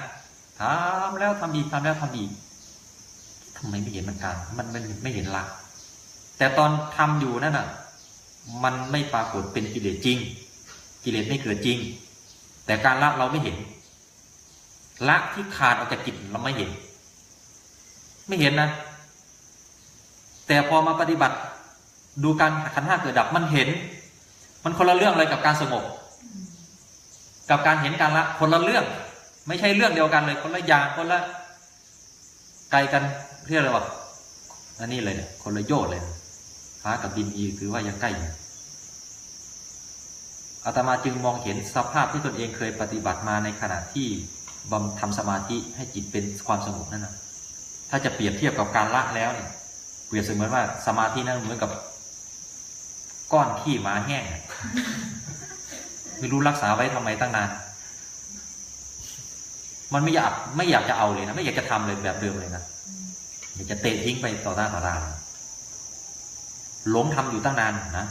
ทำแล้วทำอีกทำแล้วทำอีกทำไมไม่เห็นมันการมันไม่ไม่เห็นละแต่ตอนทำอยู่นั่นน่ะ มันไม่ปรากฏเป็นกิเลสจริง กิเลสไม่เกิดจริง แต่การละเราไม่เห็น ละที่ขาดออกจากจิตเราไม่เห็น ไม่เห็นนะ แต่พอมาปฏิบัติ ดูการขันห้าเกิดดับมันเห็น มันคนละเรื่องเลยกับการสงบ กับการเห็นการละคนละเรื่อง ไม่ใช่เรื่องเดียวกันเลย คนละอย่างคนละไกลกันเรียกอะไรวะอันนี้เลยเนี่ยคนละโยชน์เลยฟ้ากับดินอีถือว่ายังใกล้อยู่อาตมาจึงมองเห็นสภาพที่ตนเองเคยปฏิบัติมาในขณะที่บำทำสมาธิให้จิตเป็นความสงบนั่นนะถ้าจะเปรียบเทียบกับการละแล้วเนี่ยเปรียบเสมือนว่าสมาธินั้นเหมือนกับ ก้อนขี้หมาแห้ง ไม่รู้รักษาไว้ทำไมตั้งนาน มันไม่อยากไม่อยากจะเอาเลยนะ ไม่อยากจะทำเลยแบบเดิมเลยนะอยากจะเตะทิ้งไปต่อหน้าต่อตาหลงทำอยู่ตั้งนานนะ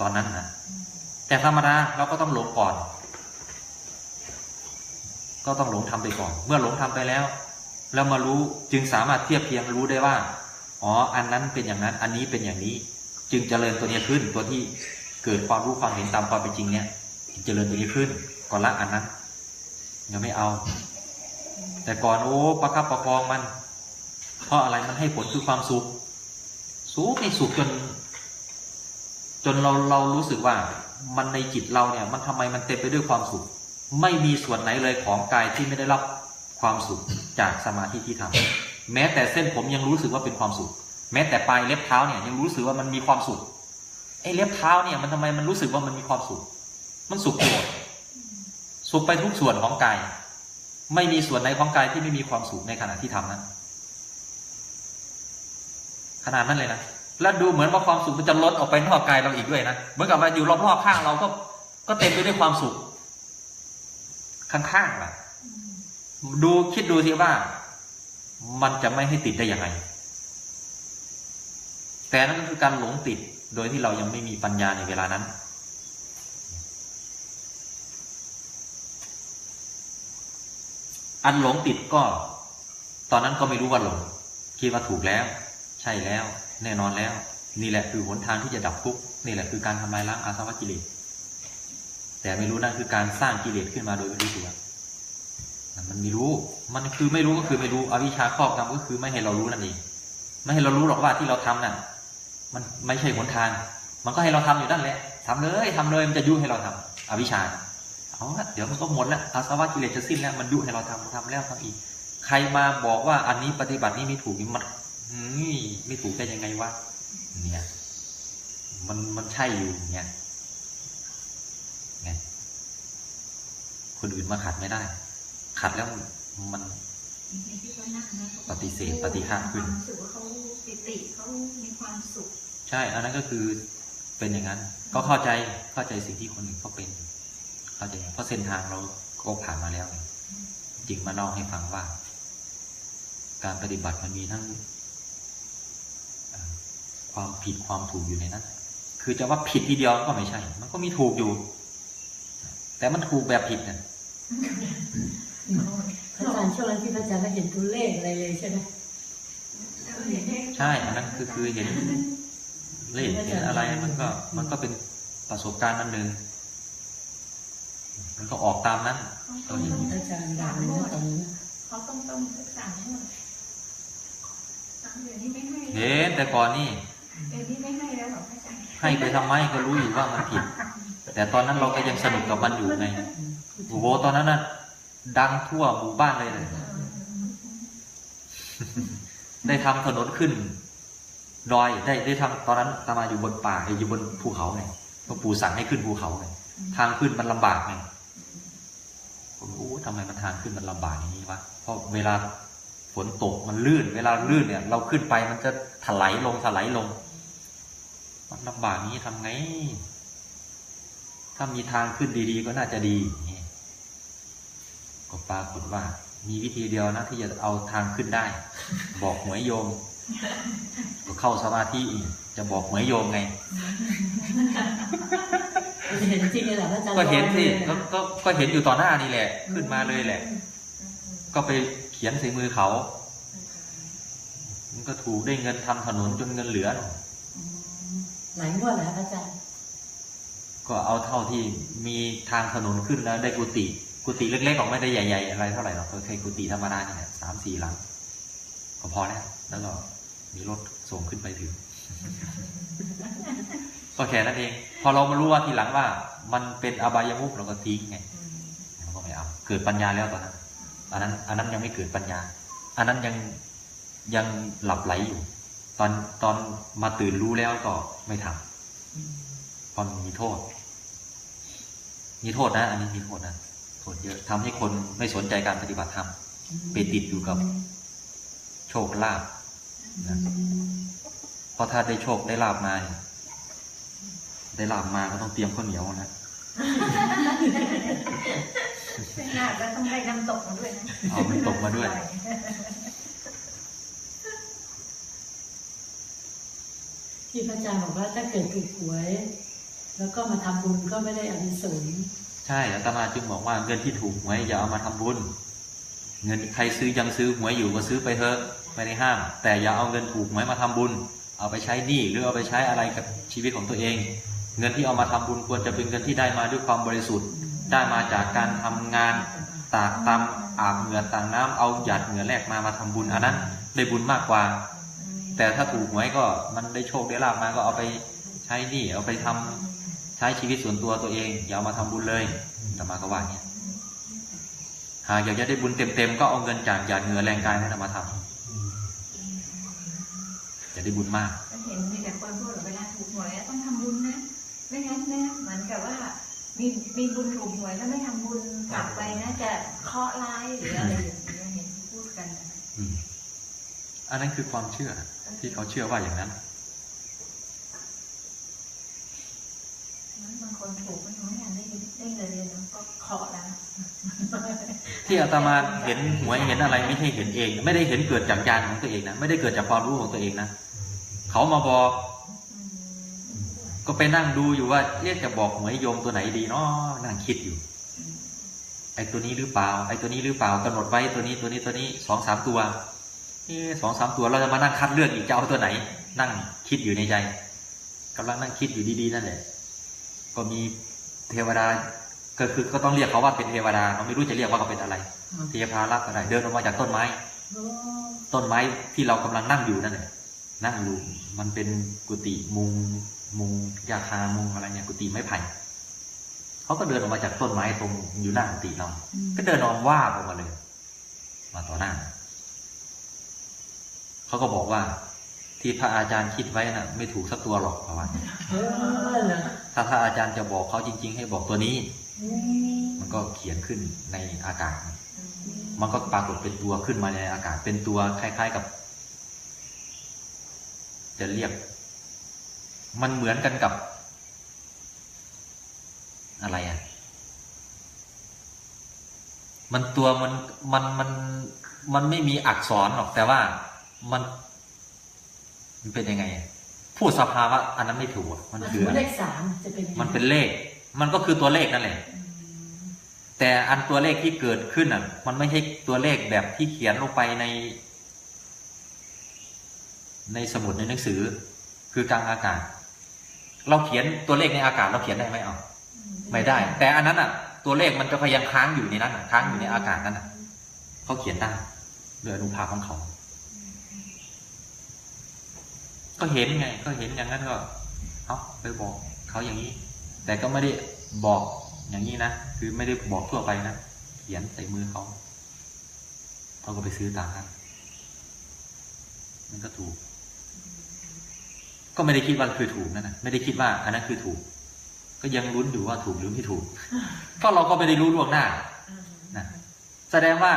ตอนนั้นนะแต่ธรรมดาเราก็ต้องหลงก่อน ก็ต้องหลงทำไปก่อน เมื่อหลงทำไปแล้ว แล้วมารู้จึงสามารถเทียบเทียงรู้ได้ว่า อ๋อ อันนั้นเป็นอย่างนั้น อันนี้เป็นอย่างนี้ จึงเจริญตัวนี้ขึ้นตัวที่เกิดความรู้ความเห็นตามความเป็นจริงเนี่ย เจริญตัวนี้ขึ้นก่อนละอันนั้นยังไม่เอา แต่ก่อนโอ้ประคับประคองมัน เพราะอะไรมันให้ผลคือความสุขสุขนี่สุขจน จนเราเรารู้สึกว่า มันในจิตเราเนี่ย มันทำไมมันเต็มไปด้วยความสุข ไม่มีส่วนไหนเลยของกายที่ไม่ได้รับความสุขจากสมาธิที่ทำแม้แต่เส้นผมยังรู้สึกว่าเป็นความสุข แม้แต่ปลายเล็บเท้าเนี่ยยังรู้สึกว่ามันมีความสุขไอ้เล็บเท้าเนี่ยมันทำไมมันรู้สึกว่ามันมีความสุข มันสุขไปหมดสุขไปทุกส่วนของกาย ไม่มีส่วนไหนของกายที่ไม่มีความสุขในขณะที่ทำนั้นขนาดนั้นเลยนะแล้วดูเหมือนว่าความสุขมันจะลดออกไปนอกกายเราอีกด้วยนะเหมือนกับว่าอยู่รอบๆข้างเราก็ ก็เต็มไปด้วยความสุข ข้างๆล่ะดูคิดดูสิว่า มันจะไม่ให้ติดได้ยังไง แต่นั่นก็คือการหลงติดโดยที่เรายังไม่มีปัญญาในเวลานั้น อันหลงติดก็ ตอนนั้นก็ไม่รู้ว่าหลงคิดว่าถูกแล้ว ใช่แล้ว แน่นอนแล้ว นี่แหละคือหนทางที่จะดับทุกข์นี่แหละคือการทำลายล้างอาสวะกิเลสแต่ไม่รู้นั่นคือการสร้างกิเลสขึ้นมาโดยไม่รู้ตัวมันไม่รู้ มันคือไม่รู้ก็คือไม่รู้อวิชชาครอบงำก็คือไม่ให้เรารู้นั่นเองไม่ให้เรารู้หรอกว่าที่เราทำนั่นมันไม่ใช่หนทาง มันก็ให้เราทำอยู่นั่นแหละทำเลยทำเลยมันจะยุ่ให้เราทำอวิชชา เอาละเดี๋ยวมันก็หมดแล้วอาสวะกิเลสจะสิ้นแล้วมันยุให้เราทำทำแล้วทำอีก ใครมาบอกว่าอันนี้ปฏิบัตินี้ไม่ถูกนี่มันอืมไม่ถูกได้ยังไงวะเนี่ย มันมันใช่อยู่เนี่ยไงคนอื่นมาขัดไม่ได้ ขัดแล้วมันปฏิเสธปฏิฆาขึ้นรู้สึกว่าเขาปิติเขามีความสุข ใช่ อันนั้นก็คือเป็นอย่างนั้น ก็เข้าใจเข้าใจสิ่งที่คนอื่นเขาเป็น เข้าใจเพราะเส้นทางเราก็ผ่านมาแล้วไงจริงมาเล่าให้ฟังว่า การปฏิบัติมันมีทั้งเอ่อความผิดความถูกอยู่ในนั้น คือจะว่าผิดทีเดียวก็ไม่ใช่ มันก็มีถูกอยู่ แต่มันถูกแบบผิดเนี่ยพระอาจารย์ช่วงนั้นที่พระอาจารย์ก็เห็นตัวเลขอะไรเลยใช่ไหมใช่อันนั้นคือคือเห็นเลขเห็นอะไรมันก็มันก็เป็นประสบการณ์อันหนึ่ง มันก็ออกตามนั้นก็เห็นพระอาจารย์ดังเลยนะตอนนั้นนะเขาต้องต้องศึกษาให้หมดสามเดือนที่ไม่ให้เห็นแต่ก่อนนี่เดือนที่ไม่ให้แล้วเหรอพระอาจารย์ให้ไปทำไมก็รู้อยู่ว่ามันผิด แต่ตอนนั้นเราก็ยังสนุกกับมันอยู่ไงโอ้โหตอนนั้นน่ะดังทั่วหมู่บ้านเลยนะได้ทำถนนขึ้นดอยได้ได้ทำตอนนั้นตามาอยู่บนป่าไอ้อยู่บนภูเขาไงหลวงปู่สั่งให้ขึ้นภูเขาไง ทางขึ้นมันลำบากไงผมโอ้ทำไมมันทางขึ้นมันลำบากอย่างนี้วะเพราะเวลาฝนตกมันลื่น เวลาลื่นเนี่ย เราขึ้นไปมันจะถลายลงถลายลง มันลำบากนี้ทำไง ถ้ามีทางขึ้นดีๆ ก็น่าจะดีก็ปรากฏว่า มีวิธีเดียวนะที่จะเอาทางขึ้นได้ บอกหวยโยม ก็เข้าสมาธิอีกจะบอกหวยโยมไง เห็นจริงเลยแหละพระอาจารย์ก็เห็นสิลอยลยก็ก็ก็เห็นอยู่ต่อหน้านี่แหละ ขึ้นมาเลยแหละ ก็ไปเขียนใส่มือเขามันก็ถูกได้เงินทำถนนจนเงินเหลือหลายงวดแล้วพระอาจารย์ก็เอาเท่าที่มีทางถนนขึ้นแล้วได้กุฏิกุฏิเล็กๆของไม่ได้ใหญ่ ๆ อะไรเท่าไหร่หรอกก็แค่กุฏิธรรมดาเนี่ยสามสี่หลังก็พอแล้ว แล้วก็มีรถส่งขึ้นไปถึง ก็แค่นั้นเอง พอเรามารู้ว่าทีหลังว่า มันเป็นอบายมุขเราก็ทิ้งไงเราก็ไม่เอา เกิดปัญญาแล้วตอนนั้นอันนั้น อันนั้นยังไม่เกิดปัญญา อันนั้นยังยังหลับไหลอยู่ ตอนตอนมาตื่นรู้แล้วก็ไม่ทำเพราะมีโทษ มีโทษนะ อันนี้มีโทษนะโทษเยอะทำให้คนไม่สนใจการปฏิบัติธรรมไปติดอยู่กับ โชคลาภนะเพราะถ้าได้โชคได้ลาบมาเนี่ยได้ลาบมาก็ต้องเตรียมข้าวเหนียวนะเป็นหน้าก็ต้องได้น้ำตกมาด้วยนะเอามันตกมาด้วย ที่พระอาจารย์บอกว่าถ้าเกิดถูกหวย แล้วก็มาทำบุญก็ไม่ได้อานิสงส์ใช่อาตมาจึงบอกว่าเงินที่ถูกหวยอย่าเอามาทำบุญ เงินใครซื้อยังซื้อหวยอยู่ก็ซื้อไปเถอะ ไม่ได้ห้าม แต่อย่าเอาเงินถูกไหวยมาทำบุญ เอาไปใช้หนี้หรือเอาไปใช้อะไรกับชีวิตของตัวเอง เงินที่เอามาทำบุญควรจะเป็นเงินที่ได้มาด้วยความบริสุทธิ์ ได้มาจากการทำงานตากตำอาบเหงื่อต่างน้ำเอาหยาดเหงื่อแลกมามาทำบุญอันนั้นได้บุญมากกว่า แต่ถ้าถูกหวยก็มันได้โชคได้ลาบมาก็เอาไปใช้หนี่เอาไปทำใช้ชีวิตส่วนตัวตัวเอง อย่าเอามาทำบุญเลยอาตมาก็ว่าเนี่ยหากอยากจะได้บุญเต็มๆก็เอาเงินจากหยาดเหงื่อแรงกายนั่นมาทำ จะได้บุญมากก็เห็นมีแต่คนพูดเวลาถูกหวยต้องทำบุญนะ ไม่งั้นนะเหมือนกับว่ามีมีบุญถูกหวยแล้วไม่ทำบุญกลับไปนะจะเคราะห์ร้ายหรืออะไรอย่างเงี้ยเห็นพูดกันนะอืมอันนั้นคือความเชื่อที่เขาเชื่อว่าอย่างนั้นบางคนถูกบางคนอยากได้ได้เงินเดือนแล้วก็เคราะห์แล้ว ที่อาตมาเห็นหวยเห็นอะไรไม่ใช่เห็นเอง ไม่ได้เห็นเกิดจากญาณของตัวเองนะไม่ได้เกิดจากความรู้ของตัวเองนะเขามาบอก ก็ไปนั่งดูอยู่ว่าเรียกจะบอกหวยโยมตัวไหนดีเนาะนั่งคิดอยู่ ไอ้ตัวนี้หรือเปล่า ไอ้ตัวนี้หรือเปล่ากำหนดไว้ตัวนี้ตัวนี้ตัวนี้สองสามตัวสองสามตัวเราจะมานั่งคัดเลือกอีกจะเอาตัวไหน นั่งคิดอยู่ในใจกำลังนั่งคิดอยู่ดีๆนั่นแหละ ก็มีเทวดา ก็คือก็ต้องเรียกเขาว่าเป็นเทวดาเราไม่รู้จะเรียกว่าเขาเป็นอะไรเทพารักษ์อะไรเดินออกมาจากต้นไม้ ต้นไม้ที่เรากำลังนั่งอยู่นั่นแหละนั่งอยู่มันเป็นกุฏิมุงมุงยาคามุงอะไรเนี่ยกุฏิไม้ไผ่เขาก็เดินออกมาจากต้นไม้ตรงอยู่หน้ากุฏิเรา ก็เดินออกว่าบออกมาเลย มาต่อหน้าเขาก็บอกว่า ที่พระอาจารย์คิดไว้น่ะ ไม่ถูกสักตัวหรอกประมาณนี้เออเหรอถ้าพระอาจารย์จะบอกเขาจริง ๆ ให้บอกตัวนี้อื มมันก็เขียนขึ้นในอากาศ มันก็ปรากฏเป็นตัวขึ้นมาในอากาศ เป็นตัวคล้าย ๆกับ จะเรียก มันเหมือนกันกับ อะไรอะ มันตัวมันมันมันมันไม่มีอักษรหรอกแต่ว่ามันมันเป็นยังไงอะพูดสภาวะอันนั้นไม่ถูกอะมันมันคืถือออะไรเลขสามจะเป็นยังไงมันเป็นเลข มันก็คือตัวเลขนั่นแหละ แต่อันตัวเลขที่เกิดขึ้นอะ มันไม่ใช่ตัวเลขแบบที่เขียนลงไปใน ในสมุดในหนังสือ คือกลางอากาศ เราเขียนตัวเลขในอากาศ เราเขียนได้ไหมเอาไม่ได้ แต่อันนั้นอะ ตัวเลขมันจะพยายามค้างอยู่ในนั้นค้างอยู่ในอากาศนั่นอะเขาเขียนได้ด้วยอนุภาพของเขาก็เห็นไง ก็เห็นอย่างนั้นก็ เอาไปบอกเขาอย่างนี้ แต่ก็ไม่ได้บอกอย่างนี้นะ คือไม่ได้บอกทั่วไปนะเขียนใส่มือเขาเขาก็ไปซื้อตามนั้นมันก็ถูก ก็ไม่ได้คิดว่าคือถูกนั่นนะไม่ได้คิดว่าอันนั้นคือถูก ก็ยังลุ้นอยู่ว่าถูกหรือไม่ถูก ก็เราก็ไม่ได้รู้ล่วงหน้านะแสดงว่า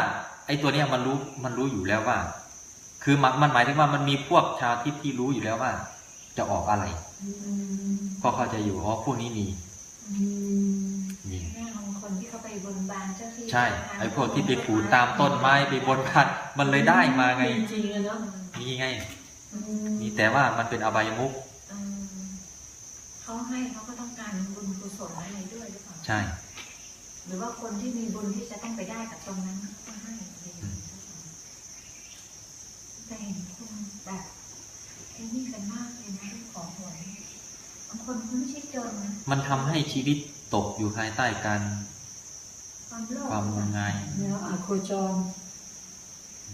ไอ้ตัวเนี้ยมันรู้มันรู้อยู่แล้วว่า คือมันมันหมายถึงว่ามันมีพวกชาวทิพย์ที่รู้อยู่แล้วว่า จะออกอะไร อืมก็เข้าใจอยู่อ๋อพวกนี้มีอืมมีแม่บางคนที่เขาไปบนบานเจ้าที่ใช่ไอ้พวกที่ไปขูดตามต้นไม้ไปบนพันมันเลยได้มาไงจริงๆอะเนาะมีไงอืมมีแต่ว่ามันเป็นอบายมุกอืมเขาให้เขาก็ต้องการบุญกุศลอะไรด้วยหรือเปล่าใช่ หรือว่าคนที่มีบุญที่จะต้องไปได้กับตรงนั้นก็ให้อะไรอย่างเงี้ยแต่เห็นคนแบบไอ้นี่กันมากเลยนะเรื่องของหวยบาง คนเขาไม่ใช่จนนะมันทำให้ชีวิตตกอยู่ภายใต้การความโลภความงมงายแล้วอาโคจร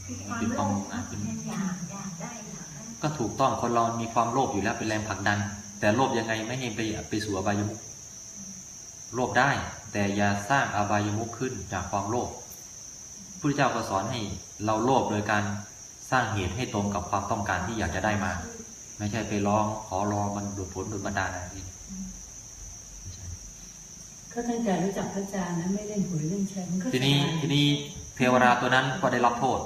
คือความเป็นโลความภงมงายเป็นมันอยากอยากได้อยากได้ก็ถูกต้องคนเรามีความโลภอยู่แล้วเป็นแรงผลักดัน แต่โลภยังไงไม่ให้ไปไปสู่อบายมุขโลภได้ แต่อย่าสร้างอบายมุขขึ้นจากความโลภพระเจ้าก็สอนให้เราโลภโดยการสร้างเหตุให้ตรงกับความต้องการที่อยากจะได้มา ไม่ใช่ไปร้องขอรอมันโดดผลโดดบันดาลอะไรไม่ใช่ก็ตั้งแต่รู้จักพระอาจารย์นะไม่เล่นหวยเล่นแชร์มันก็ทีนี้สบายทีนี้เทวดาตัวนั้นก็ได้รับโทษ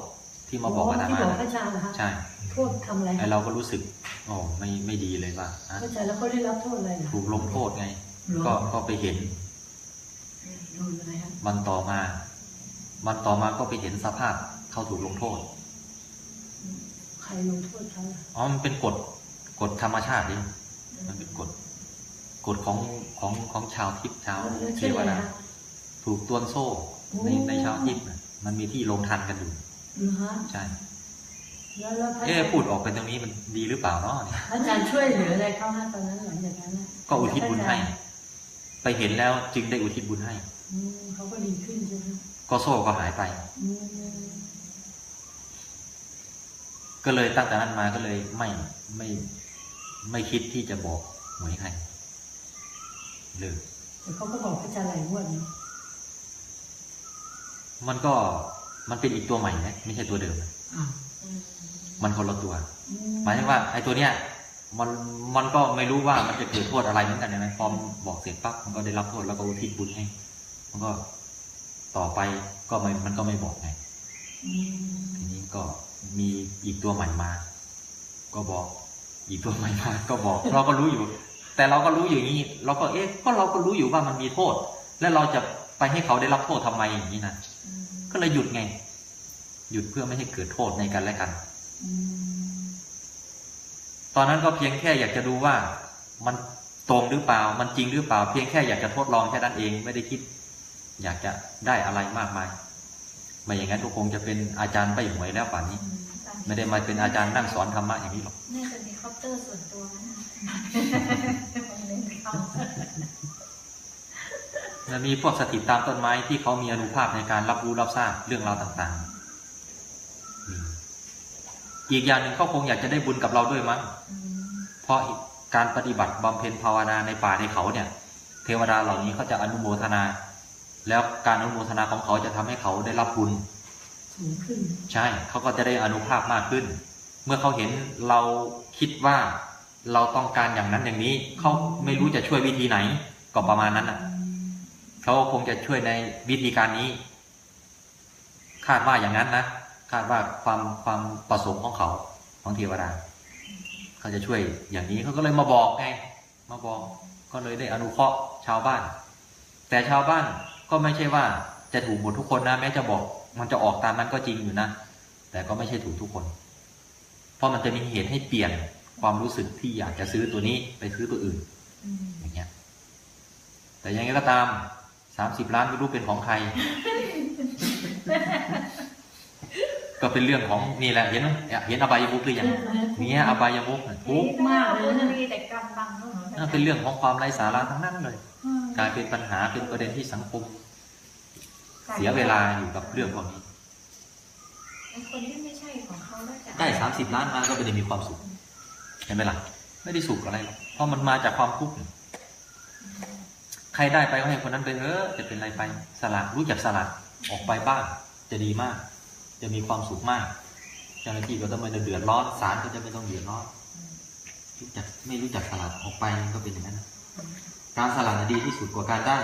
ที่มาบอกอาตที่มาบอกพนะระอาจารย์เหรอคะใช่โทษทำอะไรไอเราก็รู้สึกโอ้ไม่ไม่ดีเลยว่าอะพระอาจารย์แล้วเขาได้รับโทษอะไรเหรอถูกลงโทษไงหรอก็ก็ไปเห็นโดนอะไรฮะวันต่อมาวันต่อมาก็ไปเห็นสภาพเขาถูกลงโทษ ใครลงโทษเขาล่ะอ๋อมันเป็นกฎ กฎธรรมชาติดิมันเป็นกฎกฎของของของชาวทิพย์ชาวแล้วเทเช่นวอะไรดาฮะถูกตวนโซ่ในโอ้ในชาวทิพย์น่ะมันมีที่ลงทันกันอยู่เหรอฮะใช่แล้วแล้วพระอาเอ๊ะจารย์พูดออกไปตรงนี้มันดีหรือเปล่าเนาะเนี่ยพระอาจารย์ช่วยเหลืออะไรเขาฮะตอนนั้นหลังจากนั้นน่ะก็อุทิศบุญให้ ไปเห็นแล้วจึงได้อุทิศบุญให้อืมเขาก็ดีขึ้นใช่ไหมก็โซ่ก็หายไปอืมก็เลยตั้งแต่นั้นมาก็เลยไม่ไม่ ไม่คิดที่จะบอกหวยใครเลิกแต่เขาก็บอกพระอาจารย์หลายงวดนะมันก็มันเป็นอีกตัวใหม่นะไม่ใช่ตัวเดิมนะอ้าวมันคนละตัวอืหมายถึงว่า ไอ้ตัวเนี้ยมันมันก็ไม่รู้ว่ามันจะเกิดโทษอะไรเหมือนกันนะพอบอกเสร็จปั๊บมันก็ได้รับโทษแล้วก็อุทิศบุญให้ มันก็ต่อไปก็ไม่มันก็ไม่บอกไงอืมทีนี้ก็มีอีกตัวใหม่มา ก็บอก อีกตัวใหม่มาก็บอก เราก็รู้อยู่ แต่เราก็รู้อยู่างนี้ เราก็เอ๊ะก็เราก็รู้อยู่ว่ามันมีโทษ แล้วเราจะไปให้เขาได้รับโทษทำไมอย่างนี้นะก็เลยหยุดไง หยุดเพื่อไม่ให้เกิดโทษในกันและกันอตอนนั้นก็เพียงแค่อยากจะดูว่า มันตรงหรือเปล่า มันจริงหรือเปล่า เพียงแค่อยากจะทดลองแค่นั้นเองไม่ได้คิด อยากจะได้อะไรมากมายไม่อย่างนั้นก็คงจะเป็นอาจารย์ไปหวยแล้วป่านนี้ ไม่ได้มาเป็นอาจารย์นั่งสอนธรรมะอย่างนี้หรอกน่าจะมีคอปเตอร์ส่วนตัวนะคนหนึ่งเขามันมีพวกสถิตตามต้นไม้ที่เขามีอนุภาพในการรับรู้รับทราบเรื่องราวต่างๆมีอีกอย่างหนึ่งเขาคงอยากจะได้บุญกับเราด้วยมั้งเพราะการปฏิบัติบำเพ็ญภาวนาในป่าในเขาเนี่ย เทวดาเหล่านี้เขาจะอนุโมทนา แล้วการอนุโมทนาของเขาจะทำให้เขาได้รับบุญ สูงขึ้น ใช่เขาก็จะได้อนุภาพมากขึ้น เมื่อเขาเห็นเราคิดว่าเราต้องการอย่างนั้นอย่างนี้เขาไม่รู้จะช่วยวิธีไหนก็ประมาณนั้นอะเขาคงจะช่วยในวิธีการนี้ คาดว่าอย่างนั้นนะคาดว่าความความประสงค์ของเขาของเทวดาเขาจะช่วยอย่างนี้เขาก็เลยมาบอกไงมาบอกก็เลยได้อนุเคราะห์ชาวบ้าน แต่ชาวบ้านก็ไม่ใช่ว่าจะถูกหมดทุกคนนะแม้จะบอก มันจะออกตามนั้นก็จริงอยู่นะ แต่ก็ไม่ใช่ถูกทุกคน เพราะมันจะมีเหตุให้เปลี่ยนความรู้สึกที่อยากจะซื้อตัวนี้ไปซื้อตัวอื่นอย่างเงี้ย แต่ยังไงก็ตามสามสิบล้านไม่รู้เป็นของใคร ก็เป็นเรื่องของนี่แหละเห็นไหมเห็นอบายมุกหรือยังเนี่ยอบายมุกน่ะทุกข์มากเลยนะมีแต่กรรมบังเท่านั้นนั่นเป็นเรื่องของความไร้สาระทั้งนั้นเลย กลายเป็นปัญหาเป็นประเด็นที่สังคม เสียเวลาอยู่กับเรื่องพวกนี้ไอ้คนที่ไม่ใช่ของเขาแล้วจะได้สามสิบล้านมาก็ไม่ได้มีความสุขเห็นไหมล่ะ ไม่ได้สุขอะไรหรอกเพราะมันมาจากความทุกข์ใครได้ไปก็ให้คนนั้นไปเถอะจะเป็นอะไรไปสละรู้จักสละออกไปบ้าง จะดีมาก จะมีความสุขมากเจ้าหน้าที่ก็ต้องไม่เดือดร้อนศาลก็จะไม่ต้องเดือดร้อนรู้จักไม่รู้จักสละออกไปก็เป็นอย่างนั้นนะการสละน่ะดีที่สุดกว่าการได้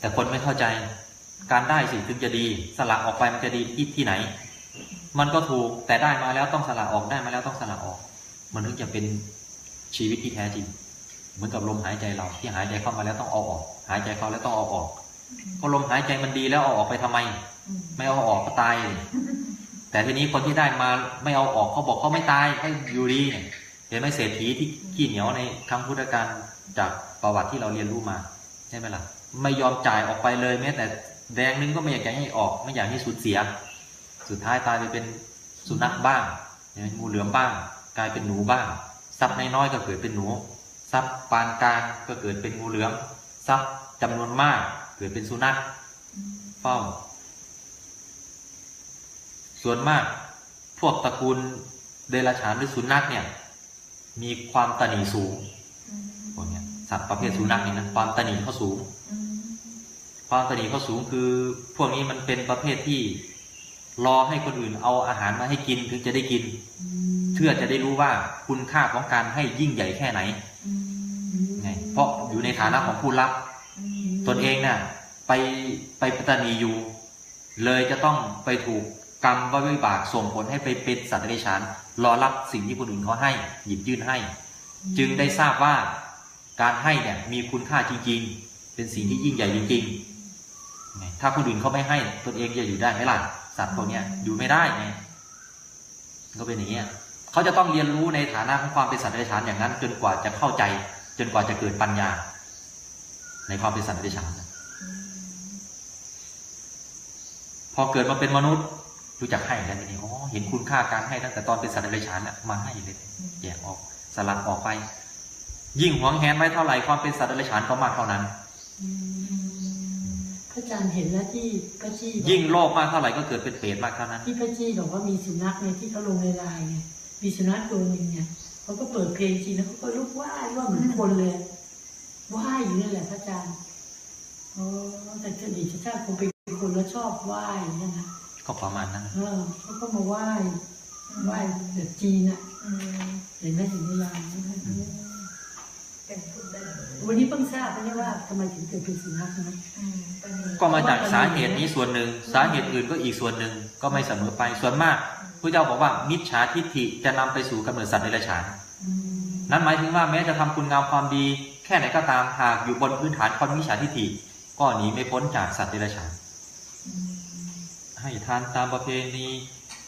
แต่คนไม่เข้าใจ การได้สิถึงจะดี สละออกไปมันจะดีที่ที่ไหน มันก็ถูกแต่ได้มาแล้วต้องสละออกได้มาแล้วต้องสละออก มันถึงจะเป็นชีวิตที่แท้จริง เหมือนกับลมหายใจเราที่หายใจเข้ามาแล้วต้องเอาออก หายใจเข้าแล้วต้องเอาออก ก็ลมหายใจมันดีแล้วเอาออกไปทำไม ไม่เอาออกก็ตายเลยแต่ทีนี้คนที่ได้มาไม่เอาออกเขาบอกเขาไม่ตายให้อยู่ดีเนี่ยเห็นไหมเศรษฐีที่ขี้เหนียวในครั้งพุทธกาลจากประวัติที่เราเรียนรู้มาใช่ไหมล่ะ ไม่ยอมจ่ายออกไปเลยแม้แต่แดงนึงก็ไม่อยากจะให้ออก ไม่อยากให้สูญเสีย สุดท้ายตายไปเป็นสุนัขบ้างงูเหลือมบ้าง กลายเป็นหนูบ้างทรัพย์น้อยๆก็เกิดเป็นหนูทรัพย์ปานกลางก็เกิดเป็นงูเหลือมทรัพย์จำนวนมากเกิดเป็นสุนัขเฝ้า ส่วนมาก พวกตระกูลเดรัจฉานหรือสุนัขเนี่ย มีความตนีสูงพวกนี้สัตว์ประเภทสุนัขนี่นะความตนีเขาสูง ความตนีเขาสูงคือพวกนี้มันเป็นประเภทที่รอให้คนอื่นเอาอาหารมาให้กินถึงจะได้กิน เพื่อจะได้รู้ว่าคุณค่าของการให้ยิ่งใหญ่แค่ไหนไงเพราะอยู่ในฐานะของผู้รับ ตนเองน่ะไปไปปัตตานีอยู่ เลยจะต้องไปถูกกรรมววิบากส่งผลให้ไปเป็นสัตว์เดรัจฉานรอรับสิ่งที่คนอื่นเขาให้หยิบยื่นให้ จึงได้ทราบว่าการให้เนี่ยมีคุณค่าจริงๆ เป็นสิ่งที่ยิ่งใหญ่จริงๆไง ถ้าคนอื่นเขาไม่ให้ตนเองจะอยู่ได้ไหมล่ะสัตว์พวกเนี้ยอยู่ไม่ได้ไงก็เป็นอย่างเงี้เขาจะต้องเรียนรู้ในฐานะของความเป็นสัตว์เดรัจฉานอย่างนั้น จนกว่าจะเข้าใจ จนกว่าจะเกิดปัญญา ในความเป็นสัตว์เดรัจฉานพอเกิดมาเป็นมนุษย์ รู้จักให้แล้วทีนี้อ๋อเห็นคุณค่าการให้ตั้งแต่ตอนเป็นสัตว์เดรัจฉานมาให้เลยแยกออกสลัดออกไป ยิ่งหวงแหนไว้เท่าไหร่ความเป็นสัตว์เดรัจฉานก็มากเท่านั้น อาจารย์เห็นแล้วที่พระจี้บอกยิ่งโลภมากเท่าไหร่ก็เกิดเป็นเปรตมากเท่านั้น ที่พระจี้บอกว่ามีสุนัขเนี่ยที่เขาลงในไลน์ไงมีสุนัขตัวหนึ่งเนี่ยเขาก็เปิดเพลงจีนแล้วเขาก็ลุกไหว้ว่าเหมือนคนเลยไหว้อยู่นั่นแหละพระอาจารย์อ๋อแต่จะดีชาติคงเป็นคนแล้วชอบไหว้อย่างเงี้ยนะก็ประมาณนั้นเออเขาก็มาไหว้ไหว้แบบจีนอะอืมเห็นไหมเห็นในยาม เป็นพูดได้เลย วันนี้เพิ่งทราบไม่ได้ว่าทำไมถึงเกิดเป็นสุนัขนะก็มาจากสาเหตุนี้ส่วนหนึ่ง สาเหตุอื่นก็อีกส่วนหนึ่งก็ไม่เสมอไปส่วนมากพระเจ้าบอกว่ามิจฉาทิฏฐิจะนำไปสู่กำเนิดสัตว์ในราชานอืมนั่นหมายถึงว่าแม้จะทำคุณงามความดี แค่ไหนก็ตามหากอยู่บนพื้นฐานของมิจฉาทิฏฐิก็หนีไม่พ้นจากสัตว์ในราชานให้ทานตามประเพณี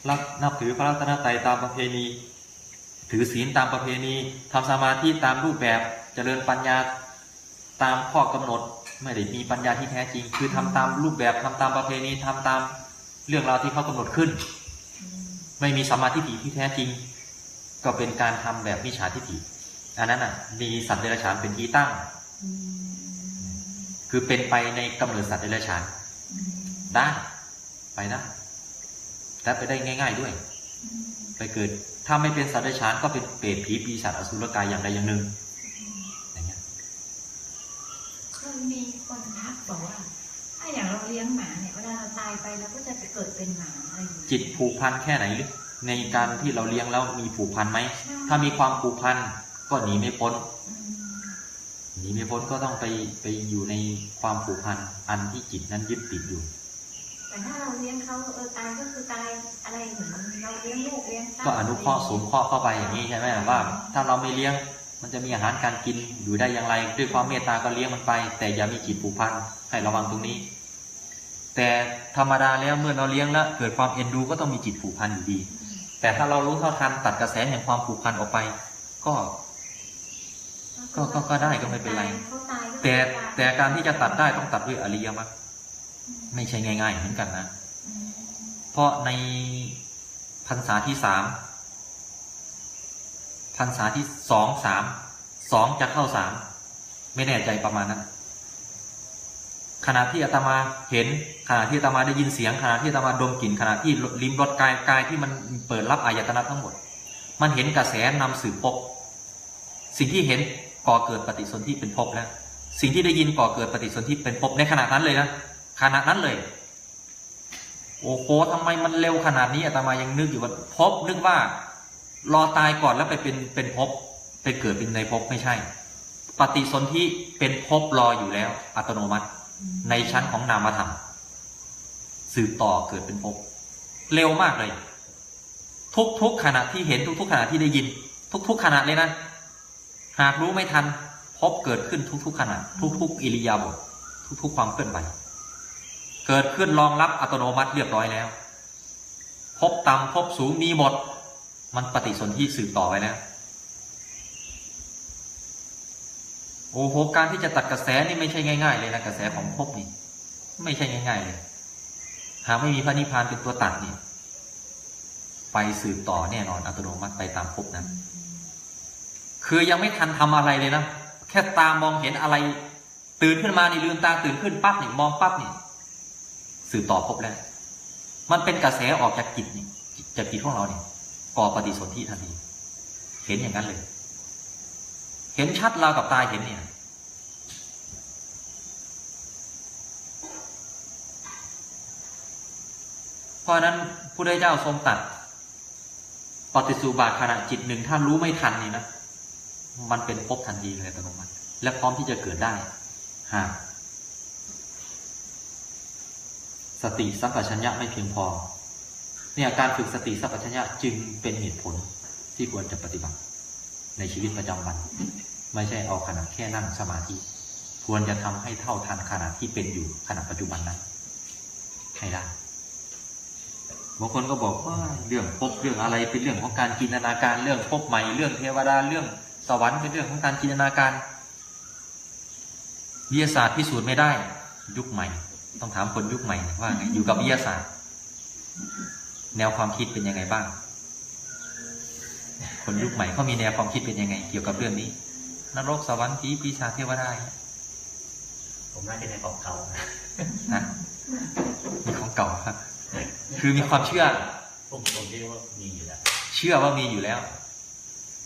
รักนับถือพระรัตนตรัยตามประเพณี ถือศีลตามประเพณีทำสมาธิตามรูปแบบเจริญปัญญา ตามข้อกำหนดไม่ได้มีปัญญาที่แท้จริง คือทำตามรูปแบบทำตามประเพณีทำตามเรื่องราวที่เขากำหนดขึ้น ไม่มีสมมาธิฏฐิที่แท้จริง ก็เป็นการทำแบบมิจฉาทิฏฐิอันนั้นอะมีสัตว์เดรัจฉานเป็นที่ตั้ง คือเป็นไปในกำเนิดสัตว์เดรัจฉานได้ไปได้และไปได้ง่าย ๆด้วย ไปเกิดถ้าไม่เป็นสัตว์เดรัจฉานก็เป็นเปรตผีปีศาจอสุรกายอย่างใดอย่างหนึ่ง อย่างเงี้ย เคยมีคนทักบอกว่า ถ้าอย่างเราเลี้ยงหมาเนี่ยเวลาเราตายไปเราก็จะไป เกิดเป็นหมาอะไรอย่างเงี้ยจิตผูกพันแค่ไหนหรือในการที่เราเลี้ยงแล้วมีผูกพันไหมใช่ถ้ามีความผูกพันก็หนีไม่พ้นอืมหนีไม่พ้นก็ต้องไปไปอยู่ในความผูกพันอันที่จิตนั้นยึดติดอยู่ แต่ถ้าเราเลี้ยงเขาเออตายก็คือตายอะไรเหมือนเราเลี้ยงลูกเลี้ยงเต้าก็อนุเคราะห์สงเคราะห์เข้าไปอย่างนี้ใช่ไหมว่า ถ้าเราไม่เลี้ยงมันจะมีอาหารการกินอยู่ได้อย่างไร ด้วยความเมตตาก็เลี้ยงมันไป แต่อย่ามีจิตผูกพันให้ระวังตรงนี้ แต่ธรรมดาแล้วเมื่อเราเลี้ยงแล้วเกิดความเอ็นดูก็ต้องมีจิตผูกพันอยู่ดี แต่ถ้าเรารู้เท่าทันตัดกระแสแห่งความผูกพันออกไป ก็ก็ก็ก็ได้ก็ไม่เป็นไร แต่แต่การที่จะตัดได้ต้องตัดด้วยอริยมรรคไม่ใช่ง่ายๆเหมือนกันนะ เพราะในพรรษาที่สามพรรษาที่สองสามสองจะเข้าสามไม่แน่ใจประมาณนั้น ขณะที่อาตมาเห็นขณะที่อาตมาได้ยินเสียงขณะที่อาตมาดมกลิ่นขณะที่ลิ้มรสกายกายที่มันเปิดรับอายตนะทั้งหมด มันเห็นกระแสนำสืบพบสิ่งที่เห็นก่อเกิดปฏิสนธิเป็นภพแล้ว สิ่งที่ได้ยินก่อเกิดปฏิสนธิเป็นภพในขณะนั้นเลยนะขณะนั้นเลย โอ้โหทำไมมันเร็วขนาดนี้อาตมายังนึกอยู่ว่าภพนึกว่า รอตายก่อนแล้วไปเป็นเป็นภพไปเกิดเป็นในภพไม่ใช่ ปฏิสนธิเป็นภพรออยู่แล้ว อัตโนมัติ ในชั้นของนามธรรม สืบต่อเกิดเป็นภพเร็วมากเลย ทุกๆขณะที่เห็นทุกๆขณะที่ได้ยิน ทุก ๆ ขณะเลยนะ หากรู้ไม่ทันพบเกิดขึ้นทุก ๆ ขณะ ทุก ๆ อิริยาบถทุก ๆ ความเคลื่อนไหวเกิดขึ้นรองรับอัตโนมัติเรียบร้อยแล้ว พบต่ำพบสูงมีหมด มันปฏิสนธิสืบต่อไว้แล้ว โอ้โหการที่จะตัดกระแสนี่ไม่ใช่ง่าย ๆ เลยนะกระแสของภพนี่ไม่ใช่ง่าย ๆ เลย หากไม่มีพระนิพพานเป็นตัวตัดนี่ไปสืบต่อแน่นอนอัตโนมัติไปตามภพนั้น คือยังไม่ทันทำอะไรเลยนะแค่ตามองเห็นอะไร ตื่นขึ้นมานี่ลืมตาตื่นขึ้นปั๊บนี่มองปั๊บนี่สืบต่อพบแล้วมันเป็นกระแสออกจากจิตนี่จากจิตของเราเนี่ยก่อปฏิสนธิทันทีเห็นอย่างนั้นเลย เห็นชัดเรากับตาเห็นเนี่ยเพราะนั้นผู้ได้เจ้าทรงตัดปฏิสุบาขณะจิตหนึ่งถ้ารู้ไม่ทันนี่นะมันเป็นภพทันทีเลยอัตโนมัติและพร้อมที่จะเกิดได้หากสติสัมปชัญญะไม่เพียงพอ เนี่ยการฝึกสติสัมปชัญญะจึงเป็นเหตุผลที่ควรจะปฏิบัติ ในชีวิตประจำวัน ไม่ใช่เอาขณะแค่นั่งสมาธิ ควรจะทำให้เท่าทันขณะที่เป็นอยู่ขณะปัจจุบันนั้นให้ได้บางคนก็บอกว่าเรื่องภพเรื่องอะไรเป็นเรื่องของการจินตนาการเรื่องภพใหม่เรื่องเทวดาเรื่องสวรรค์เป็นเรื่องของการจินตนาการวิทยาศาสตร์พิสูจน์ไม่ได้ ยุคใหม่ ต้องถามคนยุคใหม่ว่าไงอยู่กับวิทยาศาสตร์ แนวความคิดเป็นยังไงบ้าง คนยุคใหม่เขามีแนวความคิดเป็นยังไง เกี่ยวกับเรื่องนี้นรกสวรรค์ผีปีศาจเทวดาเนี่ยผมน่าจะในของเก่านะนะมีของเก่าครับ คือมีความเชื่อผมผมคิดว่ามีอยู่แล้ว เชื่อว่ามีอยู่แล้ว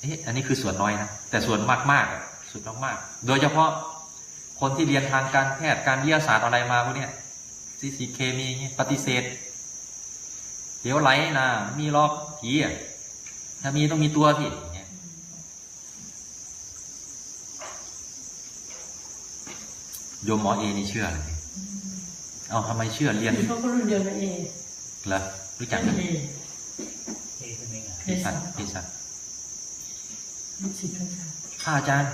เอ๊ะอันนี้คือส่วนน้อยนะแต่ส่วนมากมากๆอะส่วนมากมากๆโดยเฉพาะคนที่เรียนทางการแพทย์การวิทยาศาสตร์อะไรมาพวกเนี้ยฟิสิกส์เคมีอย่างเงี้ยปฏิเสธเดี๋ยวไหลนะมีหรอกผีอะ ถ้ามีต้องมีตัวสิอย่างเงี้ยโยมหมอเอนี่เชื่อเลยเอาทำไมเชื่อเรียนเขาก็รุ่นเดียวกับเอเหรอรู้จักไหมเอเอ๊ะเป็นไงอะพิสัตพิสัตลูกศิษย์อาจารย์ข้าอาจารย์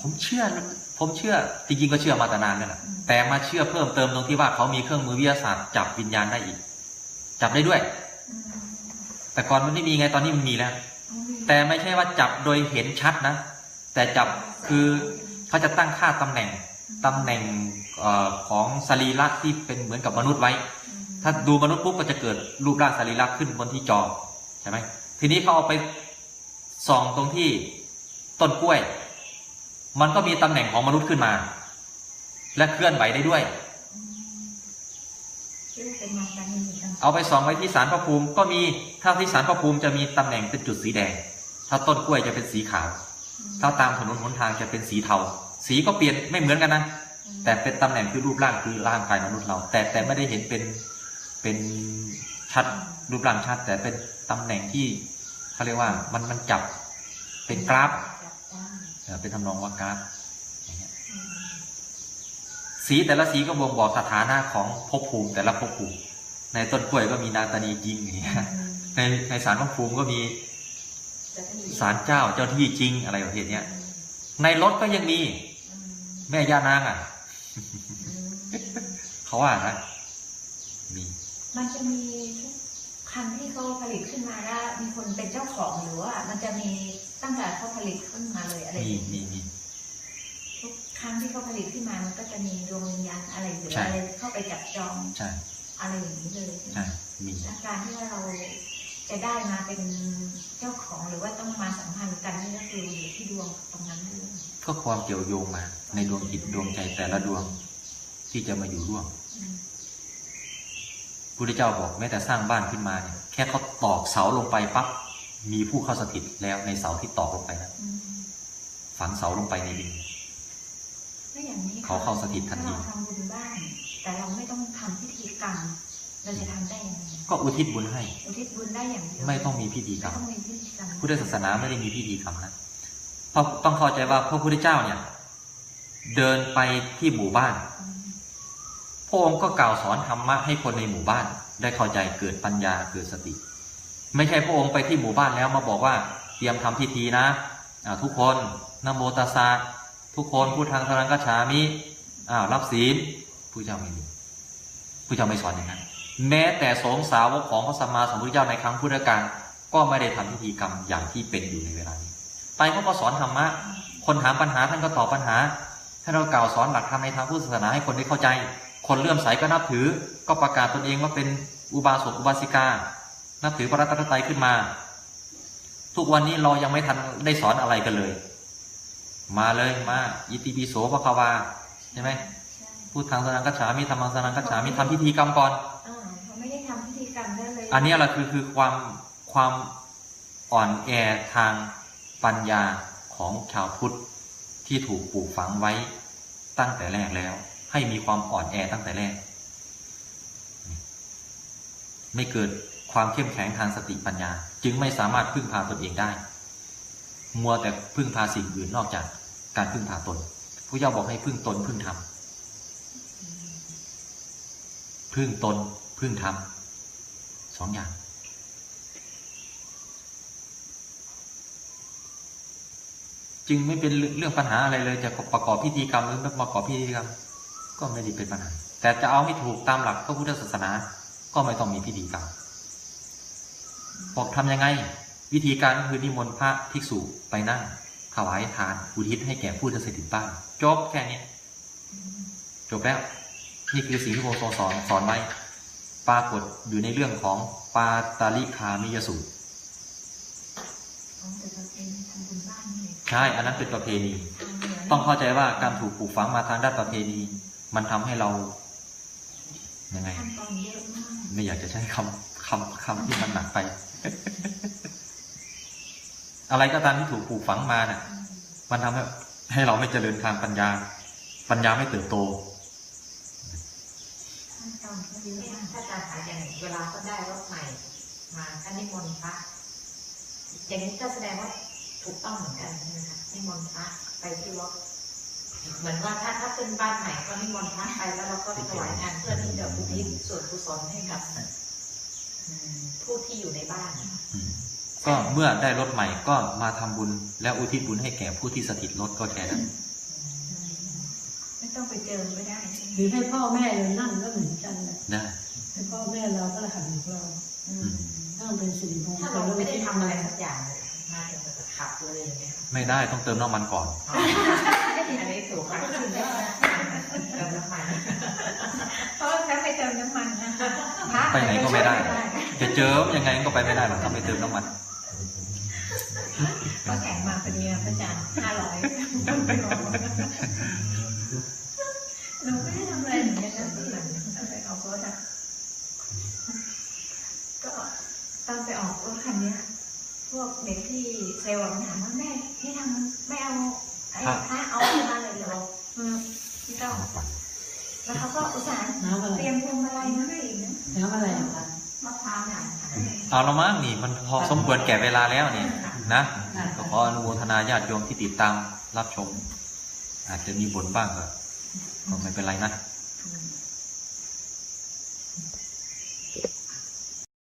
ผมเชื่อนะผมเชื่อ จริงๆก็เชื่อมาแต่นานแล้วแหละแต่มาเชื่อเพิ่มเติมตรงที่ว่าเขามีเครื่องมือวิทยาศาสตร์จับวิญญาณได้อีก จับได้ด้วยอืม แต่ก่อนมันไม่มีไงตอนนี้มันมีแล้วอืมแต่ไม่ใช่ว่าจับโดยเห็นชัดนะ แต่จับคือเขาจะตั้งค่าตำแหน่งตำแหน่งเออของสรีระที่เป็นเหมือนกับมนุษย์ไว้ ถ้าดูมนุษย์ปุ๊บก็จะเกิดรูปร่างสรีระขึ้นบนที่จอใช่ไหมทีนี้เขาเอาไปส่องตรงที่ต้นกล้วย มันก็มีตำแหน่งของมนุษย์ขึ้นมา และเคลื่อนไหวได้ด้วยชื่อ เป็นมาการเงินกันเอาไปส่องไว้ที่สารพระภูมิก็มีถ้าที่สารพระภูมิจะมีตำแหน่งเป็นจุดสีแดง ถ้าต้นกล้วยจะเป็นสีขาว ถ้าตามถนนหนทางจะเป็นสีเทา สีก็เปลี่ยนไม่เหมือนกันนะ แต่เป็นตำแหน่งคือรูปร่างคือร่างกายมนุษย์เรา แต่แต่ไม่ได้เห็นเป็นเป็นชัดรูปร่างชัด แต่เป็นตำแหน่งที่เขาเรียกว่ามันมันจับเป็นกราฟจับได้เออเป็นทำนองว่ากราฟอย่างเงี้ย สีแต่ละสีก็บ่งบอกสถานะของภพภูมิแต่ละภพภูมิ ในต้นกล้วยก็มีนาตานีจริงอย่างเงี้ยในในสารพระภูมิก็มีจะได้สารเจ้าเจ้าที่จริงอะไรประเภทเนี้ยในรถก็ยังมีอืมแม่ย่านางอะอืมเขาว่านะมีมันจะมีทุกคันที่เขาผลิตขึ้นมาแล้วมีคนเป็นเจ้าของหรือว่า มันจะมีตั้งแต่เขาผลิตขึ้นมาเลยอะไรอมีย่างมีนี้มีทุก ครั้งที่เขาผลิตขึ้นมามันก็จะมีดวงวิญญาณอะไรหรือใช่อะไรเข้าไปจับจองใช่อะไรอย่างนี้เลยใช่ไหมใช่มีและการที่ว่าเราจะได้มาเป็นเจ้าของหรือว่าต้องมาสัมพันธ์กันนี่ก็คืออยู่ที่ดวงตรงนั้นด้วยก็ความเกี่ยวโยงมา ในดวงจิตดวงใจแต่ละดวงที่จะมาอยู่ร่วมอืมพุทธเจ้าบอกแม้แต่สร้างบ้านขึ้นมาเนี่ยแค่เขาตอกเสาลงไปปั๊บมีผู้เข้าสถิตแล้วในเสาที่ตอกลงไปนะอืมฝังเสาลงไปในดินแล้วอย่างนี้ เขาเข้าสถิตทันทีถ้าเราทำบุญบ้านแต่เราไม่ต้องทำพิธีกรรมเราจะทำได้ยังไงก็อุทิศบุญให้ อุทิศบุญได้อย่างเดียวไม่ต้องมีพิธีกรไม่รมต้องมีพิธีกรรมพุทธศาสนาไม่ได้มีพิธีกรรมนะเพราะต้องเข้าใจว่าพระพุทธเจ้าเนี่ย เดินไปที่หมู่บ้านอืมพระองค์ก็กล่าวสอนธรรมะให้คนในหมู่บ้าน ได้เข้าใจเกิดปัญญาเกิดสติ ไม่ใช่พระองค์ไปที่หมู่บ้านแล้วมาบอกว่าเตรียมทำพิธีนะอ่าทุกคนนะโมตัสสะ ทุกคนพูดทางสรังกัจฉามิอ้าวรับศีลผู้เจ้าไม่มีผู้เจ้าไม่สอนอย่างนั้น แม้แต่สงสาวกของพระสัมมาสัมพุทธเจ้าในครั้งพุทธกาลก็ไม่ได้ทำพิธีกรรมอย่างที่เป็นอยู่ในเวลานี้ ไปเขาก็สอนธรรมะ คนถามปัญหาท่านก็ตอบปัญหา ถ้าเรากล่าวสอนหลักธรรมในทางพุทธศาสนาให้คนได้เข้าใจ คนเลื่อมใสก็นับถือ ก็ประกาศตนเองว่าเป็นอุบาสกอุบาสิกา นับถือพระรัตนตรัยขึ้นมา ทุกวันนี้เรายังไม่ทันได้สอนอะไรกันเลย มาเลยมาอิติปิโสภควาใช่ไหมใช่พูดทางสนังกัจฉามิธรรมังสนังกัจฉามิทำพิธีกรรมก่อนอ่าเขาไม่ได้ทำพิธีกรรมได้เลย อันเนี้ยแหละคือคือความความอ่อนแอทางปัญญาของชาวพุทธที่ถูกปลูกฝังไว้ตั้งแต่แรกแล้ว ให้มีความอ่อนแอตั้งแต่แรก ไม่เกิดความเข้มแข็งทางสติปัญญา จึงไม่สามารถพึ่งพาตนเองได้ มัวแต่พึ่งพาสิ่งอื่นนอกจาก การพึ่งพาตนผู้เจ้าบอกให้พึ่งตนพึ่งธรรมพึ่งตนพึ่งธรรมสองอย่าง จึงไม่เป็นเรื่องปัญหาอะไรเลยจะประกอบพิธีกรรมหรือไม่ประกอบพิธีกรรม ก็ไม่ได้เป็นปัญหา แต่จะเอาให้ถูกตามหลักพระพุทธศาสนา ก็ไม่ต้องมีพิธีกรรมบอกทำยังไง วิธีการก็คือนิมนต์พระภิกษุไปนั่ง ถวายทานอุทิศให้แก่ผู้ที่เสด็จบ้านจบแค่นี้จบแล้ว นี่คือสิ่งที่พระองค์สอนสอนไว้ปรากฏอยู่ในเรื่องของปาตาลิคามิยสูตรใช่อันนั้นเป็นประเพณี ต้องเข้าใจว่าการถูกปลูกฝังมาทางด้านประเพณี มันทำให้เรายังไงขั้นตอยอะมากไม่อยากจะใช้คำคำคำที่มันหนักไป อะไรก็ตามที่ถูกปลูกฝังมาเนี่ยมันทำให้ให้เราไม่เจริญทางปัญญา ปัญญาไม่เติบโตถ้าอาจารย์คะอย่างเวลาก็ได้รถใหม่ มาท่านนิมนต์พระอย่างนี้ก็แสดงว่าถูกต้องเหมือนกันใช่ไหมคะนิมนต์พระไปที่รถเหมือนว่าถ้าถ้าขึ้นบ้านใหม่ก็นิมนต์พระไปแล้วเราก็ถวายงานเพื่อที่จะอุทิศส่วนกุศลให้กับอืมผู้ที่อยู่ในบ้านอืม ก็เมื่อได้รถใหม่ก็มาทำบุญ และอุทิศบุญให้แก่ผู้ที่สถิตรถก็แค่นั้นไม่ต้องไปเจอไม่ได้ใช่ไหมหรือให้พ่อแม่เรานั่งก็เหมือนกันแหละได้ให้พ่อแม่เราก็หันของเราอืมนั่งเป็นสิริมงคถ้าลเราแล้วไม่ได้ทำอะไรมาสักอย่างเลยมาถึงเราจะขับเลยอย่างเงี้ยค่ะไม่ได้ต้องเติมน้ำมันก่อนอันนี้ถูกค่ะเติมน้ำมันเพราะถ้าไปเติมน้ำมันนะคะพระไปไหนก็ไม่ได้ จะเจอยังไงก็ไปไม่ได้หรอกถ้าไม่เติมน้ำมัน ก็แข่งมาเป็นเมียพระอาจารย์ห้าร้อย หนูไม่ได้ทำอะไรเหมือนกันนะที่หลังเอาไปออกรถอะก็ตอนไปออกรถคันเนี้ย พวกเด็กที่เซลล์มันถามว่าแม่ไม่ทำไม่เอาไอ้ครับพระเอามาเลยเหรออืมไม่ต้องแล้วเขาก็อุตส่าห์น้ำอะไรเตรียมพวงมาลัยมาให้อีกนะน้ำอะไรอะคะมะพร้าวหนาเอาละมั้งนี่มันพอสมควรแก่เวลาแล้วนี่นะก็ขออนุโมทนาญาติโยมที่ติดตาม รับชม อาจจะมีบ่นบ้างก็ไม่เป็นไรนะ